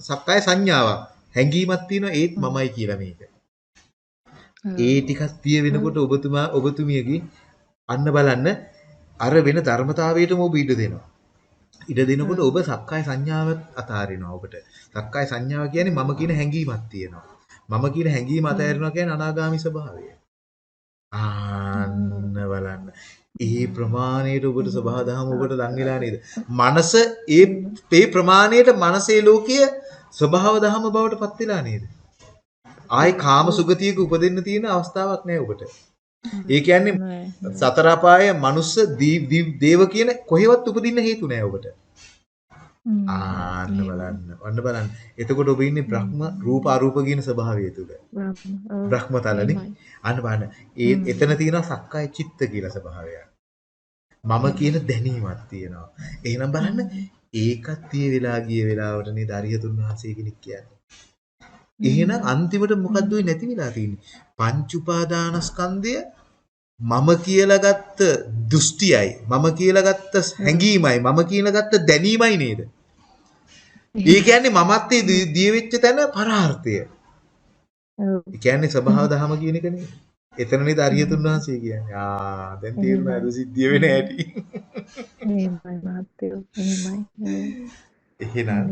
සක්කාය සංඥාවක්. හැඟීමක් තියෙනවා ඒත් මමයි කියලා මේක. ඒ ටිකක් ඔව් වෙනකොට ඔබතුමා ඔබතුමියගේ අන්න බලන්න අර වෙන ධර්මතාවයටම ඔබ ඉඩ දෙනවා. ඉඩ දෙනකොට ඔබ සක්කාය සංඥාව අතාරිනවා ඔබට. සක්කාය සංඥාව කියන්නේ මම කියන හැඟීමක් තියෙනවා. මම කියන හැඟීම අතාරිනවා කියන්නේ අනාගාමි ස්වභාවය. ආන්න බලන්න. ඒ ප්‍රමාණයට ඔබට හ්ම් සබහාදහම ඔබට ලං වෙලා නේද? මනස ඒ ඒ ප්‍රමාණයට මනසේ ලෝකයේ ස්වභාව දහම බවට පත් වෙලා නේද? ආයි කාම සුගතියක උපදින්න තියෙන අවස්ථාවක් නැහැ ඔබට. ඒ කියන්නේ නෑ නෑ සතර අපාය මනුස්ස දේව කියන කොහෙවත් උපදින්න හේතු නැහැ ඔබට. ආන්න බලන්න. ඔන්න බලන්න. එතකොට ඔබ ඉන්නේ බ්‍රහ්ම හ්ම් රූප අරූප කියන ස්වභාවය තුල. බ්‍රහ්ම ඔව් බ්‍රහ්ම තලනේ. එහෙමයි අන්න බලන්න. ඒ එතන තියෙනවා සක්කාය චිත්ත කියලා ස්වභාවයක්. මම කියන දැනීමක් තියෙනවා. එහෙනම් බලන්න ඒකත් තිය වෙලා ගිය වෙලාවට නේද අරියතුන් වහන්සේ කෙනෙක් කියන්නේ. එහෙනම් අන්තිමට මොකද්ද ඔය නැති වෙලා තියෙන්නේ? පංච උපාදානස්කන්ධය මම කියලා ගත්ත දෘෂ්ටියයි මම කියලා ගත්ත හැඟීමයි මම කියලා ගත්ත දැනීමයි නේද? ඒ කියන්නේ මමත් දිය වෙච්ච තැන පරාර්ථය. ඒ කියන්නේ ස්වභාව දහම කියන එක නේද? එතන නේද අරියතුන් වහන්සේ කියන්නේ. ආ දැන් තේරුණා අද සිද්ධිය වෙන හැටි. එහෙමයි මහත්තයෝ එහෙමයි එහෙනම්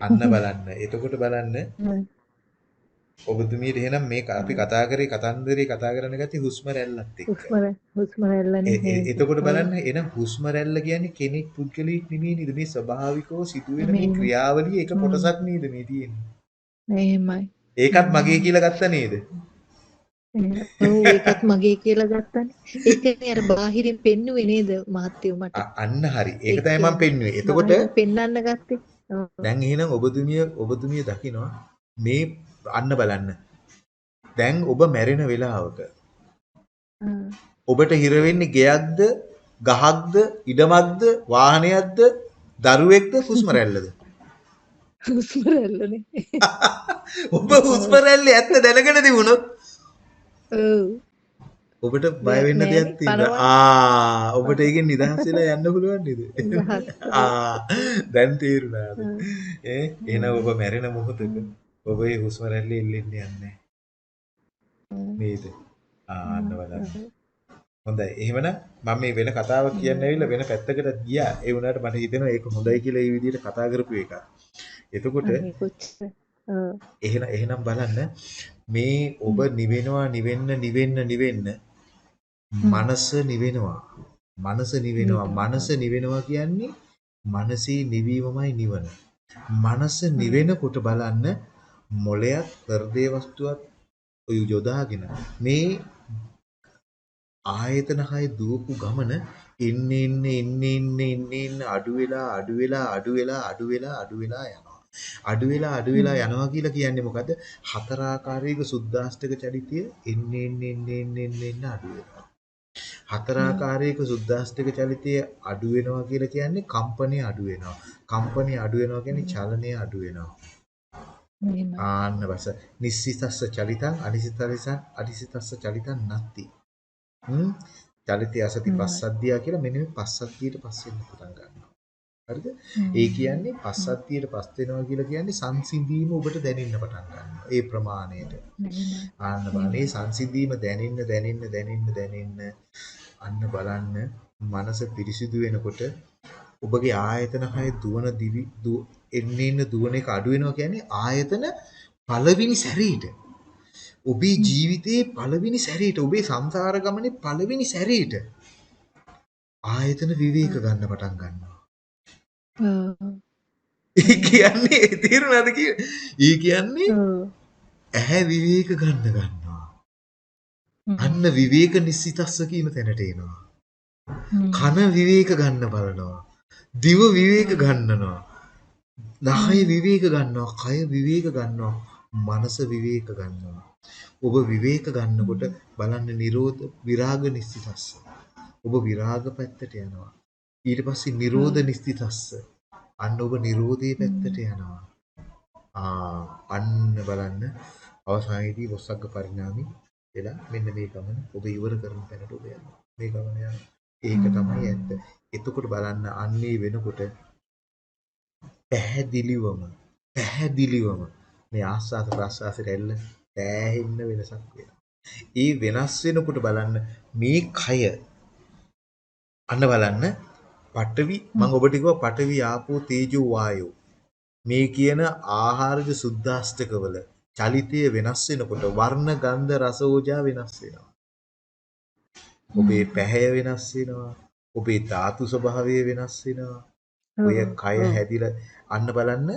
අන්න බලන්න. එතකොට බලන්න ඔබතුමීට එහෙනම් මේ අපි කතා කරේ කතන්දරේ කතා කරන්න ගත්තේ හුස්ම රැල්ලත් එක්ක. හුස්ම රැල්ලනේ එතකොට බලන්න එහෙනම් හුස්ම රැල්ල කියන්නේ කෙනෙක් පුද්ගලෙක් නෙමෙයි නේද මේ ස්වභාවිකව සිදුවෙන මේ. ක්‍රියාවලිය එක. කොටසක් නේද මේ තියෙන්නේ. එහෙමයි ඒකත් මගේ කියලා ගත්ත නේද? ඔව් ඒකත් මගේ කියලා ගත්තනේ. ඒ කියන්නේ අර බාහිරින් පෙන්නුවේ නේද මහත්තයෝ මට. අන්න හරි. ඒක තමයි මම පෙන්වුවේ. එතකොට පෙන්වන්න ගත්තේ. දැන් එහෙනම් ඔබතුමිය ඔබතුමිය දකිනවා මේ අන්න බලන්න. දැන් ඔබ මැරෙන වෙලාවක. ඔබට හිර වෙන්නේ ගෙයක්ද, ගහක්ද, ඉඩමක්ද, වාහනයක්ද, දරුවෙක්ද, හුස්ම රැල්ලද? හුස්ම රැල්ලනේ. ඔබ හුස්ම රැල්ලේ ඇත්ත දැනගෙන තිබුණොත්. ඔබට බය නෑ වෙන්න දෙයක්. පරවා ආ ඔබට ඒකෙන් නිදහස් වෙලා යන්න පුළුවන් නේද? ආ දැන් තේරුණාද? ඒ එහෙනම් ඔබ මැරෙන මොහොතක ඔබ ඒ හුස්ම රැල්ලේ ඉල්ලෙන්න යන්නේ නේද? ආ අන්න බලන්න. හොඳයි. එහෙමනම් මම මේ වෙන කතාවක් කියන්න ඇවිල්ලා වෙන පැත්තකට ගියා. ඒ වුණාට මට හිතෙනවා ඒක හොඳයි කියලා මේ විදිහට කතා කරපු එක. එතකොට. එහෙනම් එහෙනම් බලන්න මේ ඔබ නිවෙනවා නිවෙන්න නිවෙන්න නිවෙන්න මනස නිවෙනවා. මනස නිවෙනවා. මනස නිවෙනවා කියන්නේ මනසේ නිවීමමයි නිවන. මනස නිවෙනකොට බලන්න මොලයක් හෘදේ වස්තුවක් ඔය යොදාගෙන මේ ආයතන හය දුවපු ගමන එන්න එන්න එන්න එන්න එන්න අඩු වෙලා අඩු වෙලා අඩු වෙලා අඩු වෙලා අඩු වෙලා යනවා. අඩු වෙලා අඩු වෙලා යනවා කියලා කියන්නේ මොකද්ද? හතර ආකාරයක සුද්දාෂ්ටක චරිතය එන්න එන්න එන්න එන්න අඩු වෙනවා. හතර ආකාරයක සුද්දාෂ්ටක චලිතය අඩු වෙනවා කියලා කියන්නේ කම්පණය අඩු වෙනවා. කම්පණය අඩු වෙනවා කියන්නේ චලනය අඩු වෙනවා. ආන්න බස නිස්සිතස්ස චලිතං අනිසිතස්ස අනිසිතස්ස චලිතං නැත්ති. හ්ම් චලිතය අසති. පස්සද්ධිය කියලා මෙන්න මේ පස්සද්ධියට පස්සෙන් පටන් ගන්නවා. හරිද? ඒ කියන්නේ පස්සද්ධියට පස් වෙනවා කියලා කියන්නේ සංසිඳීම ඔබට දැනෙන්න පටන් ගන්නවා. ඒ ප්‍රමාණයට. ආන්න බලන්න සංසිඳීම දැනෙන්න දැනෙන්න දැනෙන්න දැනෙන්න අන්න බලන්න මනස පිරිසිදු වෙනකොට ඔබගේ ආයතන හය දුවන දිවි එන්න එන්න දුවන එක අඩු වෙනවා කියන්නේ ආයතන පළවෙනි සැරේට ඔබේ ජීවිතයේ පළවෙනි සැරේට ඔබේ සංසාර ගමනේ පළවෙනි සැරේට ආයතන විවේක ගන්න පටන් ගන්නවා. ඔව්. ඒ කියන්නේ තේරුණාද කිය? ඒ කියන්නේ ඔව්. ඇහැ විවේක ගන්න ගන්නවා. හ්ම්. අන්න විවේක නිස්සිතස්ස කියන තැනට එනවා. හ්ම්. කන විවේක ගන්න බලනවා. දිව විවේක ගන්නනවා. නහය විවේක ගන්නවා. කය විවේක ගන්නවා. මනස විවේක ගන්නවා. ඔබ විවේක ගන්නකොට බලන්න නිරෝධ විරාග නිස්සිතස්ස. ඔබ විරාග පැත්තට යනවා. ඊට පස්සේ නිරෝධ නිස්සිතස්ස. අන්න ඔබ නිරෝධයේ පැත්තට යනවා. ආ අන්න බලන්න අවසානයේදී වොස්සග්ග පරිණාමි වෙලා මෙන්න මේ ගමන ඔබ ඉවර කරන තැනට ඔබ යනවා. මේ ගමන යනවා. ඒක තමයි ඇත්ත. එතකොට බලන්න අන්නේ වෙනකොට පැහැදිලිවම පැහැදිලිවම මේ ආස්වාද ප්‍රාස්වාස රැල්ල පෑහෙන්න වෙනසක් වෙනවා. ඒ වෙනස් වෙනකොට බලන්න මේ කය අන්න බලන්න පඨවි මම ඔබට කිව්වා පඨවි ආපෝ තේජෝ වායෝ මේ කියන ආහාරජ සුද්දාස්තකවල චලිතය වෙනස් වෙනකොට වර්ණ ගන්ධ රස ඕජා වෙනස් වෙනවා. ඔබේ පැහැය වෙනස් වෙනවා. ඔබේ ධාතු ස්වභාවය වෙනස් වෙනවා. ඔය. කය. හැදිලා අන්න බලන්න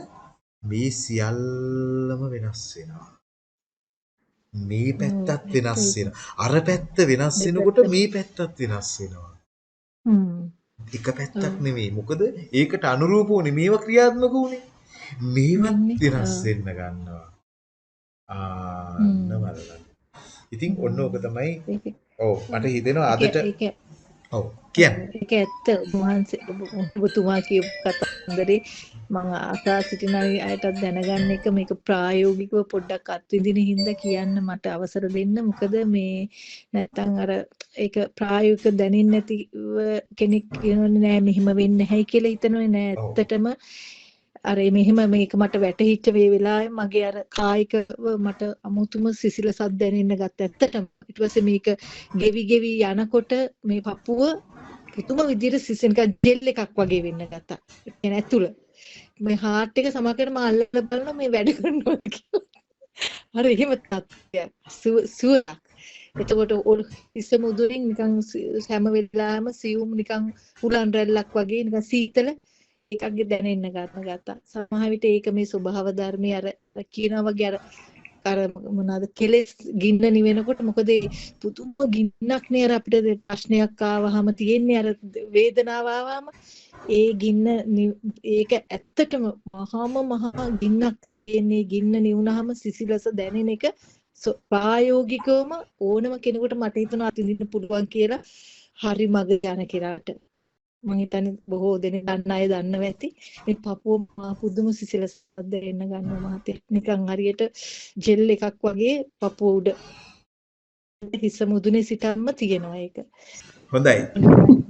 මේ සියල්ලම වෙනස් වෙනවා. මේ පැත්තත් වෙනස්. වෙනවා. අර පැත්ත වෙනස් වෙනකොට මේ පැත්තත් වෙනස් වෙනවා. හ්ම්. එක පැත්තක්. නෙමෙයි. මොකද ඒකට අනුරූප උනේ මේවා ක්‍රියාත්මක උනේ. මේවත්. වෙනස්. වෙන්න ගන්නවා. හ්ම්. බලන්න. ඉතින් ඔන්න ඕක තමයි ඔව් මට හිතෙනවා අදට ඔව් කියන්න. ඒක ඇත්ත ඔබවහන්සේ ඔබ- ඔබතුමා කියපු කතන්දරේ මම අසා සිටින අයටත් දැනගන්න එක මේක ප්‍රායෝගිකව පොඩ්ඩක් අත්විඳින හින්දා කියන්න මට අවසර දෙන්න මොකද මේ නැත්තම් අර ඒක ප්‍රායෝගික දැනෙන්නේ නැතිව කෙනෙක් කියනවනේ නෑ මෙහෙම වෙන්නේ නැහැයි කියලා හිතනවනේ නෑ. ඇත්තටම අර මෙහෙම මේක මට වැටහිච්ච වේ වෙලාවේ මගේ අර කායිකව මට අමුතුම සිසිලසක් දැනෙන්න ගත්ත ඇත්තටම ඊට පස්සේ මේක ගෙවි ගෙවි යනකොට මේ පපුව පුදුම විදිහට සිසෙන් එක ජෙල් එකක් වගේ වෙන්න ගත්තා. ඒ කියන්නේ ඇතුළ. මේ හાર્ට් එක සමහරකට මම අල්ලලා බලනවා මේ වැඩ කරනවා කියලා. හරි එහෙම තත්ත්වයක්. සුව- සුවයක්. එතකොට ඔල් හිස මුදුරින් නිකන් සි- හැම වෙලාවෙම සියුම් නිකන් උලන් රැල්ලක් වගේ නිකන් සීතල එකක් දැනෙන්න ගන්න ගත්තා. සමහර විට ඒක මේ ස්වභාව ධර්මයේ අර අර කියනවා වගේ අර අර මොනවාද කෙලෙස් ගින්න නිවෙනකොට මොකද ඒ පුදුම ගින්නක් නේ අර අපිට ප්‍රශ්නයක් ආවහම තියෙන්නේ අර වේදනාව ආවම ඒ ගින්න ඒක ඇත්තටම මහාම මහා ගින්නක් තියෙන්නේ. ගින්න නිවුනහම සිසිලස දැනෙන එක ප්‍රායෝගිකවම ඕනම කෙනෙකුට මට හිතෙනවා අත්විඳින්න පුළුවන් කියලා හරි මග යන කෙනාට. මම හිතන්නේ බොහෝ දෙනෙක් දන්න අය දන්නවා ඇති. මේ පපුව මා පුදුම සිසිලසක් දැනෙන්න ගන්නවා මහත්තයා. නිකන් හරියට ජෙල් එකක් වගේ පපුව උඩ හිස මුදුනේ සිටම්ම තියෙනවා ඒක. හොඳයි.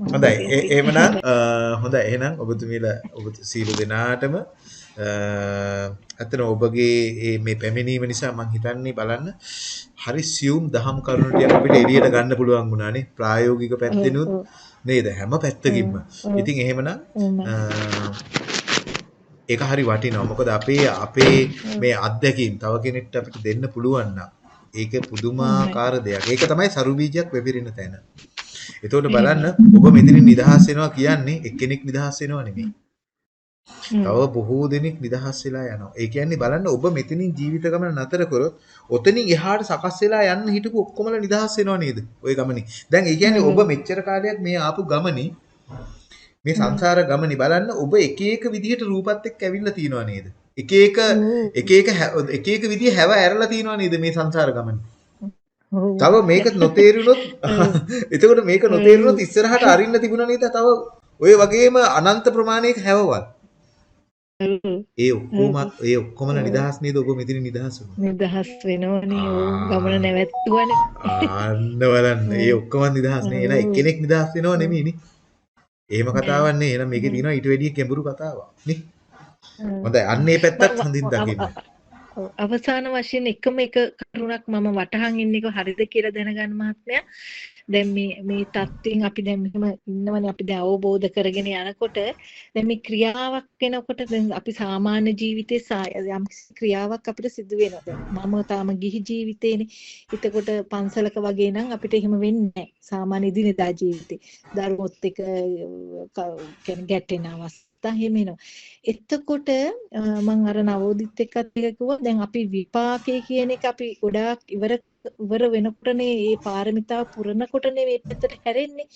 හොඳයි. එහෙමනම් හොඳයි. එහෙනම් ඔබතුමීලා ඔබ සීල දෙනාටම ඇත්තට ඔබගේ මේ පැමිණීම නිසා මම හිතන්නේ බලන්න හරි සියුම් දහම් කරුණු ටික අපිට එළියට ගන්න පුළුවන් වුණානේ. ප්‍රායෝගික පැත්තෙනුත් නේද හැම පැත්තකින්ම. ඉතින් එහෙමනම් ඒක හරි වටිනවා. මොකද අපේ අපේ මේ අත්දැකීම් තව කෙනෙක්ට අපිට දෙන්න පුළුවන් ඒක පුදුමාකාර දෙයක්. ඒක තමයි සරු බීජයක් වෙපිරෙන තැන. එතකොට බලන්න ඔබ මෙතනින් නිදහස් වෙනවා කියන්නේ එක්කෙනෙක් නිදහස් වෙනව නෙමෙයි. තව බොහෝ දෙනෙක් නිදහස් වෙලා යනවා. ඒ කියන්නේ බලන්න ඔබ මෙතනින් ජීවිත ගමන නතර කරොත් ඔතනින් එහාට සකස් වෙලා යන්න හිටපු ඔක්කොමලා නිදහස් වෙනව නේද? ওই ගමනේ. දැන් ඒ කියන්නේ ඔබ මෙච්චර කාලයක් මේ ආපු ගමනේ මේ සංසාර ගමනේ බලන්න ඔබ එක එක විදිහට රූපත් එක්ක ඇවිල්ලා තියෙනව නේද? එක එක එක එක එක එක විදිහ හැව ඇරලා තියෙනව නේද මේ සංසාර ගමනේ? තව මේක නොතේරුනොත් එතකොට මේක නොතේරුනොත් ඉස්සරහට අරින්න තිබුණා නේද? තව ඔය වගේම අනන්ත ප්‍රමාණයක හැවවල්. ඒ ඔක්කොම ඒ ඔක්කොම නිදහස් නේද? ඔබ මෙතන නිදහස් නිදහස් වෙනවනේ ගමන නැවැත්තුවනේ. අන්න බලන්න. ඒ ඔක්කොම නිදහස් නේ. එහෙනම් එක්කෙනෙක් නිදහස් වෙනව නෙමෙයිනේ එහෙම කතාවක් නේ. එහෙනම් මේකේ තියෙනවා ඊට වැඩිය ගැඹුරු කතාවක් නේ. හොඳයි. අන්න ඒ පැත්තත් හඳින් දකින්න. අවසාන වශයෙන් එකම එක කරුණක් මම වටහන් ඉන්න එක හරිද කියලා දැනගන්න මහත්මයා දැන් මේ මේ தත්ත්වෙන් අපි දැන් මෙහෙම ඉන්නවනේ අපි දැන් අවබෝධ කරගෙන යනකොට දැන් මේ ක්‍රියාවක් වෙනකොට දැන් අපි සාමාන්‍ය ජීවිතේ යම් ක්‍රියාවක් අපිට සිදු වෙනවා. දැන් මම තාම ගිහි ජීවිතේනේ. එතකොට පන්සලක වගේ නම් අපිට එහෙම වෙන්නේ නැහැ. සාමාන්‍ය දිනදා ජීවිතේ. දරුවොත් එක කියන්නේ ගැටෙන අවස්ථා නැත්තම් එහෙම එනවා. එතකොට මම අර නවෝදිත් එක්කත් එක කිව්වා. දැන් අපි විපාකේ කියන එක අපි ගොඩාක් ඉවර ඉවර වෙනකොටනේ මේ පාරමිතාව පුරනකොටනේ මේ පැත්තට හැරෙන්නේ.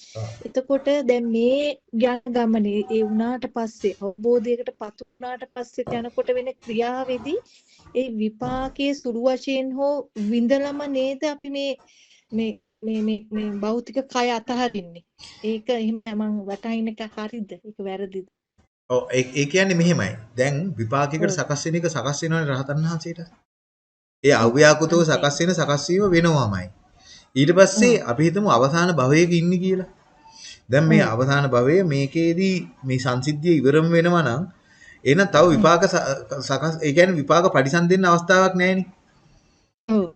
එතකොට දැන් මේ යන ගමනේ ඒ වුණාට පස්සේ අවබෝධයකට පත් වුණාට පස්සේ යනකොට වෙන ක්‍රියාවේදී ඒ විපාකයේ සුළු වශයෙන් හෝ විඳලම නේද අපි මේ මේ මේ මේ මේ භෞතික කය අතහරින්නේ. ඒක එහෙම මම වටහින එක හරිද? ඒක වැරදිද? ඔව් ඒ කියන්නේ මෙහෙමයි. දැන් විපාකයකට සකස් වෙන එක සකස් වෙනවනේ රහතන් වහන්සේට. ඒ අව්‍යාකෘතව සකස් වෙන සකස් වීම වෙනවමයි. ඊට පස්සේ අපි හිතමු අවසාන භවයක ඉන්නේ කියලා. දැන් මේ අවසාන භවය මේකේදී මේ සංසිද්ධිය ඉවරම වෙනවා නම් එහෙනම් තව විපාක සකස් ඒ කියන්නේ විපාක පරිසම් දෙන්න අවස්ථාවක් නැහෙනේ.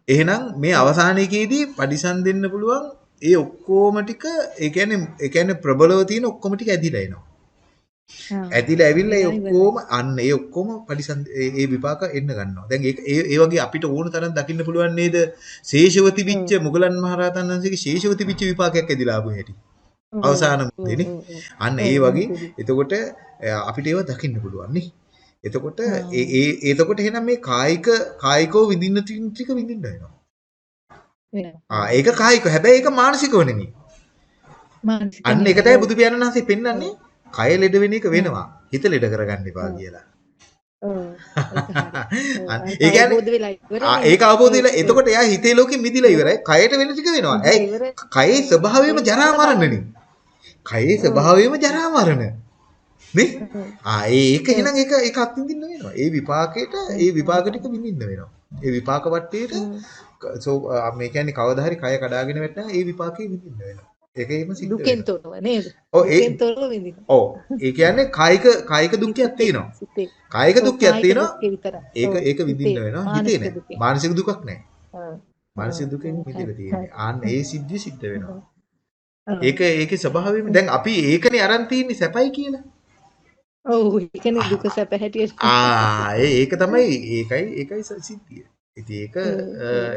එහෙනම් මේ අවසානයේදී පරිසම් දෙන්න පුළුවන් ඒ ඔක්කොම ටික ඒ කියන්නේ ඒ කියන්නේ ප්‍රබලව තියෙන ඔක්කොම ටික ඇදිලා එනවා. ඇදිලා ඇවිල්ලා ඒ ඔක්කොම අන්න ඒ ඔක්කොම පරිසම් ඒ විපාක එන්න ගන්නවා. දැන් ඒක ඒ වගේ අපිට ඕන තරම් දකින්න පුළුවන් නේද? ශේෂව තිබිච්ච මුගලන් මහරහතන් වහන්සේගේ ශේෂව තිබිච්ච විපාකයක් ඇදිලා ආපු හැටි. අවසාන මොහොතේනේ. අන්න ඒ වගේ එතකොට අපිට ඒව දකින්න පුළුවන් නේ. එතකොට ඒ ඒ එතකොට එහෙනම් මේ කායික කායිකව විඳින්න ටික විඳින්න වෙනවා. ආ ඒක කායික හැබැයි ඒක මානසිකව නෙමෙයි. අන්න ඒක තමයි බුදු පියාණන් වහන්සේ පෙන්වන්නේ කය ලෙඩ වෙන එක වෙනවා. හිත ලෙඩ කරගන්න එපා කියලා. ඒ කියන්නේ ඒක අවබෝධ වෙලා එතකොට එයා හිතේ ලෝකෙ මිදිලා ඉවරයි. කයට වෙන ටික වෙනවා. ඇයි? කයේ ස්වභාවයම ජරා මරණනේ. කයේ ස්වභාවයම ජරා මරණ. නේ? ආ ඒක එහෙනම් ඒක ඒක අත්විඳින්න වෙනවා. ඒ විපාකයට ඒ විපාක ටික විඳින්න වෙනවා. ඒ විපාක වටේට සෝ මේ කියන්නේ කවදා හරි කය කඩාගෙන වැටෙනවා ඒ විපාකේ විඳින්න වෙනවා. ඒක එහෙම සිද්ධ වෙනවා. දුකෙන් තොරව නේද? ඔව් ඒ තොරව විඳිනවා. ඔව්. ඒ කියන්නේ කායික කායික දුක්ඛයක් තියෙනවා. කායික දුක්ඛයක් තියෙනවා. ඒක ඒක විඳින්න වෙනවා. හිතේ නෑ. මානසික දුකක් නෑ. මානසික දුකෙන් මිදෙලා තියෙන්නේ. ආන්න ඒ සිද්ධිය සිද්ධ වෙනවා. ඒක ඒකේ ස්වභාවයම දැන් අපි ඒකනේ අරන් තින්නේ සැපයි කියලා. ඔව් ඒකනේ දුක සැප හැටියට. ආ ඒක තමයි ඒකයි ඒකයි සිද්ධිය. ඉතින් ඒක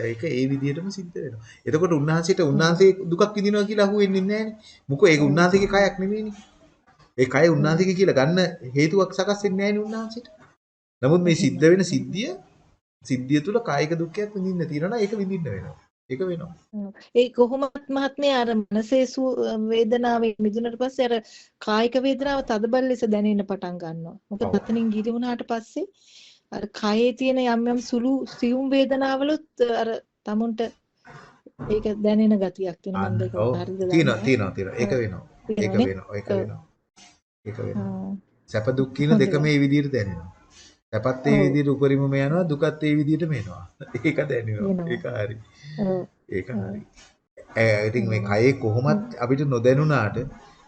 ඒක ඒ විදිහටම සිද්ධ වෙනවා. එතකොට උන්වහන්සේට උන්වහන්සේ දුකක් විඳිනවා කියලා අහුවෙන්නේ නැහැනේ. මොකෝ ඒක උන්වහන්සේගේ කයක් නෙමෙයිනේ. ඒ කය උන්වහන්සේගේ කියලා ගන්න හේතුවක් සකස් වෙන්නේ නැහැනේ උන්වහන්සේට. නමුත් මේ සිද්ධ වෙන සිද්ධිය සිද්ධිය තුල කායික දුක්ඛයක් විඳින්න තියෙනවා ඒක විඳින්න වෙනවා. ඒක වෙනවා. ඒ කොහොමත් මහත්මයා අර මනසේ වේදනාවෙන් මිදුණට පස්සේ අර කායික වේදනාව තදබල ලෙස දැනෙන්න පටන් ගන්නවා. මොකද. අතනින් ගිරි වුණාට පස්සේ අර කයේ තියෙන යම් යම් සුළු සියුම් වේදනාවලුත් අර තමුන්ට ඒක දැනෙන ගතියක්. අන්න මම දෙක හරිද තියෙනවා. තියෙනවා තියෙනවා. ඒක. වෙනවා. ඒක. වෙනවා. ඒක. වෙනවා. ඒක වෙනවා. සැප දුක් කියන. දෙකම මේ විදිහට දැනෙනවා. සැපත් ඒ. විදිහට උපරිමම යනවා දුකත් ඒ විදිහටම එනවා. ඒක දැනෙනවා. ඒක හරි. ඒක. හරි. ඒ ඉතින් මේ. කයේ කොහොමත් අපිට නොදැනුණාට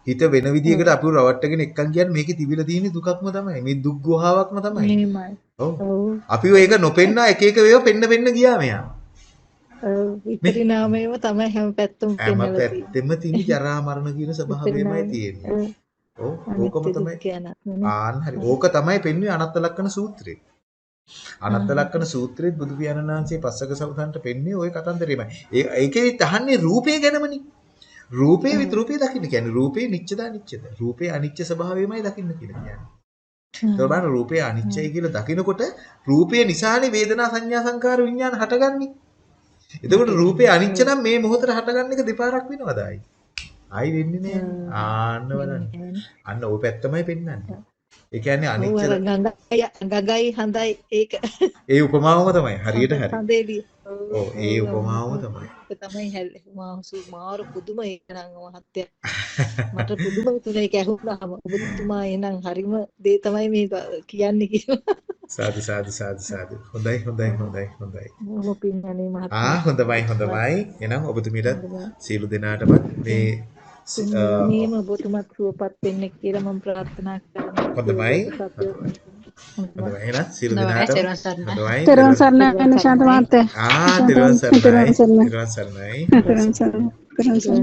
හිත වෙන විදිහකට අපිව රවට්ටගෙන එක්කන් කියන්නේ මේකේ තිබිලා තියෙන දුකක්ම තමයි. මේ දුක් ගුහාවක්ම තමයි. එහෙමයි. ඔව්. අපිව ඒක නොපෙන්නා එක එක වේව පෙන්න පෙන්න ගියා මෙයා. ඔව්. විපරිණාමයම තමයි හැම පැත්තම හැම පෙන්වලා තියෙන්නේ. පැත්තෙම තියෙන ජරා මරණ කියන ස්වභාවයමයි. තියෙන්නේ. ඔව්. ඕකම තමයි. ආන් හරි. ඕක තමයි පෙන්වන්නේ අනත්ත ලක්ෂණ සූත්‍රේ. අනත්ත ලක්ෂණ සූත්‍රෙත් බුදු පියාණන් වහන්සේ පස්සක සවතන්ට පෙන්වන්නේ ওই කතන්දරෙමයි. ඒකේ තහන්නේ රූපේ ගැනමනේ. රූපේ විත රූපේ දකින්න කියන්නේ රූපේ නිච්චදා නිච්චද. රූපේ අනිච්ච ස්වභාවයමයි දකින්න කියලා කියන්නේ. ඒතකොට බලන්න රූපේ අනිච්චයි කියලා දකිනකොට රූපය නිසානේ වේදනා සංඥා සංකාර විඥාන හටගන්නේ. එතකොට රූපේ අනිච්ච නම් මේ මොහොතට හටගන්න එක දෙපාරක් වෙනවද ආයි? ආයි වෙන්නේ නෑ. ආන්න බලන්න. අන්න ওই පැත්තමයි පෙන්වන්නේ. ඒ කියන්නේ අනිච්ච ගඟයි හඳයි ඒක ඒ උපමාවම තමයි හරියට හරි. ඔව් ඒ උපමාවම තමයි. ඒක තමයි මාසු මාරු පුදුම ඒක නම් මහත්ය. මට පුදුම තුනේ ඒක ඇහුණාම ඔබතුමා එහෙනම් හරිම දේ තමයි මේ කියන්නේ කියලා. සාදු සාදු සාදු සාදු. හොඳයි හොඳයි හොඳයි හොඳයි. මොන පින්නනේ මහත්ය. ආ හොඳයි හොඳයි. එහෙනම් ඔබතුමීට සීල දෙනාටමත් මේ මේම ඔබතුමත් සුවපත් වෙන්න කියලා මම ප්‍රාර්ථනා කරනවා. හොඳයි. හොඳයි. හොඳයි එහෙනම් සීල හොඳයි, දෙනාටම තෙරුවන් සරණයි. හොඳයි. තෙරුවන් සරණයි නිශාන්ත මහත්තයා. ආ තෙරුවන් සරණයි. තෙරුවන් සරණයි. තෙරුවන් සරණයි. තෙරුවන් සරණයි. තෙරුවන් සරණයි.